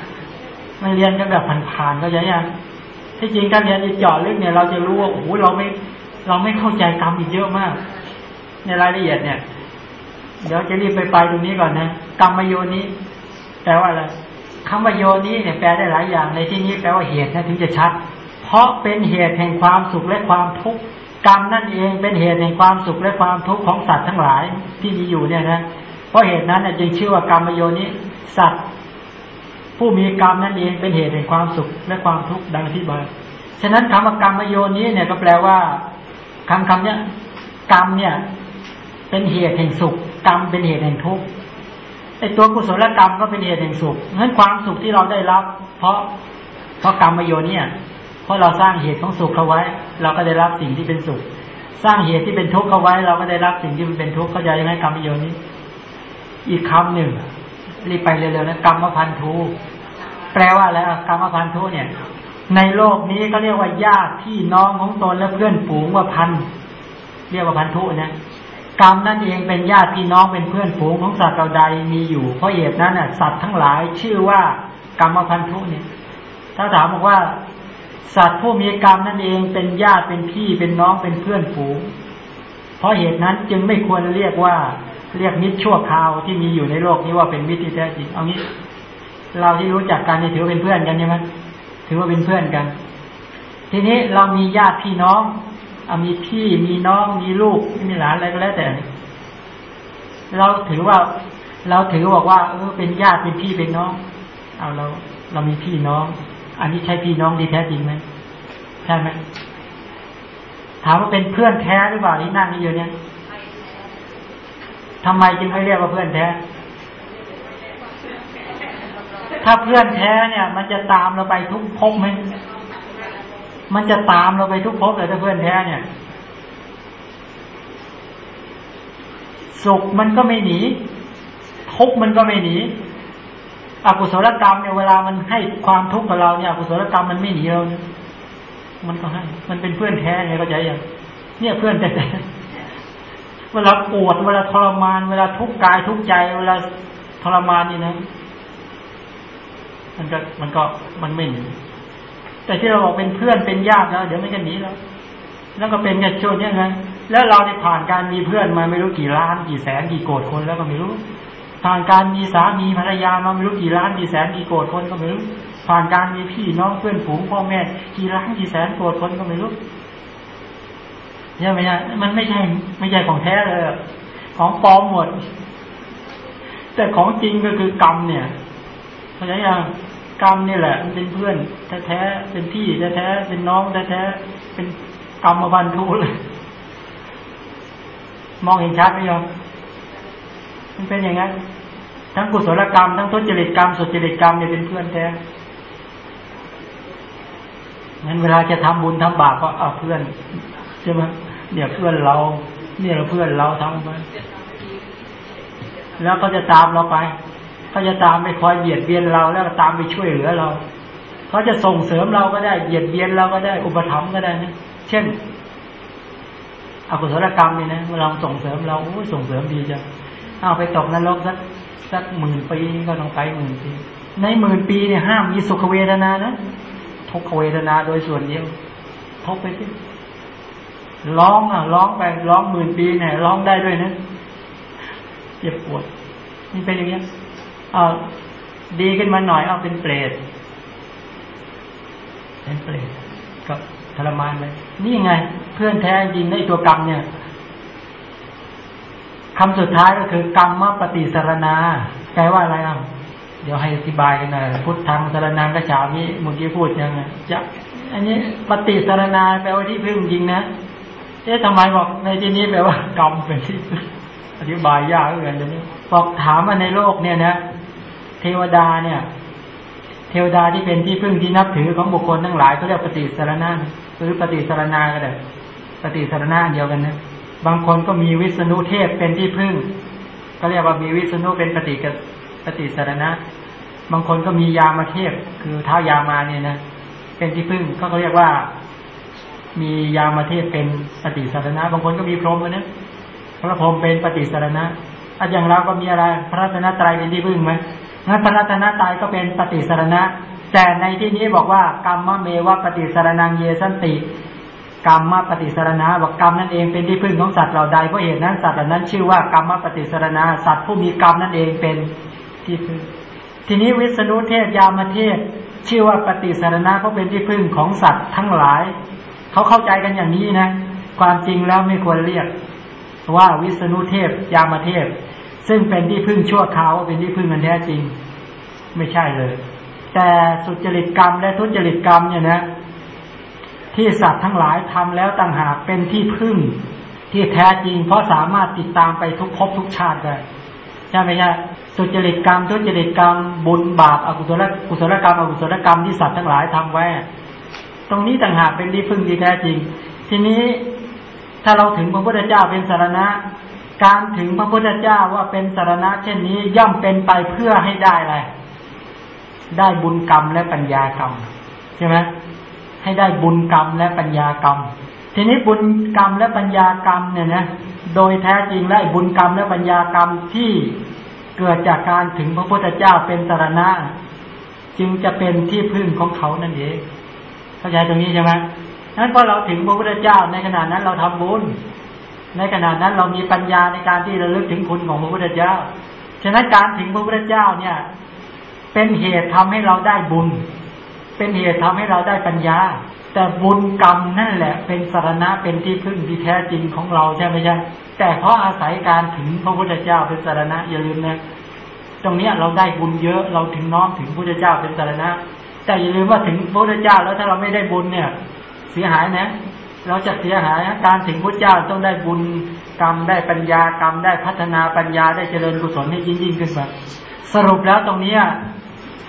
ไม่เรียนกันแบบผ่านๆก็จะยังที่จริงการเรียนเจาะลึกเนี่ยเราจะรู้ว่าโอ้โหเราไม่เราไม่เข้าใจกรรมอีกเยอะมาก ในรายละเอียดเนี่ย เดี๋ยวจะรีบไปไปตรงนี้ก่อนนะกรรมโยนี้แปลว่าอะไรคำว่าโยนี้เนี่ยแปลได้หลายอย่าง ในที่นี้แปลว่าเหตุนะถึงจะชัด เพราะเป็นเหตุแห่งความสุขและความทุกข์กรรมนั่นเองเป็นเหตุแห่งความสุขและความทุกข์ของสัตว์ทั้งหลายที่มีอยู่เนี่ยนะเพราะเหตุนั้นจึงชื่อว่ากรรมโยนี้สัตว์ ผู้มีกรรมนั่นเองเป็นเหตุแห่งความสุขและความทุกข์ดังที่บายฉะนั้นคำว่ากรรมโยนี้เนี่ยก็แปลว่าคำคำเนี้ยกรรมเนี่ย เป็นเหตุแห่งสุข กรรมเป็นเหตุแห่งทุกข์ไอตัวกุศลกรรมก็เป็นเหตุแห่งสุขนั้นความสุขที่เราได้รับ เพราะเพราะกรรมโยเนี่ยเพราะเราสร้างเหตุของสุขเขาไว้ เราก็ได้รับสิ่งที่เป็นสุข สร้างเหตุที่เป็นทุกข์เขาไว้ เราก็ได้รับสิ่งที่มันเป็นทุกข์เข้าใจไหมกรรมโยนี้ อีกคำหนึ่งรีบไปเร็วๆนะกรรมพันธุแปลว่าอะไรกรรมพันธุเนี่ย ในโลกนี้ก็เรียกว่าญาติพี่น้องของตนและเพื่อนฝูงว่าพันเรียกว่าพันธุนะ กรรมนั่นเองเป็นญาติพี่น้องเป็นเพื่อนฝูงของสัตว์เราใดมีอยู่ เพราะเหตุนั้นน่ะสัตว์ทั้งหลายชื่อว่ากรรมพันธุเนี่ย ถ้าถามบอกว่า สัตว์ผู้มีกรรมนั่นเองเป็นญาติเป็นพี่เป็นน้องเป็นเพื่อนฝูง เพราะเหตุนั้นจึงไม่ควรเรียกว่าเรียกมิตรชั่วคราวที่มีอยู่ในโลกนี้ว่าเป็นมิตรที่แท้จริงเอางี้ เราที่รู้จักกันนี่ถือว่าเป็นเพื่อนกันใช่ไหมถือว่าเป็นเพื่อนกัน ทีนี้เรามีญาติพี่น้อง อามีพี่มีน้องมีลูกมีหลานอะไรก็แล้วแต่ เราถือว่า เราถือบอกว่า เออเป็นญาติเป็นพี่เป็นน้อง เอาเรา เรามีพี่น้อง อันนี้ใช่พี่น้องดีแท้จริงไหมใช่ไหมถามว่าเป็นเพื่อนแท้หรือเปล่าที่นั่งนี่อยู่เนี่ยทำไมจึงไม่เรียกว่าเพื่อนแท้ ถ้าเพื่อนแท้เนี่ย มันจะตามเราไปทุกภพไหม มันจะตามเราไปทุกภพเลยถ้าเพื่อนแท้เนี่ย สุขมันก็ไม่หนีทุกมันก็ไม่หนีอกุศลกรรมเนี่ยเวลามันให้ความทุกข์กับเราเนี่ยอกุศลกรรมมันไม่หนีเราเนี่ยมันก็ให้ มันเป็นเพื่อนแท้ไงเข้าใจยังเนี่ยเพื่อนแต่เวลาปวดเวลาทรมาน เวลาทุกข์กายทุกข์ใจ เวลาทรมานนี่นะ มันก็มันก็มันไม่หนี แต่ที่เราบอกเป็นเพื่อนเป็นญาติแล้ว เดี๋ยวไม่กันหนีแล้วแล้วก็เป็นกันช่วงนี้ไงแล้วเราได้ผ่านการมีเพื่อนมาไม่รู้กี่ล้านกี่แสนกี่โกดคนแล้วก็ไม่รู้ ผ่านการมีสามีภรรยามาไม่รู้กี่ล้านกี่แสนกี่โกดคนก็ไม่รู้ ผ่านการมีพี่น้องเพื่อนฝูงพ่อแม่กี่ล้านกี่แสนโกดคนก็ไม่รู้ใช่ไหมฮะมันไม่ใช่ไม่ใช่ของแท้เลยของปลอมหมด แต่ของจริงก็คือกรรมเนี่ยเข้าใจยัง กรรมนี่แหละ มันเป็นเพื่อนแท้ๆเป็นพี่แท้ๆเป็นน้องแท้ๆเป็นกรรมบันทุเลยมองเห็นชัดไหมโยมมันเป็นอย่างนั้นทั้งกุศลกรรม ทั้งทุจริตกรรมสุจริตกรรมเนี่ยเป็นเพื่อนแท้งั้นเวลาจะทำบุญทำบาปก็เอาเพื่อนใช่ไหมเนี่ยเพื่อนเรา เนี่ยเพื่อนเราทำไปแล้วก็จะตามเราไป เขาจะตามไปคอยเบียดเบียนเราแล้วก็ตามไปช่วยเหลือเราเขาจะส่งเสริมเราก็ได้เบียดเบียนเราก็ได้อุปถัมภ์ก็ได้นะเช่นอกุศลกรรมนี่นะเวลาส่งเสริมเราโอ้ยส่งเสริมดีจังเอาไปตกนรกสักสักหมื่นปีก็ต้องไปหมื่นปี ในหมื่นปีเนี่ยห้ามมีสุขเวทนานะทุกขเวทนาโดยส่วนเดียวทกไปสิร้องอะร้องไปร้องหมื่นปีเนี่ยร้องได้ด้วยนะเจ็บปวดนี่เป็นอย่างเงี้ย เอาดีขึ้นมาหน่อยเอาเป็นเปรตเป็นเปรตก็ทรมานเลยนี่ไง เพื่อนแท้จริงในตัวกรรมเนี่ยคำสุดท้ายก็คือกรรมปฏิสารนาแปลว่าอะไรอะเดี๋ยวให้อธิบายกันหน่อยพุทธังสารนางกระฉามิเมื่อกี้พูดยังไงจะอันนี้ปฏิสารนาแปลว่าที่พึ่งจริงนะเอ๊ะทำไมบอกในที่นี้แปลว่ากรรมเป็นที่อธิบายยากเหมือนกันนี้บอกถามว่าในโลกเนี่ยนะ วดาเนี่ย เทวดาที่เป็นที่พึ่งที่นับถือของบุคคลทั้งหลายเขาเรียกปฏิสารนาหรือปฏิสารนาก็ได้ปฏิสารนาเดียวกันนะบางคนก็มีวิษณุเทพเป็นที่พึ่ง ก็เรียกว่ามีวิษณุเป็นปฏิกปฏิสารณะบางคนก็มียามาเทพ คือเท้ายามาเนี่ยนะเป็นที่พึ่งก็เขาเรียกว่า มียามาเทพเป็นปฏิสารณะบางคนก็มีพรหมนะพระพรหมเป็นปฏิสารณะอาอย่างเราก็มีอะไร พระรัตนตรัยเป็นที่พึ่งไหม งั้นพระรัตนตรัยก็เป็นปฏิสารณะ แต่ในที่นี้บอกว่ากรรมเมวะปฏิสารนังเยสันติกรรมมาปฏิสารณะบอกกรรมนั่นเองเป็นที่พึ่งของสัตว์เหล่าใดเพราะเหตุนั้นสัตว์เหล่านั้นชื่อว่ากรรมมาปฏิสารณะสัตว์ผู้มีกรรมนั่นเองเป็นที่พึ่งทีนี้วิษณุเทพยามเทพชื่อว่าปฏิสารณะเพราะเป็นที่พึ่งของสัตว์ทั้งหลาย เขาเข้าใจกันอย่างนี้นะ ความจริงแล้วไม่ควรเรียกว่าวิษณุเทพยามเทพ ซึ่งเป็นที่พึ่งชั่วคราวเป็นที่พึ่งมันแท้จริง ไม่ใช่เลย แต่สุจริตกรรมและทุจริตกรรมเนี่ยนะ ที่สัตว์ทั้งหลายทำแล้วต่างหากเป็นที่พึ่งที่แท้จริง เพราะสามารถติดตามไปทุกภพทุกชาติได้ใช่ไหมใช่สุจริตกรรมทุจริตกรรม บุญบาปอกุศลกุศลกรรมอกุศลกรรมที่สัตว์ทั้งหลายทำไว้ ตรงนี้ต่างหากเป็นที่พึ่งที่แท้จริง ทีนี้ถ้าเราถึงพระพุทธเจ้าเป็นสารณะ การถึงพระพุทธเจ้าว่าเป็นสารณะเช่นนี้ย่อมเป็นไปเพื่อให้ได้อะไร ได้บุญกรรมและปัญญากรรมใช่ไหมให้ได้บุญกรรมและปัญญากรรม ทีนี้บุญกรรมและปัญญากรรมเนี่ยนะ โดยแท้จริงและบุญกรรมและปัญญากรรมที่เกิดจากการถึงพระพุทธเจ้าเป็นสารณะจึงจะเป็นที่พึ่งของเขานั่นเองเข้าใจตรงนี้ใช่ไหมนั้นพอเราถึงพระพุทธเจ้าในขณะนั้นเราทำบุญ ในขณะนั้นเรามีปัญญาในการที่ระลึกถึงคุณของพระพุทธเจ้า ฉะนั้นการถึงพระพุทธเจ้าเนี่ย เป็นเหตุทำให้เราได้บุญ เป็นเหตุทำให้เราได้ปัญญา แต่บุญกรรมนั่นแหละ เป็นสารณะเป็นที่พึ่งที่แท้จริงของเราใช่ไหมใช่ แต่เพราะอาศัยการถึงพระพุทธเจ้าเป็นสารณะอย่าลืมนะ ตรงนี้เราได้บุญเยอะเราถึงน้อมถึงพระพุทธเจ้าเป็นสารณะ แต่อย่าลืมว่าถึงพระพุทธเจ้าแล้วถ้าเราไม่ได้บุญเนี่ย เสียหายนะ เราจะเสียหายการถึงพระเจ้าต้องได้บุญกรรมได้ปัญญากรรมได้พัฒนาปัญญาได้เจริญกุศลให้ยิ่งยิ่งขึ้นไปสรุปแล้วตรงเนี้ย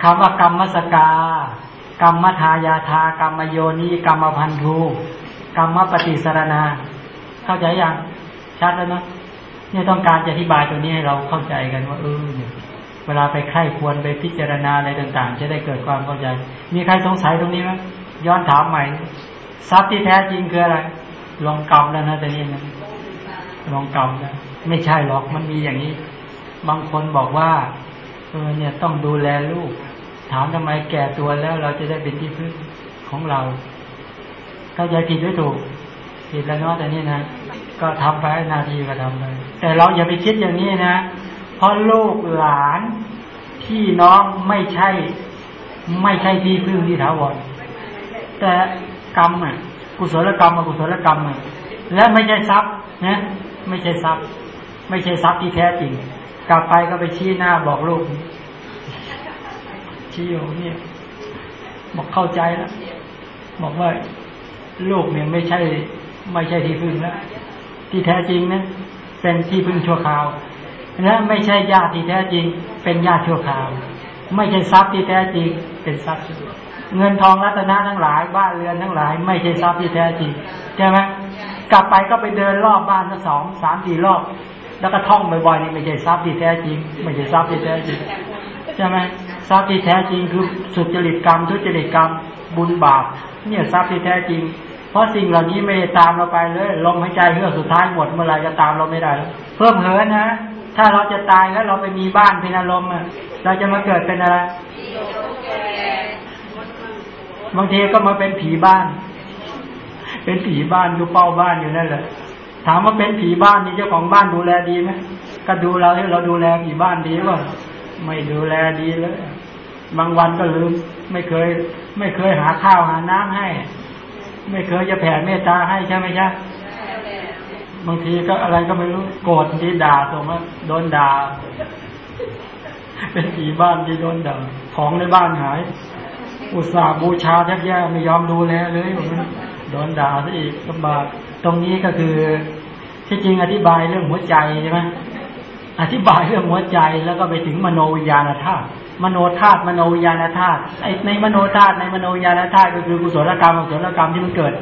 คำว่ากรรมมสกากรรมทายาทากรรมโยนีกรรมพันธุกรรมปฏิสารนา เข้าใจยังชัดแล้วนะเนี่ยต้องการจะอธิบายตัวนี้ให้เราเข้าใจกันว่าเออเนี่ยเวลาไปไข้ควรไปพิจารณาอะไรต่าง ๆ จะได้เกิดความเข้าใจ มีใครสงสัยตรงนี้ไหมย้อนถามใหม่ ทรัพย์ที่แท้จริงคืออะไร ลงกรรมแล้วนะแต่นี้นะลองกรรมนะไม่ใช่หรอกมันมีอย่างนี้ บางคนบอกว่าเออเนี่ยต้องดูแลลูก ถามทำไมแก่ตัวแล้วเราจะได้เป็นที่พึ่งของเราถ้าใจผิดหรือถูกผิดแล้วเนาะแต่นี่นะก็ทำไปนาทีก็ทำไปแต่เราอย่าไปคิดอย่างนี้นะเพราะลูกหลานพี่น้องไม่ใช่ ไม่ใช่ที่พึ่งที่ถาวรแต่ กรรมอะกุศลกรรมอกุศลกรรมอะและไม่ใช่ทรัพย์นะไม่ใช่ทรัพย์ ไม่ใช่ทรัพย์ที่แท้จริง กลับไปก็ไปชี้หน้าบอกลูกชี้อยู่เนี่ยบอกเข้าใจแล้วบอกว่าลูกเนี่ยไม่ใช่ ไม่ใช่ที่พึ่งแล้วที่แท้จริงนะเป็นที่พึ่งชั่วคราวและไม่ใช่ญาติที่แท้จริง เป็นญาติชั่วคราว ไม่ใช่ทรัพย์ที่แท้จริง เป็นทรัพย์ เงินทองรัตนาทั้งหลาย บ้านเรือนทั้งหลาย ไม่ใช่ทรัพย์ที่แท้จริงใช่ไหมกลับไปก็ไปเดินรอบบ้านสักสองสามสี่รอบ แล้วก็ท่องบ่อยๆนี่ไม่ใช่ทรัพย์ที่แท้จริง ไม่ใช่ทรัพย์ที่แท้จริงใช่ไหมทรัพย์ที่แท้จริงคือสุจริตกรรมทุจริตกรรมบุญบาปเนี่ยทรัพย์ที่แท้จริง เพราะสิ่งเหล่านี้ไม่ได้ตามเราไปเลยลมหายใจเพื่อสุดท้ายหมดเมื่อไรจะตามเราไม่ได้แล้วเพิ่มเหินนะถ้าเราจะตายแล้วเราไปมีบ้านเป็นอารมณ์เราจะมาเกิดเป็นอะไร บางทีก็มาเป็นผีบ้าน เป็นผีบ้านดูเป้าบ้านอยู่นั่นแหละ ถามว่าเป็นผีบ้านนี่เจ้าของบ้านดูแลดีไหมก็ดูเราให้เราดูแลผีบ้านดีว่าไม่ดูแลดีเลยบางวันก็ลืม ไม่เคย ไม่เคยหาข้าวหาน้ำให้ ไม่เคยจะแผ่เมตตาให้ใช่ไหมใช่บางทีก็อะไรก็ไม่รู้โกรธที่ด่าตรงว่าโดนด่าเป็นผีบ้านที่โดนด่าของในบ้านหาย อุตส่าห์บูชาแทบแย่ไม่ยอมดูแลเลยมันโดนด่าซะอีกลำบากตรงนี้ก็คือที่จริงอธิบายเรื่องหัวใจใช่ไหมอธิบายเรื่องหัวใจแล้วก็ไปถึงมโนวิญญาณธาตุมโนธาตุมโนวิญญาณธาตุไอในมโนธาตุในมโนวิญญาณธาตุก็คือกุศลกรรมอกุศลกรรมที่มันเกิด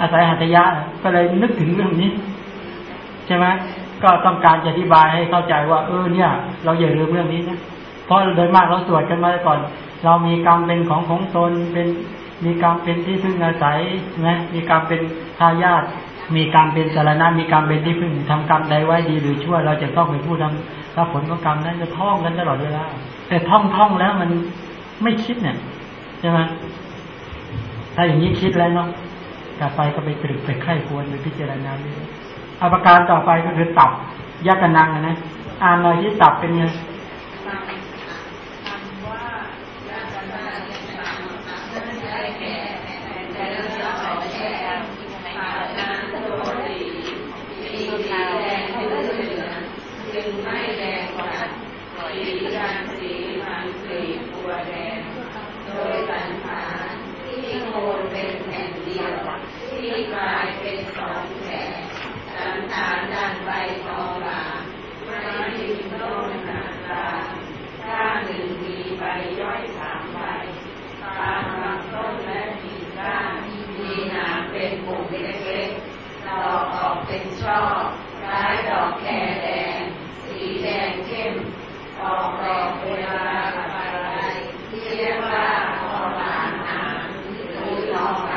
อาศัยหัตถยะก็เลยนึกถึงเรื่องนี้ ใช่ไหมก็ต้องการจะอธิบายให้เข้าใจว่า เออเนี่ย เราอย่าลืมเรื่องนี้นะ เพราะโดยมากเราสวดกันมาก่อน เรามีกรรมเป็นของของตนเป็นมีกรรมเป็นที่พึ่งอาศัยนะมีกรรมเป็นทายาทมีกรรมเป็นสารณะมีกรรมเป็นที่พึ่งทำกรรมใดไว้ดีหรือชั่ว เราจะต้องเป็นผู้ทำรับผลของกรรมนั้นจะท่องกันตลอดเวลาแต่ท่องท่องแล้วมันไม่คิดเนี่ยใช่ไหมถ้าอย่างนี้คิดแล้วเนาะกลับไปก็ไปตรึกไปไข้ควรไปพิจารณาด้วยอาการต่อไปก็คือตับยักนังนะอ่านหน่อยที่ตับเป็นไง ที่กลายเป็นสองแสนสังขารดันใบตอลาพระดินต้นนาตาข้าหนึ่งมีใบย่อยสามใบตามลำต้นและมีก้านมีหนามเป็นปุ่มเล็กๆดอกออกเป็นช่อคล้ายดอกแคแดง สีแดงเข้มออกดอกเวลาอะไรเรียกว่าพอลานามหรือดอง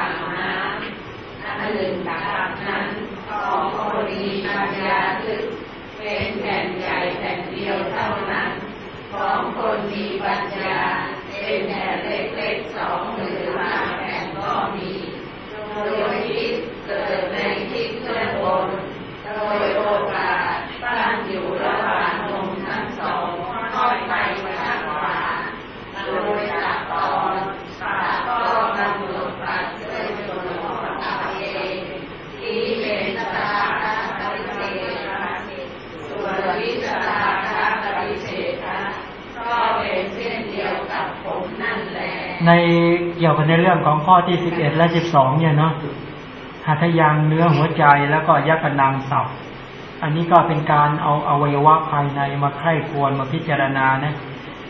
หนึ่งจากนั้นของคนีปัญญาตึกเป็นแผ่นใหญ่แผ่นเดียวเท่านั้น ของคนมีปัญญาเป็นแผ่นเล็กๆสองหรือมาแผ่นก็มีโดยที่เกิดแในเกี่ยวกับในเรื่องของข้อที่สิบเอ็ดและสิบสองเนี่ยเนาะหัตยังเนื้อหัวใจแล้วก็ยักษ์นางสับอันนี้ก็เป็นการเอาอวัยวะภายในมาไข้ควรมาพิจารณานะ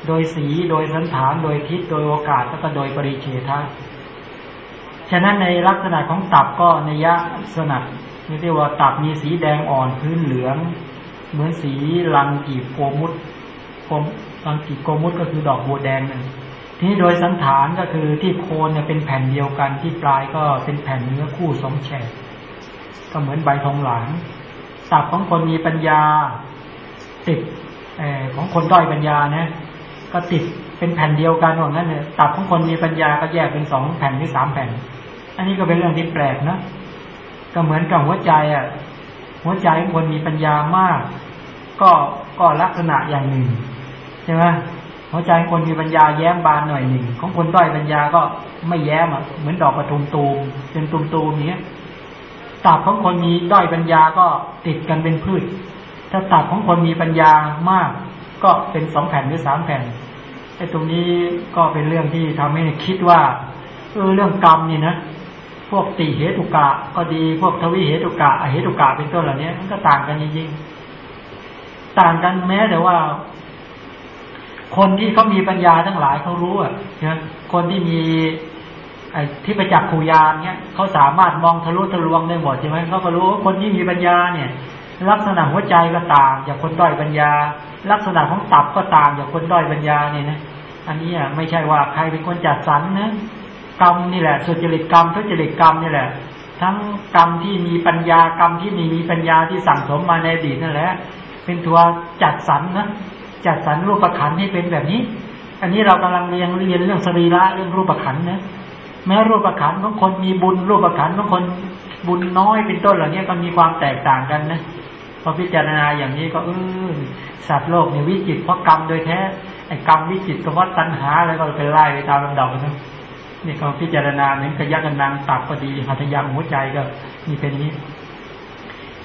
โดยสีโดยสันฐานโดยทิศโดยโอกาสแล้วก็โดยปริเฉทะฉะนั้นในลักษณะของตับก็ในยะสนัดเรียกว่าตับมีสีแดงอ่อนพื้นเหลือง เหมือนสีลังกีบโกมุดลังกีบโกมุดก็คือดอกบัวแดงนั่น นี้โดยสันฐานก็คือที่โคนเนี่ยเป็นแผ่นเดียวกันที่ปลายก็เป็นแผ่นเนื้อคู่สองแฉกก็เหมือนใบทองหลางตับของคนมีปัญญา ติดอของคนด้อยปัญญานะก็ติดเป็นแผ่นเดียวกันว่างั้นเลยตับของคนมีปัญญาก็แยกเป็นสองแผ่นหรือสามแผ่น อันนี้ก็เป็นเรื่องที่แปลกนะก็เหมือนกับหัวใจอะ หัวใจของคนมีปัญญามาก ก็ก็ลักษณะอย่างหนึ่งใช่ไหม หัวใจคนมีปัญญาแย้มบานหน่อยหนึ่งของคนด้อยปัญญาก็ไม่แย้มอะเหมือนดอกกระทุมตูมเป็นตูมตูมนี้ตับของคนมีด้อยปัญญาก็ติดกันเป็นพืช ถ้าตับของคนมีปัญญามาก ก็เป็นสองแผ่นหรือสามแผ่นไอ้ตรงนี้ก็เป็นเรื่องที่ทำให้คิดว่าเออเรื่องกรรมนี่นะพวกติเหตุกะก็ดีพวกทวิเหตุกะอเหตุกะเป็นต้นเหล่านี้มันก็ต่างกันจริงๆต่างกันแม้แต่ว่า คนที่เขามีปัญญาทั้งหลายเขารู้อะนะคนที่มีไอ้ที่ไปจับขูยานเนี้ยเขาสามารถมองทะลุทะลวงได้หมดใช่ไหมเขาก็รู้คนที่มีปัญญาเนี่ย ลักษณะหัวใจก็ต่างจากคนด้อยปัญญา ลักษณะของตับก็ต่างจากคนด้อยปัญญาเนี่ยนะอันนี้อะไม่ใช่ว่าใครเป็นคนจัดสรรนะกรรมนี่แหละสุจริตกรรมทุจริตกรรมนี่แหละ ทั้งกรรมที่มีปัญญากรรมที่มีมีปัญญาที่สั่งสมมาในอดีตนั่นแหละ เป็นตัวจัดสรรนะ จัดสรรรูปขันให้เป็นแบบนี้ อันนี้เรากำลังเรียนเรียนเรื่องสรีระเรื่องรูปขันนะแม้รูปขันของคนมีบุญ รูปขันของคนบุญน้อยเป็นต้นเหล่านี้ก็มีความแตกต่างกันนะพอพิจารณาอย่างนี้ก็เออสัตว์โลกเนี่ยวิจิตเพราะกรรมโดยแท้ไอ้กรรมวิจิตก็เพราะตัณหาอะไรก็ไปไล่ไปตามลำดับนะนี่ก็พิจารณาเหมือนกระยักกันนางตับก็ดีหัตถยามหัวใจก็มีเป็นนี้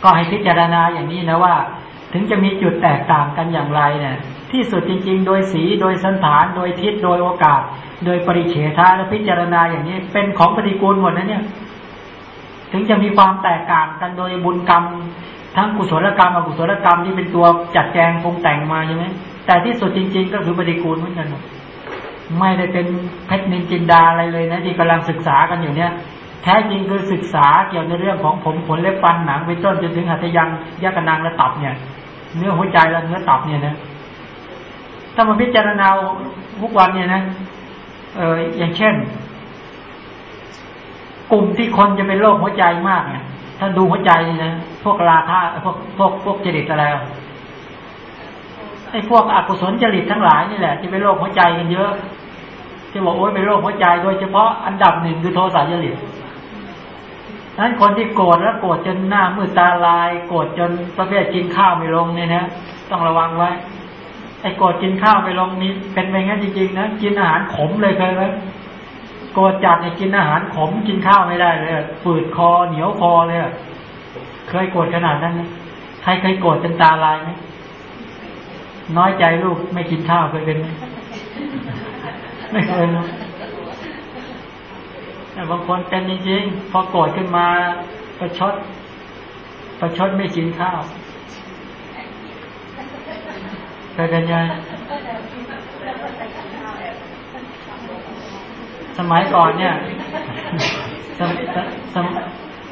ก็ให้พิจารณาอย่างนี้นะว่า ถึงจะมีจุดแตกต่างกันอย่างไรเนี่ยที่สุดจริง ๆ โดยสีโดยสันฐาน โดยทิศโดยโอกาส โดยปริเฉทาและพิจารณาอย่างนี้เป็นของปฏิกูลหมดนะเนี่ย ถึงจะมีความแตกต่างกันโดยบุญกรรม ทั้งกุศลกรรมอกุศลกรรมที่เป็นตัวจัดแจงปรุงแต่งมาใช่ไหมแต่ที่สุดจริง ๆ ก็คือปฏิกูลเหมือนกันไม่ได้เป็นเพชรนินจินดาอะไรเลยนะที่กำลังศึกษากันอยู่เนี่ยแท้จริงคือศึกษาเกี่ยวในเรื่องของผมขนเล็บฟันหนังเป็นต้นจนถึงหัตถยังยักนางและตับเนี่ย เนื้อหัวใจและเนื้อตับเนี่ยนะถ้ามาพิจารณาทุกวันเนี่ยนะเอออย่างเช่น กลุ่มที่คนจะเป็นโรคหัวใจมากเนี่ยถ้าดูหัวใจนะพวกราคะพวกพวกพวกจริตอะไรไอ้พวกอกุศลจริตทั้งหลายนี่แหละที่เป็นโรคหัวใจกันเยอะที่บอกโอ้ยเป็นโรคหัวใจ โดยเฉพาะอันดับหนึ่งคือโทสะจริต นั้นคนที่โกรธแล้วโกรธจนหน้ามืดตาลาย โกรธจนประเภทกินข้าวไม่ลงเนี่ยนะต้องระวังไว้ไอ้โกรธกินข้าวไม่ลงนี้เป็นไปงั้นจริงๆนะกินอาหารขมเลยเคยไหมโกรธจัดเนี่ยกินอาหารขมกินข้าวไม่ได้เลยฝืดคอเหนียวคอเลยเคยโกรธขนาดนั้นไหมใครเคยโกรธจนตาลายไหมน้อยใจลูกไม่กินข้าวเคยเป็นไหมไม่เคยแต่ บางคนเป็นจริงๆพอโกรธขึ้นมาประชด ประชดไม่กินข้าวเคยเป็นยังสมัยก่อนเนี่ยสส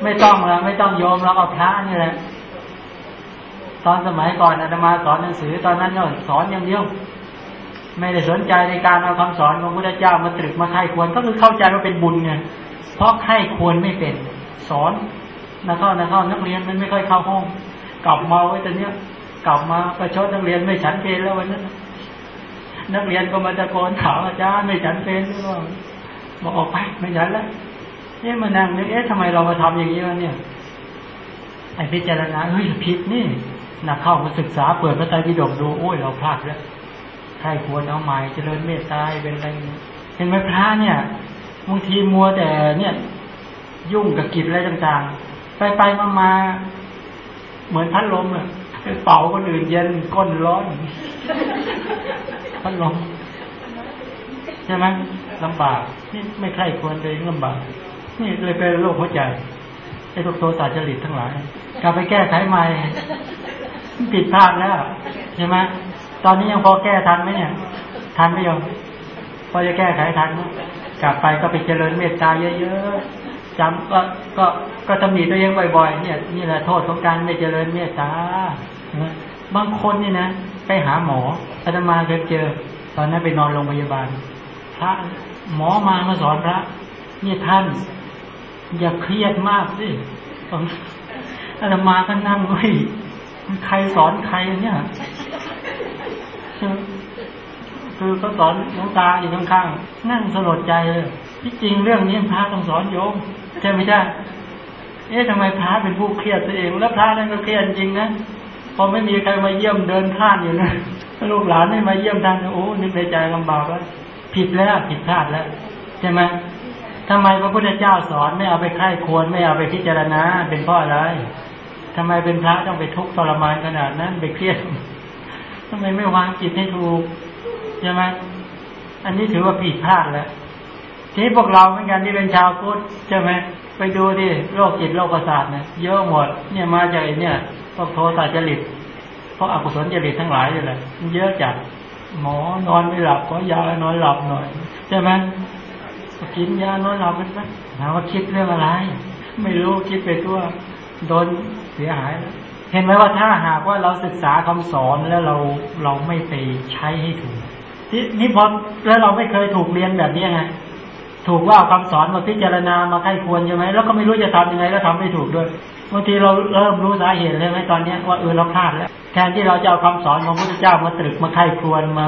ไม่ต้องแล้วไม่ต้องโยมเราเอาพระนี่แหละ ตอนสมัยก่อนอาตมาสอนหนังสือ ตอนนั้นก็สอนอย่างเดียว ไม่ได้สนใจในการเอาคำสอนของพระพุทธเจ้ามาตรึกมาไข้ควรก็คือเข้าใจว่าเป็นบุญไงเพราะไข้ควรไม่เป็นสอนนักเข้านักเข้านักเรียนมันไม่ค่อยเข้าห้อง กลับมาไว้แต่เนี้ยกลับมาประชดนักเรียนไม่ฉันเพลแล้ววันนั้นนักเรียนก็มาตะโกนถามอาจารย์ไม่ฉันเพลหรือเปล่าบอกออกไปไม่ฉันแล้วเนี่มานั่งนึกเอ๊ะทำไมเรามาทำอย่างนี้วะเนี่ยไอพิจารณาเฮ้ยผิดนี่นักเข้ามาศึกษาเปิดพระไตรปิฎกดูโอ้ยเราพลาดแล้ว ครควรเอาหม่เจริญเมตตาเป็นอะไรเห็นไหมพระเนี่ยบางทีมัวแต่เนี่ย ยุ่งกับกิจอะไรต่างๆ ไปไปมามาเหมือนพัดลมอะไปเป่าคนอื่นเย็นก้นร้อนพัดลมใช่ไหมลำบากนี่ไม่ใครควรตัวเองลำบากนี่เลยเป็นโรคหัวใจไอ้พวกโทสะจริตทั้งหลายกลับไปแก้ไขใหม่ผิดพลาดแล้วใช่ไหม ตอนนี้ยังพอแก้ทันไหมเนี่ย ทันไหมโยมพอจะแก้ไขทันกลับไปก็ไปเจริญเมตตาเยอะๆจำก็ก็ก็ตำหนิตัวเองบ่อยๆ เนี่ยนี่แหละโทษของการไม่เจริญเมตตาบางคนนี่นะไปหาหมออาตมาเคยเจอ ตอนนั้นไปนอนโรงพยาบาลพระหมอมามาสอนพระนี่ท่าน อย่าเครียดมากสิอาตมาก็นั่งไม่ใครสอนใครเนี่ย คือเขาสอนน้องตาอยู่ข้างๆนั่งสลดใจเลยที่จริงเรื่องนี้พระต้องสอนโยมใช่ไหมใช่เอ๊ะทำไมพระเป็นผู้เครียดตัวเอง แล้วพระนั่นก็เครียดจริงนะพอไม่มีใครมาเยี่ยมเดินท่านอยู่นะลูกหลานไม่มาเยี่ยมท่านโอ้นึกในใจลำบากแล้วผิดแล้วผิดพลาดแล้วใช่ไหมทำไมพระพุทธเจ้าสอนไม่เอาไปไข้ควรไม่เอาไปพิจารณาเป็นเพราะอะไรทำไมเป็นพระต้องไปทุกข์ทรมานขนาดนั้นไปเครียดำไมไม่วางจิตให้ถูกใช่ไหมอันนี้ถือว่าผิดพลาดแล้วทีนี้พวกเราเหมือนกันที่เป็นชาวพุทธใช่ไหมไปดูดิโรคจิตโรคประสาทเนี่ยเยอะหมด เนี่ยมาจากเนี่ยพวกโทสะจริตเพราะอกุศลจริตทั้งหลายเลยแหละเยอะจัดหมอนอนไม่หลับขอยานอนหลับหน่อยใช่ไหมกินยานอนหลับเป็นไหมถามว่าคิดเรื่องอะไร ไม่รู้คิดไปทั่วโดนเสียหาย เห็นไหมว่าถ้าหากว่าเราศึกษาคำสอนแล้วเราเราไม่ไปใช้ให้ถูกนี่พอแล้วเราไม่เคยถูกเรียนแบบนี้ไงถูกว่าคำสอนมาพิจารณามาใครควรใช่ไหมแล้วก็ไม่รู้จะทำยังไงแล้วทำไม่ถูกด้วยบางทีเราเริ่มรู้สาเหตุเลยไหมตอนเนี้ยว่าเออเราพลาดแล้ว แทนที่เราจะเอาคำสอนของพระพุทธเจ้ามาตรึกมาใครควรมา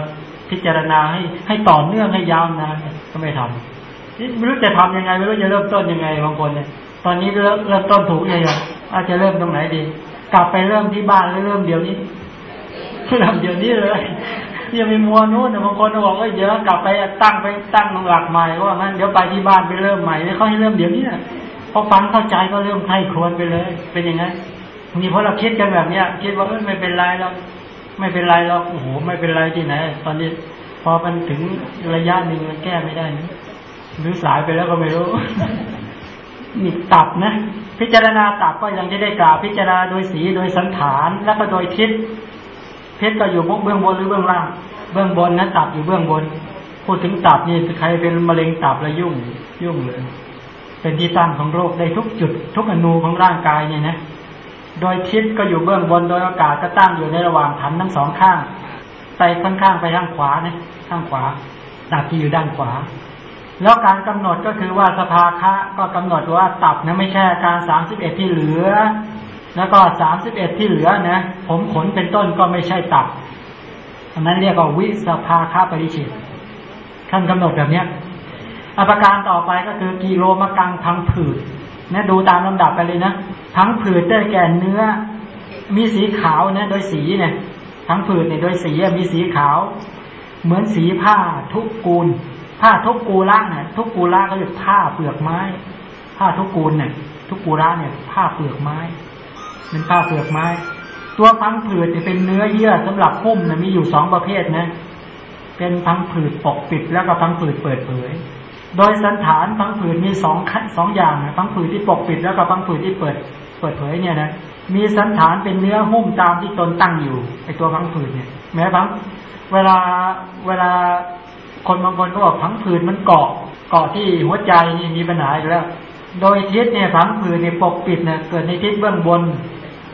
พิจารณาให้ให้ต่อเนื่องให้ยาวนานก็ไม่ทำนี่ไม่รู้จะทํำยังไงไม่รู้จะเริ่มต้นยังไงบางคนเนี่ย ตอนนี้เริ่มเริ่มต้นถูกยังไงอาจจะเริ่มตรงไหนดี กลับไปเริ่มที่บ้านหรือเริ่มเดี๋ยวนี้เริ่มเดี๋ยวนี้เลยยังมีมัวนู้นบางคนบอกว่าเดี๋ยวกลับไปตั้งไปตั้งหลักใหม่ว่างั้นเดี๋ยวไปที่บ้านไปเริ่มใหม่เขาให้เริ่มเดี๋ยวนี้พอฟังเข้าใจก็เริ่มไข้ควรไปเลย เป็นอย่างนั้นนี่เพราะเราคิดกันแบบเนี้ยคิดว่าเออไม่เป็นไรแล้วไม่เป็นไรหรอกโอ้โหไม่เป็นไรที่ไหนตอนนี้พอมันถึงระยะหนึ่งมันแก้ไม่ได้หรือสายไปแล้วก็ไม่รู้ นี่ตับนะพิจารณาตับก็ยังจะได้กล่าวพิจารณาโดยสีโดยสันฐาน แล้วก็โดยทิศเพชรก็อยู่เบื้องบนหรือเบื้องล่าง เบื้องบนนะตับอยู่เบื้องบน พูดถึงตับนี่ใครเป็นมะเร็งตับแล้วยุ่งยุ่งเลยเป็นที่ตั้งของโรคได้ทุกจุด ทุกอนูของร่างกายเนี่ยนะ โดยทิศก็อยู่เบื้องบนโดยอากาศก็ตั้งอยู่ในระหว่างฐานทั้งสองข้างไปค่อนข้างไปทางขวานะข้างขวาตับที่อยู่ด้านขวา แล้วการกำหนดก็คือว่าสภาคะก็กำหนดว่าตับนะไม่ใช่การสามสิบเอ็ดที่เหลือ แล้วก็สามสิบเอ็ดที่เหลือนะผมขนเป็นต้นก็ไม่ใช่ตับอันนั้นเรียกว่าวิสภาคาปริชิตท่านกำหนดแบบเนี้ยอภิการต่อไปก็คือกิโลมะกังพังผืดนะดูตามลำดับไปเลยนะพังผืดได้แก่เนื้อ มีสีขาวนะโดยสีเนี่ยพังผืดเนี่ยโดยสีมีสีขาว เหมือนสีผ้าทุกกูล ผ้าทุกกูล่างเนี่ยทุกกูล่าก็เรียกผ้าเปลือกไม้ ผ้าทุกกูลเนี่ย ทุกกูล่าเนี่ย ผ้าเปลือกไม้เป็นผ้าเปลือกไม้ ตัวพังผืดจะเป็นเนื้อเยื่อสำหรับพุ่มนะมีอยู่สองประเภทนะ เป็นพังผืดปกปิดแล้วก็พังผืดเปิดเผย โดยสันฐานพังผืดมีสองขั้นสองอย่างนะพังผืดที่ปกปิดแล้วก็พังผืดที่เปิด เปิดเผยเนี่ยนะมีสันฐานเป็นเนื้อหุ้มตามที่ตนตั้งอยู่ไอตัวพังผืดเนี่ย แม้พังเวลาเวลา คนบางคนก็บอกพังผืดมันเกาะเกาะที่หัวใจนี่มีปัญหาอยู่แล้ว โดยทิศเนี่ยผังผืดในปกปิดเนี่ยเกิดในทิศเบื้องบน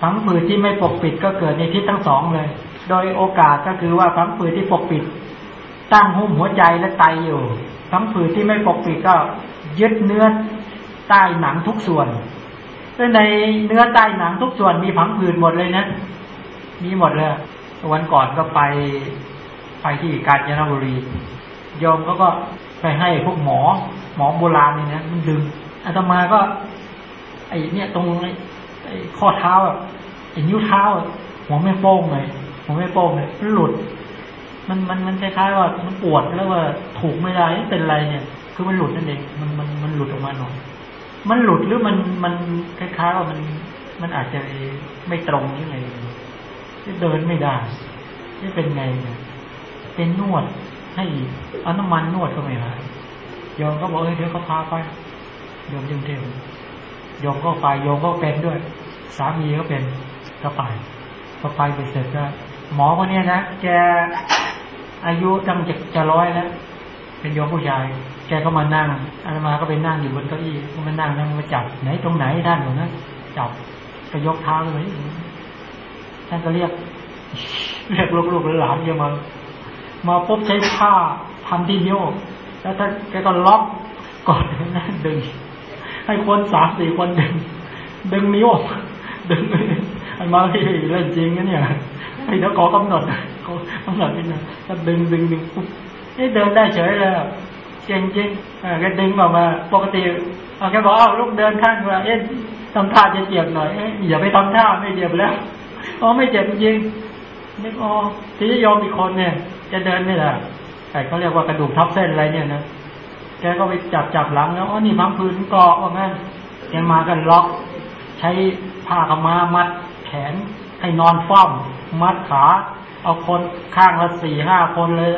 ผังผืดที่ไม่ปกปิดก็เกิดในทิศทั้งสองเลย โดยโอกาสก็คือว่าผังผืดที่ปกปิด ตั้งหุ้มหัวใจและไตอยู่ผังผืดที่ไม่ปกปิดก็ยึดเนื้อใต้หนังทุกส่วนในเนื้อใต้หนังทุกส่วนมีผังผืดหมดเลยนะ มีหมดเลยวันก่อนก็ไปไปที่กาญจนบุรี โยมก็ก็ไปให้พวกหมอ หมอโบราณนี่นะมันดึงอาตมาก็ ไอ้เนี่ยตรงไอ้ข้อเท้าอะไอ้นิ้วเท้าหัวไม่โป้งเลยหัวไม่โป้งเลยมันหลุด มันมันมันคล้ายๆว่ามันปวดแล้วว่าถูกไม่ได้เป็นไรเนี่ย คือมันหลุดนั่นเองมันมันมันหลุดออกมาหน่อยมันหลุดหรือมันมันคล้ายๆว่ามันมันอาจจะไม่ตรงนี่ไงเดินไม่ได้นี่เป็นไงเนี่ยเป็นนวด ให้เอาน้ำมันนวดก็ไม่หายยอมก็บอกเฮ้ยเดี๋ยวเขาพาไปโยมยุ่งเที่ยวโยมก็ไปโยมก็เป็นด้วย สามีก็เป็นก็ไปพอไปไปเสร็จก็หมอคนนี้นะแกอายุตั้งจะจะร้อยแล้ว เป็นโยมผู้ชาย แกก็มานั่งอาตมาก็ไปนั่งอยู่บนเก้าอี้ก็มานั่งนั่งมาจับไหนตรงไหนท่านหนูนะจับก็ยกเท้าเลยท่านก็เรียก เรียกลูกๆหรือหลานเยอะมา มาปุ๊บใช้ผ้าทำที่โยก แล้วท่าแกก็ล็อกกอดนะดึง ให้คนสามสี่คนดึง ดึงนิ้วดึงออันมาที่เล่นจริงนะเนี่ยไอ้เดี๋ยวขอกำหนดขากำหนดนิดนึงก็ดึงดึงดึงปุ๊บเดินได้เฉยเลยเก่งจริงเออก็ดึงออกมา ปกติเอาแกบอกเอาลูกเดินข้างว่าเอ๊ะทำท่าจะเจ็บหน่อยเอย่าไปทำท่าไม่เจ็บแล้วอ๋อไม่เจ็บจริงนึกอ๋อที่ยอมอีกคนเนี่ย จะเดินนี่แหละไอ้เขาเรียกว่ากระดูกทับเส้นอะไรเนี่ยนะแกก็ไปจับจับหลังแล้วอ๋อนี่พังผืนเกาะว่างั้นแกมากันล็อก ใช้ผ้าขม้ามัดแขนให้นอนฟ้อมมัดขา เอาคนข้างละสี่ห้าคนเลย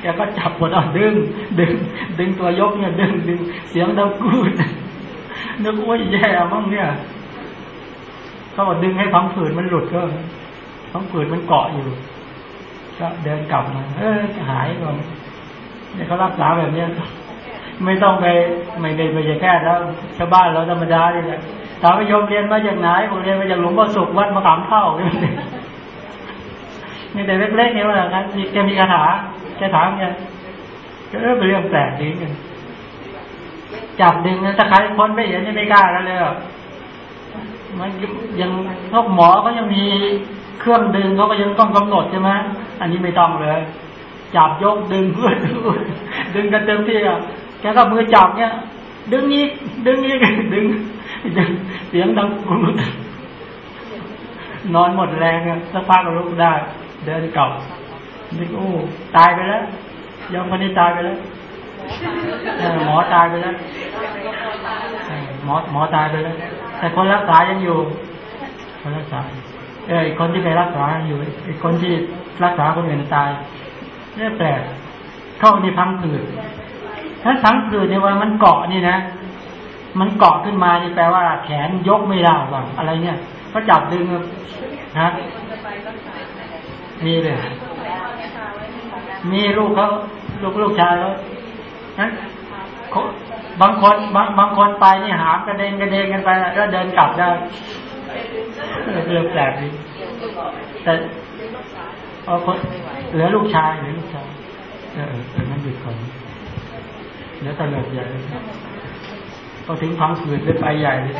แกก็จับหมดเอาดึง ดึง ดึงตัวยกเนี่ยดึงดึงเสียงดังกูดนึกว่าแย่มั้งเนี่ยเขาบอกดึงให้พังผืนมันหลุดก็พังผืนมันเกาะอยู่ ก็เดินกลับมา เออหายก่อนเนี่ยเขารักษาแบบเนี้ยไม่ต้องไปไม่ได้ไปแค่แล้วชาวบ้านเราธรรมดาเลยแหละถามไปโยมเรียนมาจากไหนผมเรียนมาจากหลวงพ่อสุขวัดมะขามเท่านี่แต่เล็กๆนี่ว่ากันแกมีคาถาแกถามแกก็เออเป็นเรื่องแปลกดีกันจับดึงนะถ้าใครคนไม่เห็นไม่กล้าแล้วเลยมันยังพวกหมอเขายังมี เครื่องดึงเขาก็ยังต้องกำหนดใช่ไหมอันนี้ไม่ต้องเลยจับยกดึงเพื่อดึงกันเต็มที่อะแกก็มือจับเนี่ย ดึงอีกดึงอีกดึงเสียงดังกุดนอนหมดแรงอะสักพักก็ลุกได้ เดินกลับนึกโอ้ตายไปแล้วยอมคนนี้ตายไปแล้วหมอตายไปแล้วหมอหมอตายไปแล้วแต่คนรักษายังอยู่คนรักษา เออคนที่ไปรักษาอยู่อีกคนที่รักษาคนอื่นตายเนี่ยแปลกเข้าในพังผืดถ้าพังผืดเนี่ยว่ามันเกาะนี่นะ มันเกาะขึ้นมานี่แปลว่า แขนยกไม่ได้ว่าอะไรเนี่ย ก็จับดึงฮะมีเลยมีลูกเขาลูกลูกชายเขานั้นบางคนบางบางคนไปนี่หามกระเด็นกระเด็นกันไปแล้วเดินกลับได้ เรื่องแปลกดีแต่เอคนเหลือลูกชายเหลือลูกชายเออเออนั่นหยุดก่อนเดี๋ยวตลกใหญ่พอถึงพังผืนเลยไปใหญ่เลย